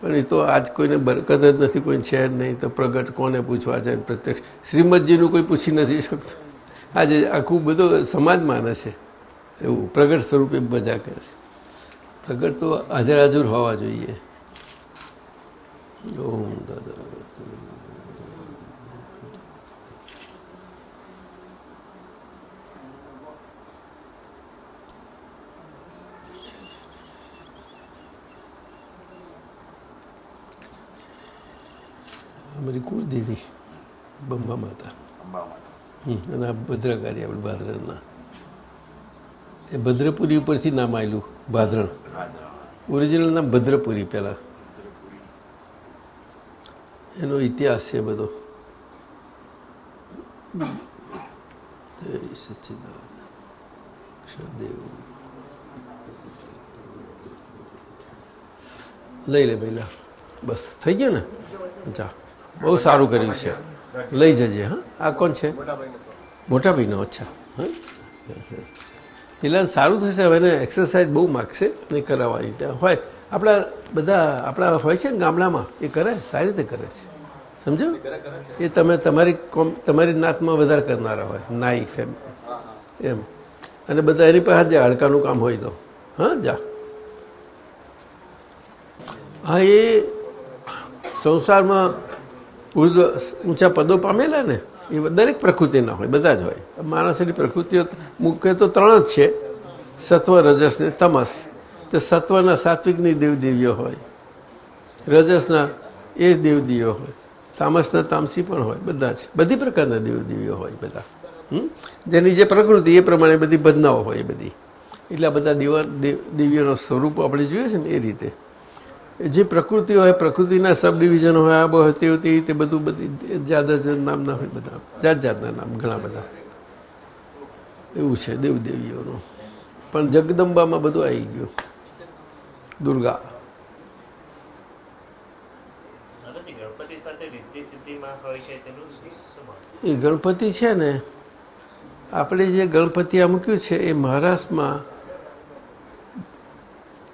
પણ એ તો આજ કોઈને બરકત જ નથી, કોઈ છે જ નહીં, તો પ્રગટ કોને પૂછવા જાય પ્રત્યક્ષ? શ્રીમદજીનું કોઈ પૂછી નથી શકતું. આજે આખું બધું સમાજ માને છે. એવું પ્રગટ સ્વરૂપે મજા કરે છે. પ્રગટ તો હાજર હાજર હોવા જોઈએ. ઓમ દાદા. અમારી કુળદેવી બંબા માતા. હમ, અને આ ભદ્રકાળી આપણે ભાદરણના. એ ભદ્રપુરી ઉપરથી નામ આવેલું ભાદરણ. ઓરિજિનલ નામ ભદ્રપુરી પહેલાં. એનો ઇતિહાસ છે બધો. જય સચ્ચિદાનંદ લઈ લે પહેલાં બસ થઈ ગયો ને? જા. બહુ સારું કર્યું છે. લઈ જજે, હા? આ કોણ છે? મોટા અચ્છા. હા? એટલે સારું થશે હવે એને એક્સરસાઇઝ બહુ માગશે અને કરાવવાની ત્યાં હોય, આપણા બધા, આપણા હોય છે ને ગામડામાં, એ કરે, સારી રીતે કરે છે. સમજો? એ તમે, તમારી કોમ, તમારી નાતમાં વધારે કરનારા હોય, નાઈ ફેમિલી એમ. અને બધા એની પાસે જાય હાડકાનું કામ હોય તો. હા, જા. હા, એ સંસારમાં ઊંચા પદો પામેલા ને, એ દરેક પ્રકૃતિના હોય, બધા જ હોય. માણસની પ્રકૃતિઓ મુખ્ય તો ત્રણ જ છે. સત્વ, રજસ ને તમસ. તો સત્વના સાત્વિકની દેવદેવીઓ હોય. રજસના એ દેવદેવીઓ હોય. તામસના તામસી પણ હોય, બધા જ. બધી પ્રકારના દેવદેવીઓ હોય બધા? જેની જે પ્રકૃતિ, એ પ્રમાણે બધી બદનાઓ હોય બધી. એટલે આ બધા દેવ- દેવીઓનો સ્વરૂપ આપણે જોઈએ છે ને એ રીતે. જે પ્રકૃતિ હોય પ્રકૃતિના સબ ડિવિઝન હોય આ હતી હોતી તે બધું બધી જાત નામના હોય બધા. જાત જાતના નામ ઘણા બધા. એવું છે દેવદેવીઓનું. પણ જગદંબામાં બધું આવી ગયું. દુર્ગા? એ ગણપતિ છે ને આપણે જે ગણપતિ આ મૂક્યું છે એ મહારાષ્ટ્રમાં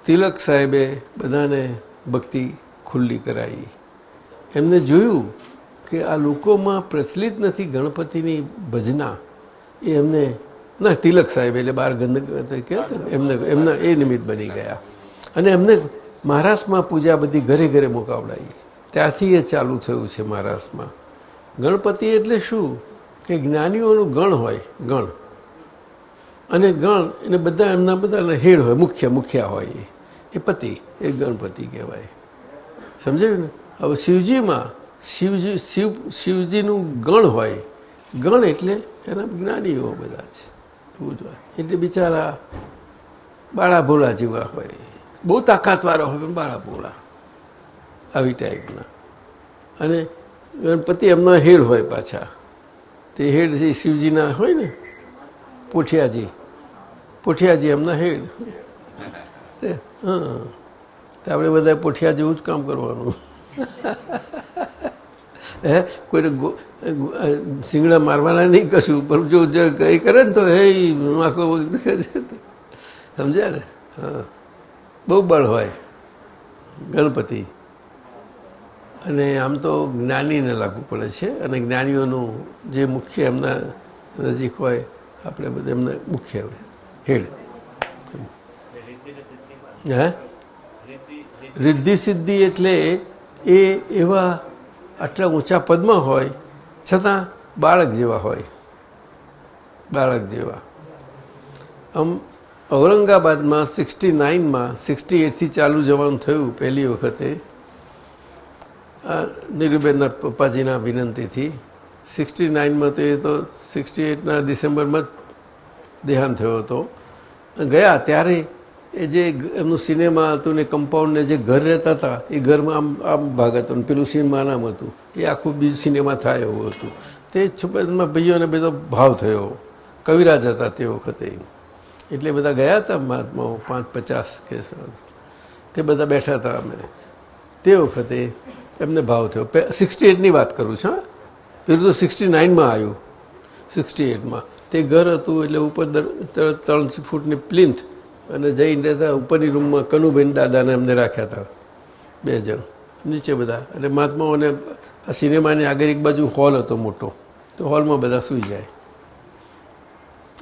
તિલક સાહેબે બધાને ભક્તિ ખુલ્લી કરાવી એમને જોયું કે આ લોકોમાં પ્રચલિત નથી ગણપતિની ભજના. એ એમને, ના, તિલક સાહેબ એટલે બાર ગંદ કહેવાય એમને, એમના, એ નિમિત્ત બની ગયા. અને એમને મહારાષ્ટ્રમાં પૂજા બધી ઘરે ઘરે મુકાવડાવી ત્યારથી એ ચાલુ થયું છે મહારાષ્ટ્રમાં. ગણપતિ એટલે શું? કે જ્ઞાનીઓનું ગણ હોય, ગણ. અને ગણ, એને બધા, એમના બધાના હેડ હોય, મુખ્ય, મુખ્યા હોય. એ. એ પતિ, એ ગણપતિ કહેવાય. સમજાયું ને? હવે શિવજીમાં શિવજી, શિવ, શિવજીનું ગણ હોય, ગણ એટલે એના જ્ઞાનીઓ બધા છે એટલે બિચારા બાળા ભોળા જેવા હોય. બહુ તાકાતવાળા હોય પણ બાળા ભોળા. આવી ટાઈપના. અને ગણપતિ એમના હેડ હોય પાછા. તે હેડ જે શિવજીના હોય ને, પોઠિયાજી. પોઠિયાજી એમના હેડ. હા તો આપણે બધા પોઠિયા જેવું જ કામ કરવાનું. હે? કોઈને ગો- મારવાના નહીં કશું, પણ જો કંઈ કરે ને તો, હે આખો સમજ્યા ને? હા. બહુ બળ હોય, ગણપતિ. અને આમ તો જ્ઞાનીને લાગુ પડે છે, અને જ્ઞાનીઓનું જે મુખ્ય એમના નજીક હોય, આપણે બધા એમને મુખ્ય હોય, હેડ. હે? રિદ્ધિ સિદ્ધિ એટલે એ એવા આટલા ઊંચા પદમાં હોય, છતાં બાળક જેવા હોય. બાળક જેવા. આમ ઔરંગાબાદમાં સિક્સટી નાઇનમાં, સિક્સટી એટથી ચાલુ જવાનું થયું પહેલી વખતે, આ નીરુબેનના પપ્પાજીના વિનંતીથી. સિક્સટી નાઇનમાં તો એ તો સિક્સટી એટના ડિસેમ્બરમાં જ દેહાંત થયો હતો. ગયા ત્યારે એ જે એમનું સિનેમા હતું ને કમ્પાઉન્ડને જે ઘર રહેતા હતા, એ ઘરમાં આમ આમ ભાગ હતો. ને પેલું સિનેમા નામ હતું. એ આખું બીજું સિનેમા થાય એવું હતું. તે છોકરામાં ભાઈઓને બધો ભાવ થયો. કવિરાજ હતા તે વખતે. એટલે બધા ગયા હતા મહાત્માઓ પાંચ, પચાસ કે તે બધા બેઠા હતા અમે. તે વખતે એમને ભાવ થયો. સિક્સટી એટની વાત કરું છું, હા? પેલું તો સિક્સટી નાઇનમાં આવ્યું. સિક્સટી એટમાં તે ઘર હતું એટલે ઉપર દર- ત્રણ ફૂટની પ્લિન્થ અને જઈને રહેતા ઉપરની રૂમમાં કનુબેન દાદાને એમને રાખ્યા હતા. બે જણ. નીચે બધા. અને મહાત્માઓને આ સિનેમાની આગળ એક બાજુ હોલ હતો મોટો. તો હોલમાં બધા સૂઈ જાય.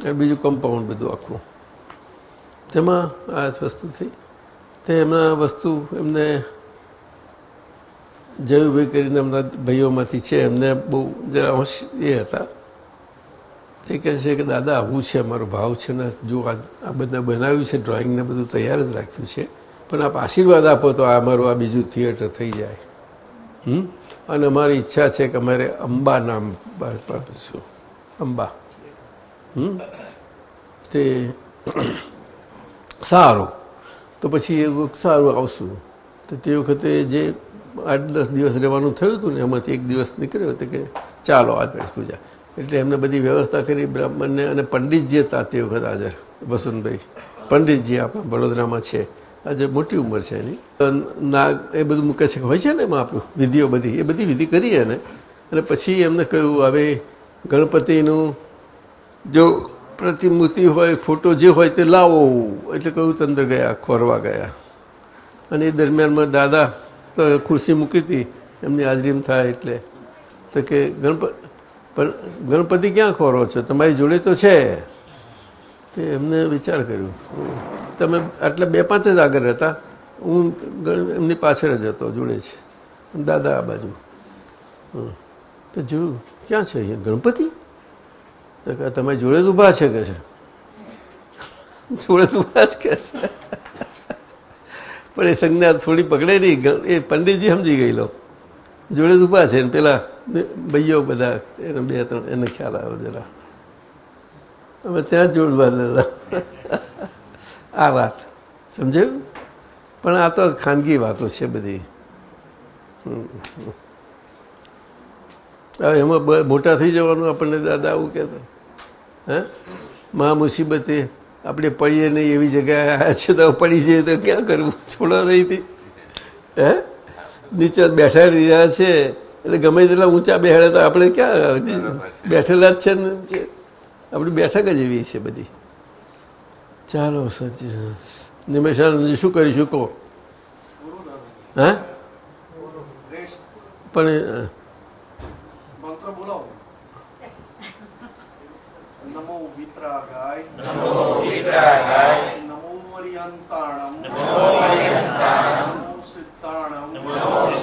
અને બીજું કમ્પાઉન્ડ બધું આખું. તેમાં આ વસ્તુ થઈ. તે એમના વસ્તુ એમને જયુભાઈ કરીને એમના ભાઈઓમાંથી છે. એમને બહુ જરા હોશ એ હતા. તે કહે છે કે, દાદા, આવું છે, અમારો ભાવ છે ને, જો આ બધા બનાવ્યું છે ડ્રોઈંગને બધું તૈયાર જ રાખ્યું છે, પણ આપ આશીર્વાદ આપો તો આ અમારું આ બીજું થિયેટર થઈ જાય. હમ? અને અમારી ઈચ્છા છે કે અમારે અંબા નામ આપીશું અંબા. હમ? તે સારું. તો પછી એવું સારું આવશું. તો તે વખતે જે આઠ દસ દિવસ રહેવાનું થયું હતું ને, એમાંથી એક દિવસ નીકળ્યો હતો કે, ચાલો, આ પૂજા. એટલે એમને બધી વ્યવસ્થા કરી બ્રાહ્મણને અને પંડિતજી હતા તે વખત હાજર વસુંતભાઈ પંડિતજી આપણા વડોદરામાં છે. આજે મોટી ઉંમર છે એની. નાગ એ બધું મૂકે છે. હોય છે ને એમાં આપણું વિધિઓ બધી? એ બધી વિધિ કરી એને. અને પછી એમને કહ્યું, હવે ગણપતિનું જો પ્રતિમૂર્તિ હોય, ફોટો જે હોય તે લાવો. એટલે કહ્યું, તંદર ગયા, ખોરવા ગયા. અને એ દરમિયાનમાં દાદા તો ખુરશી મૂકી હતી. એમની હાજરીમાં થાય એટલે. તો કે ગણપતિ પણ ગણપતિ ક્યાં ખોરો છો? તમારી જોડે તો છે. તે એમને વિચાર કર્યો. તમે આટલા બે પાંચ જ આગળ રહેતા. હું એમની પાછળ જ હતો, જોડે છે દાદા આ બાજુ. તો જોયું ક્યાં છે અહીંયા? ગણપતિ? તો તમારી જોડે જ ઊભા છે કે છે? જોડે જ ઊભા જ કે છે. પણ એ સંજ્ઞા થોડી પકડે નહીં. એ પંડિતજી સમજી ગયેલો. જોડે જ ઊભા છે ને પેલા ભાઈઓ બધા, એને બે ત્રણ, એને ખ્યાલ આવ્યો જરા. અમે ત્યાં જ જોડવા દેતા આ વાત. સમજાયું? પણ આ તો ખાનગી વાતો છે બધી. હવે એમાં મોટા થઈ જવાનું આપણને દાદા આવું કહેતા. હે? મા મુસીબતે આપણે પડીએ નહીં એવી જગ્યાએ આવ્યા છે તો પડી જઈએ તો ક્યાં કરવું? છોડો નહીં હે? નીચે બેઠા રહ્યા છે. એટલે ગમે તેટલા ઊંચા બેહાડે તો આપણે ક્યાં બેઠેલા જ છે ને આપણી બેઠક જ એવી છે બધી. ચાલો સચિન નિમેશાનંદ શું કરીશું કહો? હા? પણ મંત્ર બોલાવો. નમો વિતરાગાય. નમો વિતરાગાય. નમો મરિયંતાણમ. નમો અરિયંતાણમ.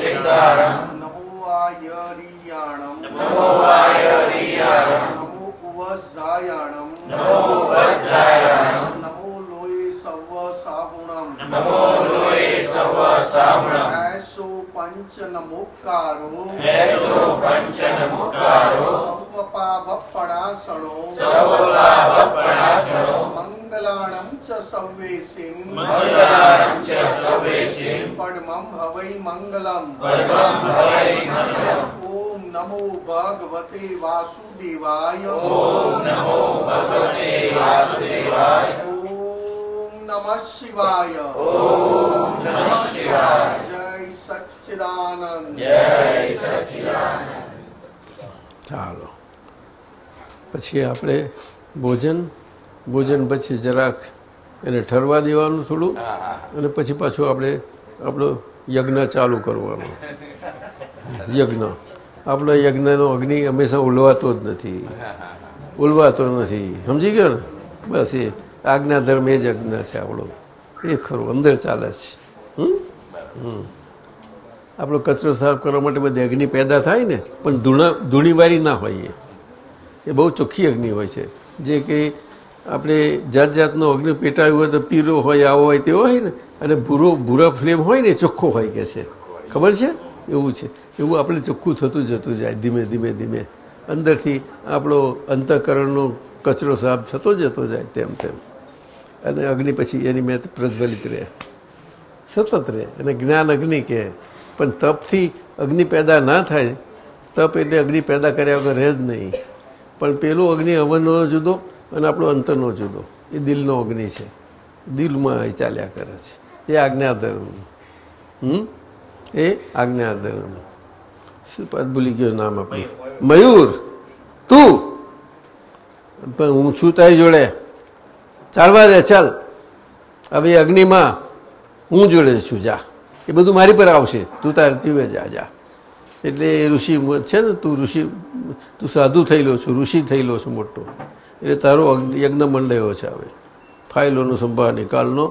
નમો સિદ્ધાણમ નમો સિદ્ધાણમ. નમો આયરિયાણમ નમો આયરિયાણમ. નમો ઉવઝાયાણમ નમો લોય સવ સાહુણમ નમો લોય સવ સાહુણમ. એસો પંચ નમોકારો એસો પંચ નમોકારો. સર્વપાવપણાસણો સર્વપાવપણાસણો. મંગલાણં ચ સવ્વેસિમ મંગલાણં ચ સવ્વેસિમ. પડમમ ભવૈ મંગલમ પડમં ભવૈ મંગલમ. ઓમ નમો ભગવતે વાસુદેવાય ઓમ નમો ભગવતે વાસુદેવાય. ઓમ નમઃ શિવાય ઓમ નમઃ શિવાય. જય સચ્ચિદાનંદ જય સચ્ચિદાનંદ. ચાલો. પછી આપણે ભોજન ભોજન પછી જરાક એને ઠરવા દેવાનું થોડું અને પછી પાછું આપણે આપણો યજ્ઞ ચાલુ કરવાનો. યજ્ઞ. આપણો યજ્ઞનો અગ્નિ હંમેશા ઉલવાતો જ નથી. ઉલવાતો નથી. સમજી ગયો ને? બસ એ આજ્ઞા ધર્મ એ જ યજ્ઞ છે આપણો. એ ખરું અંદર ચાલે છે. હમ? હમ. આપણો કચરો સાફ કરવા માટે બધી અગ્નિ પેદા થાય ને, પણ ધૂણા, ધૂણીવારી ના હોય એ એ બહુ ચોખ્ખી અગ્નિ હોય છે. જે કે આપણે જાત જાતનો અગ્નિ પેટાયો હોય તો પીરો હોય, આવો હોય, તેવો હોય ને, અને ભૂરો, ભૂરા ફ્લેમ હોય ને ચોખ્ખો હોય કે છે. ખબર છે? એવું છે. એવું આપણે ચોખ્ખું થતું જતું જાય ધીમે ધીમે ધીમે. અંદરથી આપણો અંતઃકરણનો કચરો સાફ થતો જતો જાય તેમ તેમ. અને અગ્નિ પછી એની મેં પ્રજ્વલિત રહે. સતત રહે. અને જ્ઞાન અગ્નિ કહે. પણ તપથી અગ્નિ પેદા ના થાય, તપ એટલે અગ્નિ પેદા કર્યા વગર રહે જ નહીં. પણ પેલો અગ્નિ હવનનો જુદો અને આપણો અંતરનો જુદો. એ દિલનો અગ્નિ છે. દિલમાં એ ચાલ્યા કરે છે. એ આજ્ઞાધર્મ હમ? એ આજ્ઞાધર્મ શું પદ ભૂલી ગયો નામ આપણું મયુર, તું? પણ હું છું તારી જોડે. ચાલવા દે, ચાલ. હવે અગ્નિમાં હું જોડે છું, જા. એ બધું મારી પર આવશે. તું તારે જીવે જા જા. એટલે ઋષિ છે ને, તું ઋષિ, તું સાધુ થયેલો છું, ઋષિ થયેલો છું મોટો. એટલે તારો યજ્ઞ મંડળ્યો છે હવે. ફાઇલોનો સંભાળ નિકાલનો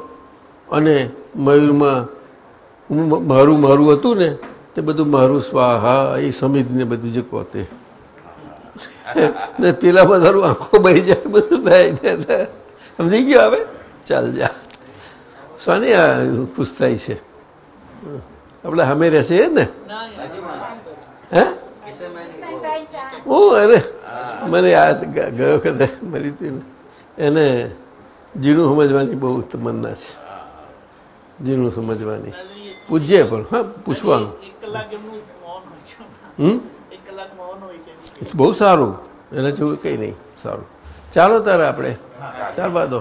અને મયુરમાં મારું મારું હતું ને, તે બધું મારું સ્વાહા, એ સમિતિને બધું જે કહો તે ને પેલા બધાનું આંખો બહી જાય, બધું થાય સમજી ગયો હવે? ચાલ, જા. શાની આ ખુશ થાય છે. આપણે સામે રહેશે એ ને હે ઓ અરે મને આ ગયો વખતે મરી હતી એને ઝીણું સમજવાની બહુ તમન્ના છે ઝીણું સમજવાની પૂજ્ય પણ હા પૂછવાનું હમ બહુ સારું એના જેવું કંઈ નહીં સારું ચાલો તારે આપણે ચાલવા દો